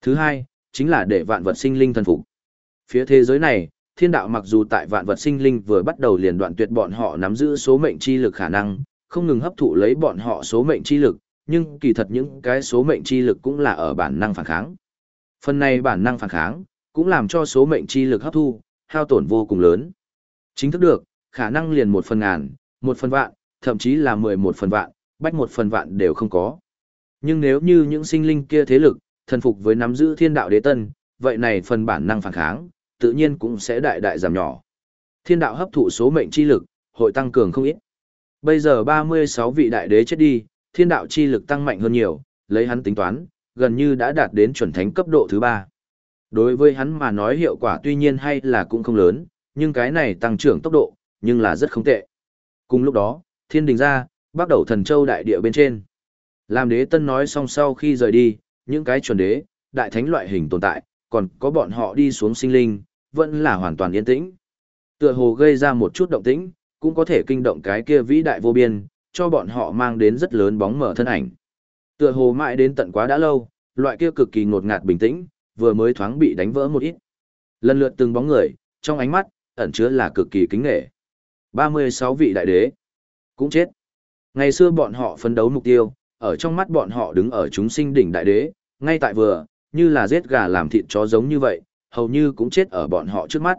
Thứ hai, chính là để vạn vật sinh linh thần phục. Phía thế giới này, thiên đạo mặc dù tại vạn vật sinh linh vừa bắt đầu liền đoạn tuyệt bọn họ nắm giữ số mệnh chi lực khả năng, không ngừng hấp thụ lấy bọn họ số mệnh chi lực, nhưng kỳ thật những cái số mệnh chi lực cũng là ở bản năng phản kháng. Phần này bản năng phản kháng, cũng làm cho số mệnh chi lực hấp thu, hao tổn vô cùng lớn. Chính thức được, khả năng liền một phần ngàn, một phần vạn, thậm chí là mười một phần vạn, bách một phần vạn đều không có. Nhưng nếu như những sinh linh kia thế lực, thần phục với nắm giữ thiên đạo đế tân, vậy này phần bản năng phản kháng, tự nhiên cũng sẽ đại đại giảm nhỏ. Thiên đạo hấp thụ số mệnh chi lực, hội tăng cường không ít. Bây giờ 36 vị đại đế chết đi, thiên đạo chi lực tăng mạnh hơn nhiều, lấy hắn tính toán, gần như đã đạt đến chuẩn thánh cấp độ thứ 3. Đối với hắn mà nói hiệu quả tuy nhiên hay là cũng không lớn, nhưng cái này tăng trưởng tốc độ, nhưng là rất không tệ. Cùng lúc đó, thiên đình ra, bắt đầu thần châu đại địa bên trên. Làm đế tân nói xong sau khi rời đi, những cái chuẩn đế, đại thánh loại hình tồn tại, còn có bọn họ đi xuống sinh linh, vẫn là hoàn toàn yên tĩnh. Tựa hồ gây ra một chút động tĩnh, cũng có thể kinh động cái kia vĩ đại vô biên, cho bọn họ mang đến rất lớn bóng mở thân ảnh. Tựa hồ mãi đến tận quá đã lâu, loại kia cực kỳ ngột ngạt bình tĩnh, vừa mới thoáng bị đánh vỡ một ít. Lần lượt từng bóng người, trong ánh mắt, ẩn chứa là cực kỳ kính nghệ. 36 vị đại đế, cũng chết. Ngày xưa bọn họ phấn đấu mục tiêu, ở trong mắt bọn họ đứng ở chúng sinh đỉnh đại đế, ngay tại vừa, như là giết gà làm thịt chó giống như vậy, hầu như cũng chết ở bọn họ trước mắt.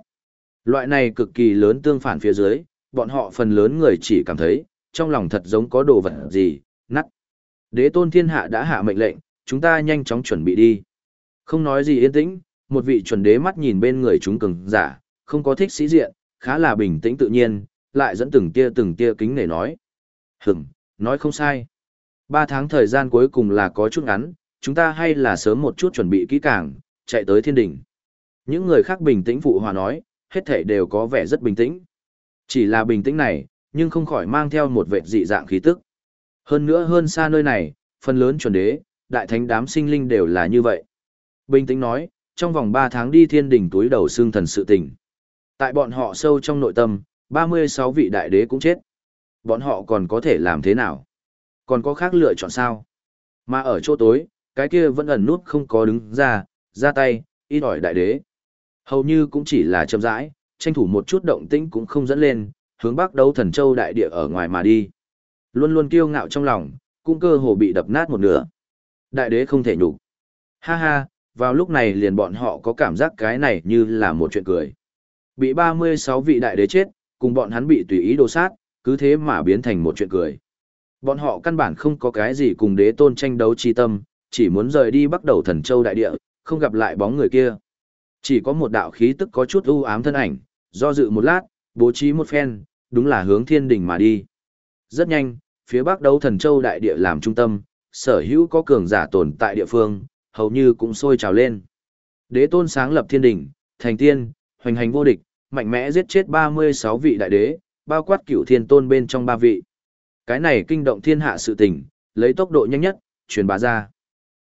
Loại này cực kỳ lớn tương phản phía dưới, bọn họ phần lớn người chỉ cảm thấy, trong lòng thật giống có đồ vật gì, nắt. Đế tôn thiên hạ đã hạ mệnh lệnh, chúng ta nhanh chóng chuẩn bị đi. Không nói gì yên tĩnh, một vị chuẩn đế mắt nhìn bên người chúng cường giả, không có thích sĩ diện, khá là bình tĩnh tự nhiên, lại dẫn từng tia từng tia kính nể nói. Hửm, nói không sai. Ba tháng thời gian cuối cùng là có chút ngắn, chúng ta hay là sớm một chút chuẩn bị kỹ càng, chạy tới thiên đỉnh. Những người khác bình tĩnh phụ hòa nói, hết thể đều có vẻ rất bình tĩnh. Chỉ là bình tĩnh này, nhưng không khỏi mang theo một vẻ dị dạng khí tức. Hơn nữa hơn xa nơi này, phần lớn chuẩn đế, đại thánh đám sinh linh đều là như vậy. Bình tĩnh nói, trong vòng 3 tháng đi thiên đỉnh túi đầu xương thần sự tình. Tại bọn họ sâu trong nội tâm, 36 vị đại đế cũng chết. Bọn họ còn có thể làm thế nào? Còn có khác lựa chọn sao? Mà ở chỗ tối, cái kia vẫn ẩn nút không có đứng ra, ra tay, ít ỏi đại đế. Hầu như cũng chỉ là chậm rãi, tranh thủ một chút động tĩnh cũng không dẫn lên, hướng bắc đấu thần châu đại địa ở ngoài mà đi. Luôn luôn kiêu ngạo trong lòng, cũng cơ hồ bị đập nát một nửa. Đại đế không thể nhục. Ha ha, vào lúc này liền bọn họ có cảm giác cái này như là một chuyện cười. Bị 36 vị đại đế chết, cùng bọn hắn bị tùy ý đồ sát, cứ thế mà biến thành một chuyện cười. Bọn họ căn bản không có cái gì cùng đế tôn tranh đấu chi tâm, chỉ muốn rời đi bắt đầu thần châu đại địa, không gặp lại bóng người kia. Chỉ có một đạo khí tức có chút u ám thân ảnh, do dự một lát, bố trí một phen, đúng là hướng thiên đỉnh mà đi. Rất nhanh, phía bắc đấu thần châu đại địa làm trung tâm, sở hữu có cường giả tồn tại địa phương, hầu như cũng sôi trào lên. Đế tôn sáng lập thiên đỉnh, thành tiên, hoành hành vô địch, mạnh mẽ giết chết 36 vị đại đế, bao quát cửu thiên tôn bên trong ba vị. Cái này kinh động thiên hạ sự tình, lấy tốc độ nhanh nhất, truyền bá ra.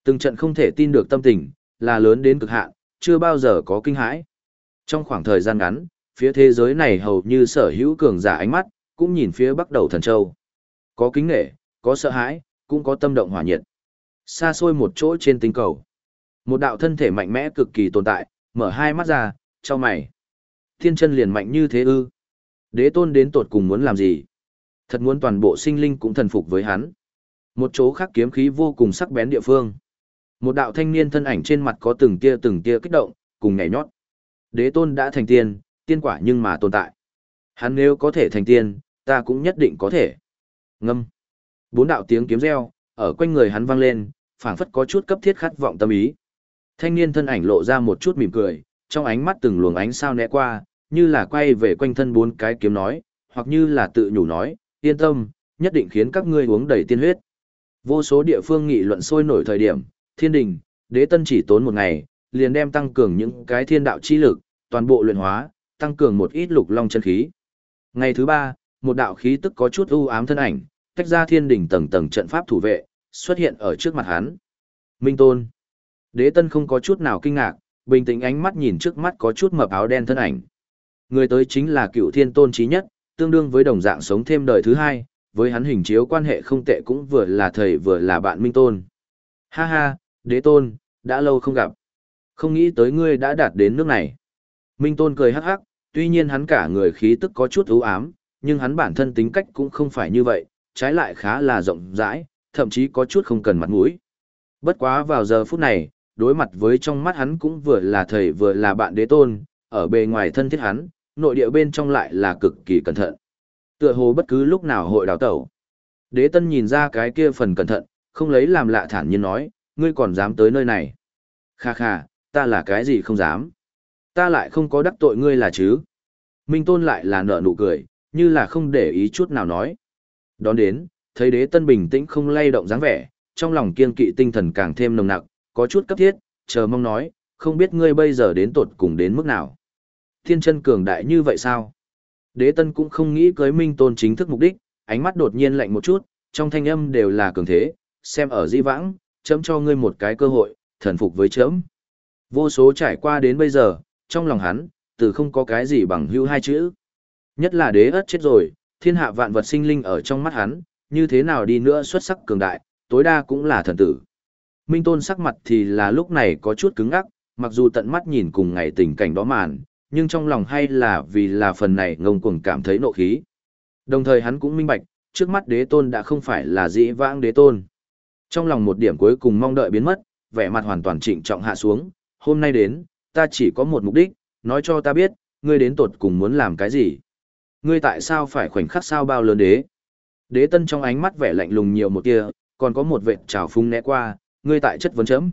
Từng trận không thể tin được tâm tình, là lớn đến cực hạn, chưa bao giờ có kinh hãi. Trong khoảng thời gian ngắn, phía thế giới này hầu như sở hữu cường giả ánh mắt, cũng nhìn phía bắc đầu thần châu. Có kính nghệ, có sợ hãi, cũng có tâm động hỏa nhiệt. Xa xôi một chỗ trên tinh cầu. Một đạo thân thể mạnh mẽ cực kỳ tồn tại, mở hai mắt ra, cho mày. Thiên chân liền mạnh như thế ư. Đế tôn đến tột cùng muốn làm gì? Thật muốn toàn bộ sinh linh cũng thần phục với hắn. Một chỗ khác kiếm khí vô cùng sắc bén địa phương. Một đạo thanh niên thân ảnh trên mặt có từng tia từng tia kích động, cùng nhảy nhót. Đế tôn đã thành tiên, tiên quả nhưng mà tồn tại. Hắn nếu có thể thành tiên, ta cũng nhất định có thể. Ngâm. Bốn đạo tiếng kiếm reo, ở quanh người hắn vang lên, phảng phất có chút cấp thiết khát vọng tâm ý. Thanh niên thân ảnh lộ ra một chút mỉm cười, trong ánh mắt từng luồng ánh sao né qua, như là quay về quanh thân bốn cái kiếm nói, hoặc như là tự nhủ nói, yên tâm, nhất định khiến các ngươi uống đầy tiên huyết. Vô số địa phương nghị luận sôi nổi thời điểm, thiên đình, đế tân chỉ tốn một ngày, liền đem tăng cường những cái thiên đạo chi lực, toàn bộ luyện hóa, tăng cường một ít lục long chân khí. Ngày thứ ba, một đạo khí tức có chút u ám thân ảnh, tách ra thiên đỉnh tầng tầng trận pháp thủ vệ, xuất hiện ở trước mặt hắn. Minh Tôn. Đế Tân không có chút nào kinh ngạc, bình tĩnh ánh mắt nhìn trước mắt có chút mập áo đen thân ảnh. Người tới chính là cựu thiên tôn trí nhất, tương đương với đồng dạng sống thêm đời thứ hai, với hắn hình chiếu quan hệ không tệ cũng vừa là thầy vừa là bạn Minh Tôn. Ha ha, đế tôn, đã lâu không gặp. Không nghĩ tới ngươi đã đạt đến nước này. Minh Tôn cười hắc hắc, tuy nhiên hắn cả người khí tức có chút ưu ám, nhưng hắn bản thân tính cách cũng không phải như vậy, trái lại khá là rộng rãi, thậm chí có chút không cần mặt mũi. Bất quá vào giờ phút này, đối mặt với trong mắt hắn cũng vừa là thầy vừa là bạn đế tôn, ở bề ngoài thân thiết hắn, nội địa bên trong lại là cực kỳ cẩn thận. Tựa hồ bất cứ lúc nào hội đào tẩu. Đế tân nhìn ra cái kia phần cẩn thận, không lấy làm lạ thản nhiên nói, ngươi còn dám tới nơi này. Kha kha, ta là cái gì không dám. Ta lại không có đắc tội ngươi là chứ. Minh tôn lại là nở nụ cười, như là không để ý chút nào nói. Đón đến, thấy đế tân bình tĩnh không lay động dáng vẻ, trong lòng kiên kỵ tinh thần càng thêm nồng nặc, có chút cấp thiết, chờ mong nói, không biết ngươi bây giờ đến tột cùng đến mức nào. Thiên chân cường đại như vậy sao? Đế tân cũng không nghĩ cưới minh tôn chính thức mục đích, ánh mắt đột nhiên lạnh một chút, trong thanh âm đều là cường thế, xem ở di vãng, chấm cho ngươi một cái cơ hội, thần phục với chấm. Vô số trải qua đến bây giờ, trong lòng hắn, từ không có cái gì bằng hữu hai chữ. Nhất là đế ất chết rồi, thiên hạ vạn vật sinh linh ở trong mắt hắn, như thế nào đi nữa xuất sắc cường đại, tối đa cũng là thần tử. Minh Tôn sắc mặt thì là lúc này có chút cứng ngắc, mặc dù tận mắt nhìn cùng ngày tình cảnh đó màn, nhưng trong lòng hay là vì là phần này ngông cuồng cảm thấy nộ khí. Đồng thời hắn cũng minh bạch, trước mắt đế tôn đã không phải là dĩ vãng đế tôn. Trong lòng một điểm cuối cùng mong đợi biến mất, vẻ mặt hoàn toàn trịnh trọng hạ xuống, hôm nay đến, ta chỉ có một mục đích, nói cho ta biết, ngươi đến tột cùng muốn làm cái gì. Ngươi tại sao phải khoảnh khắc sao bao lớn đế? Đế tân trong ánh mắt vẻ lạnh lùng nhiều một tia, còn có một vệt trào phung né qua, ngươi tại chất vấn chấm.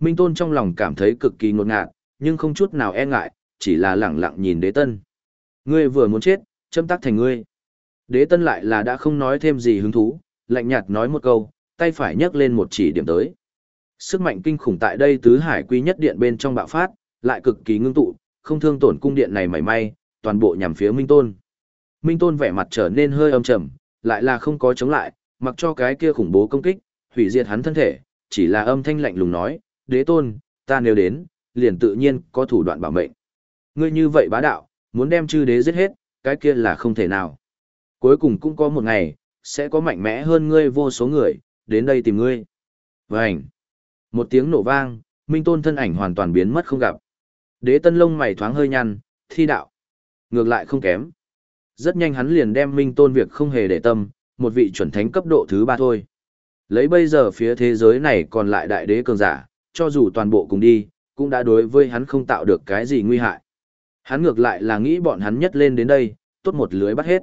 Minh tôn trong lòng cảm thấy cực kỳ ngột ngạt, nhưng không chút nào e ngại, chỉ là lẳng lặng nhìn đế tân. Ngươi vừa muốn chết, châm tác thành ngươi. Đế tân lại là đã không nói thêm gì hứng thú, lạnh nhạt nói một câu, tay phải nhấc lên một chỉ điểm tới. Sức mạnh kinh khủng tại đây tứ hải quy nhất điện bên trong bạo phát, lại cực kỳ ngưng tụ, không thương tổn cung điện này mảy may, toàn bộ nhằm phía Minh Tôn. Minh Tôn vẻ mặt trở nên hơi âm trầm, lại là không có chống lại, mặc cho cái kia khủng bố công kích, hủy diệt hắn thân thể, chỉ là âm thanh lạnh lùng nói, đế tôn, ta nếu đến, liền tự nhiên có thủ đoạn bảo mệnh. Ngươi như vậy bá đạo, muốn đem chư đế giết hết, cái kia là không thể nào. Cuối cùng cũng có một ngày, sẽ có mạnh mẽ hơn ngươi vô số người, đến đây tìm ngươi. Vânh! Một tiếng nổ vang, Minh Tôn thân ảnh hoàn toàn biến mất không gặp. Đế tân lông mày thoáng hơi nhăn, thi đạo. Ngược lại không kém. Rất nhanh hắn liền đem Minh Tôn việc không hề để tâm, một vị chuẩn thánh cấp độ thứ ba thôi. Lấy bây giờ phía thế giới này còn lại đại đế cường giả, cho dù toàn bộ cùng đi, cũng đã đối với hắn không tạo được cái gì nguy hại. Hắn ngược lại là nghĩ bọn hắn nhất lên đến đây, tốt một lưới bắt hết.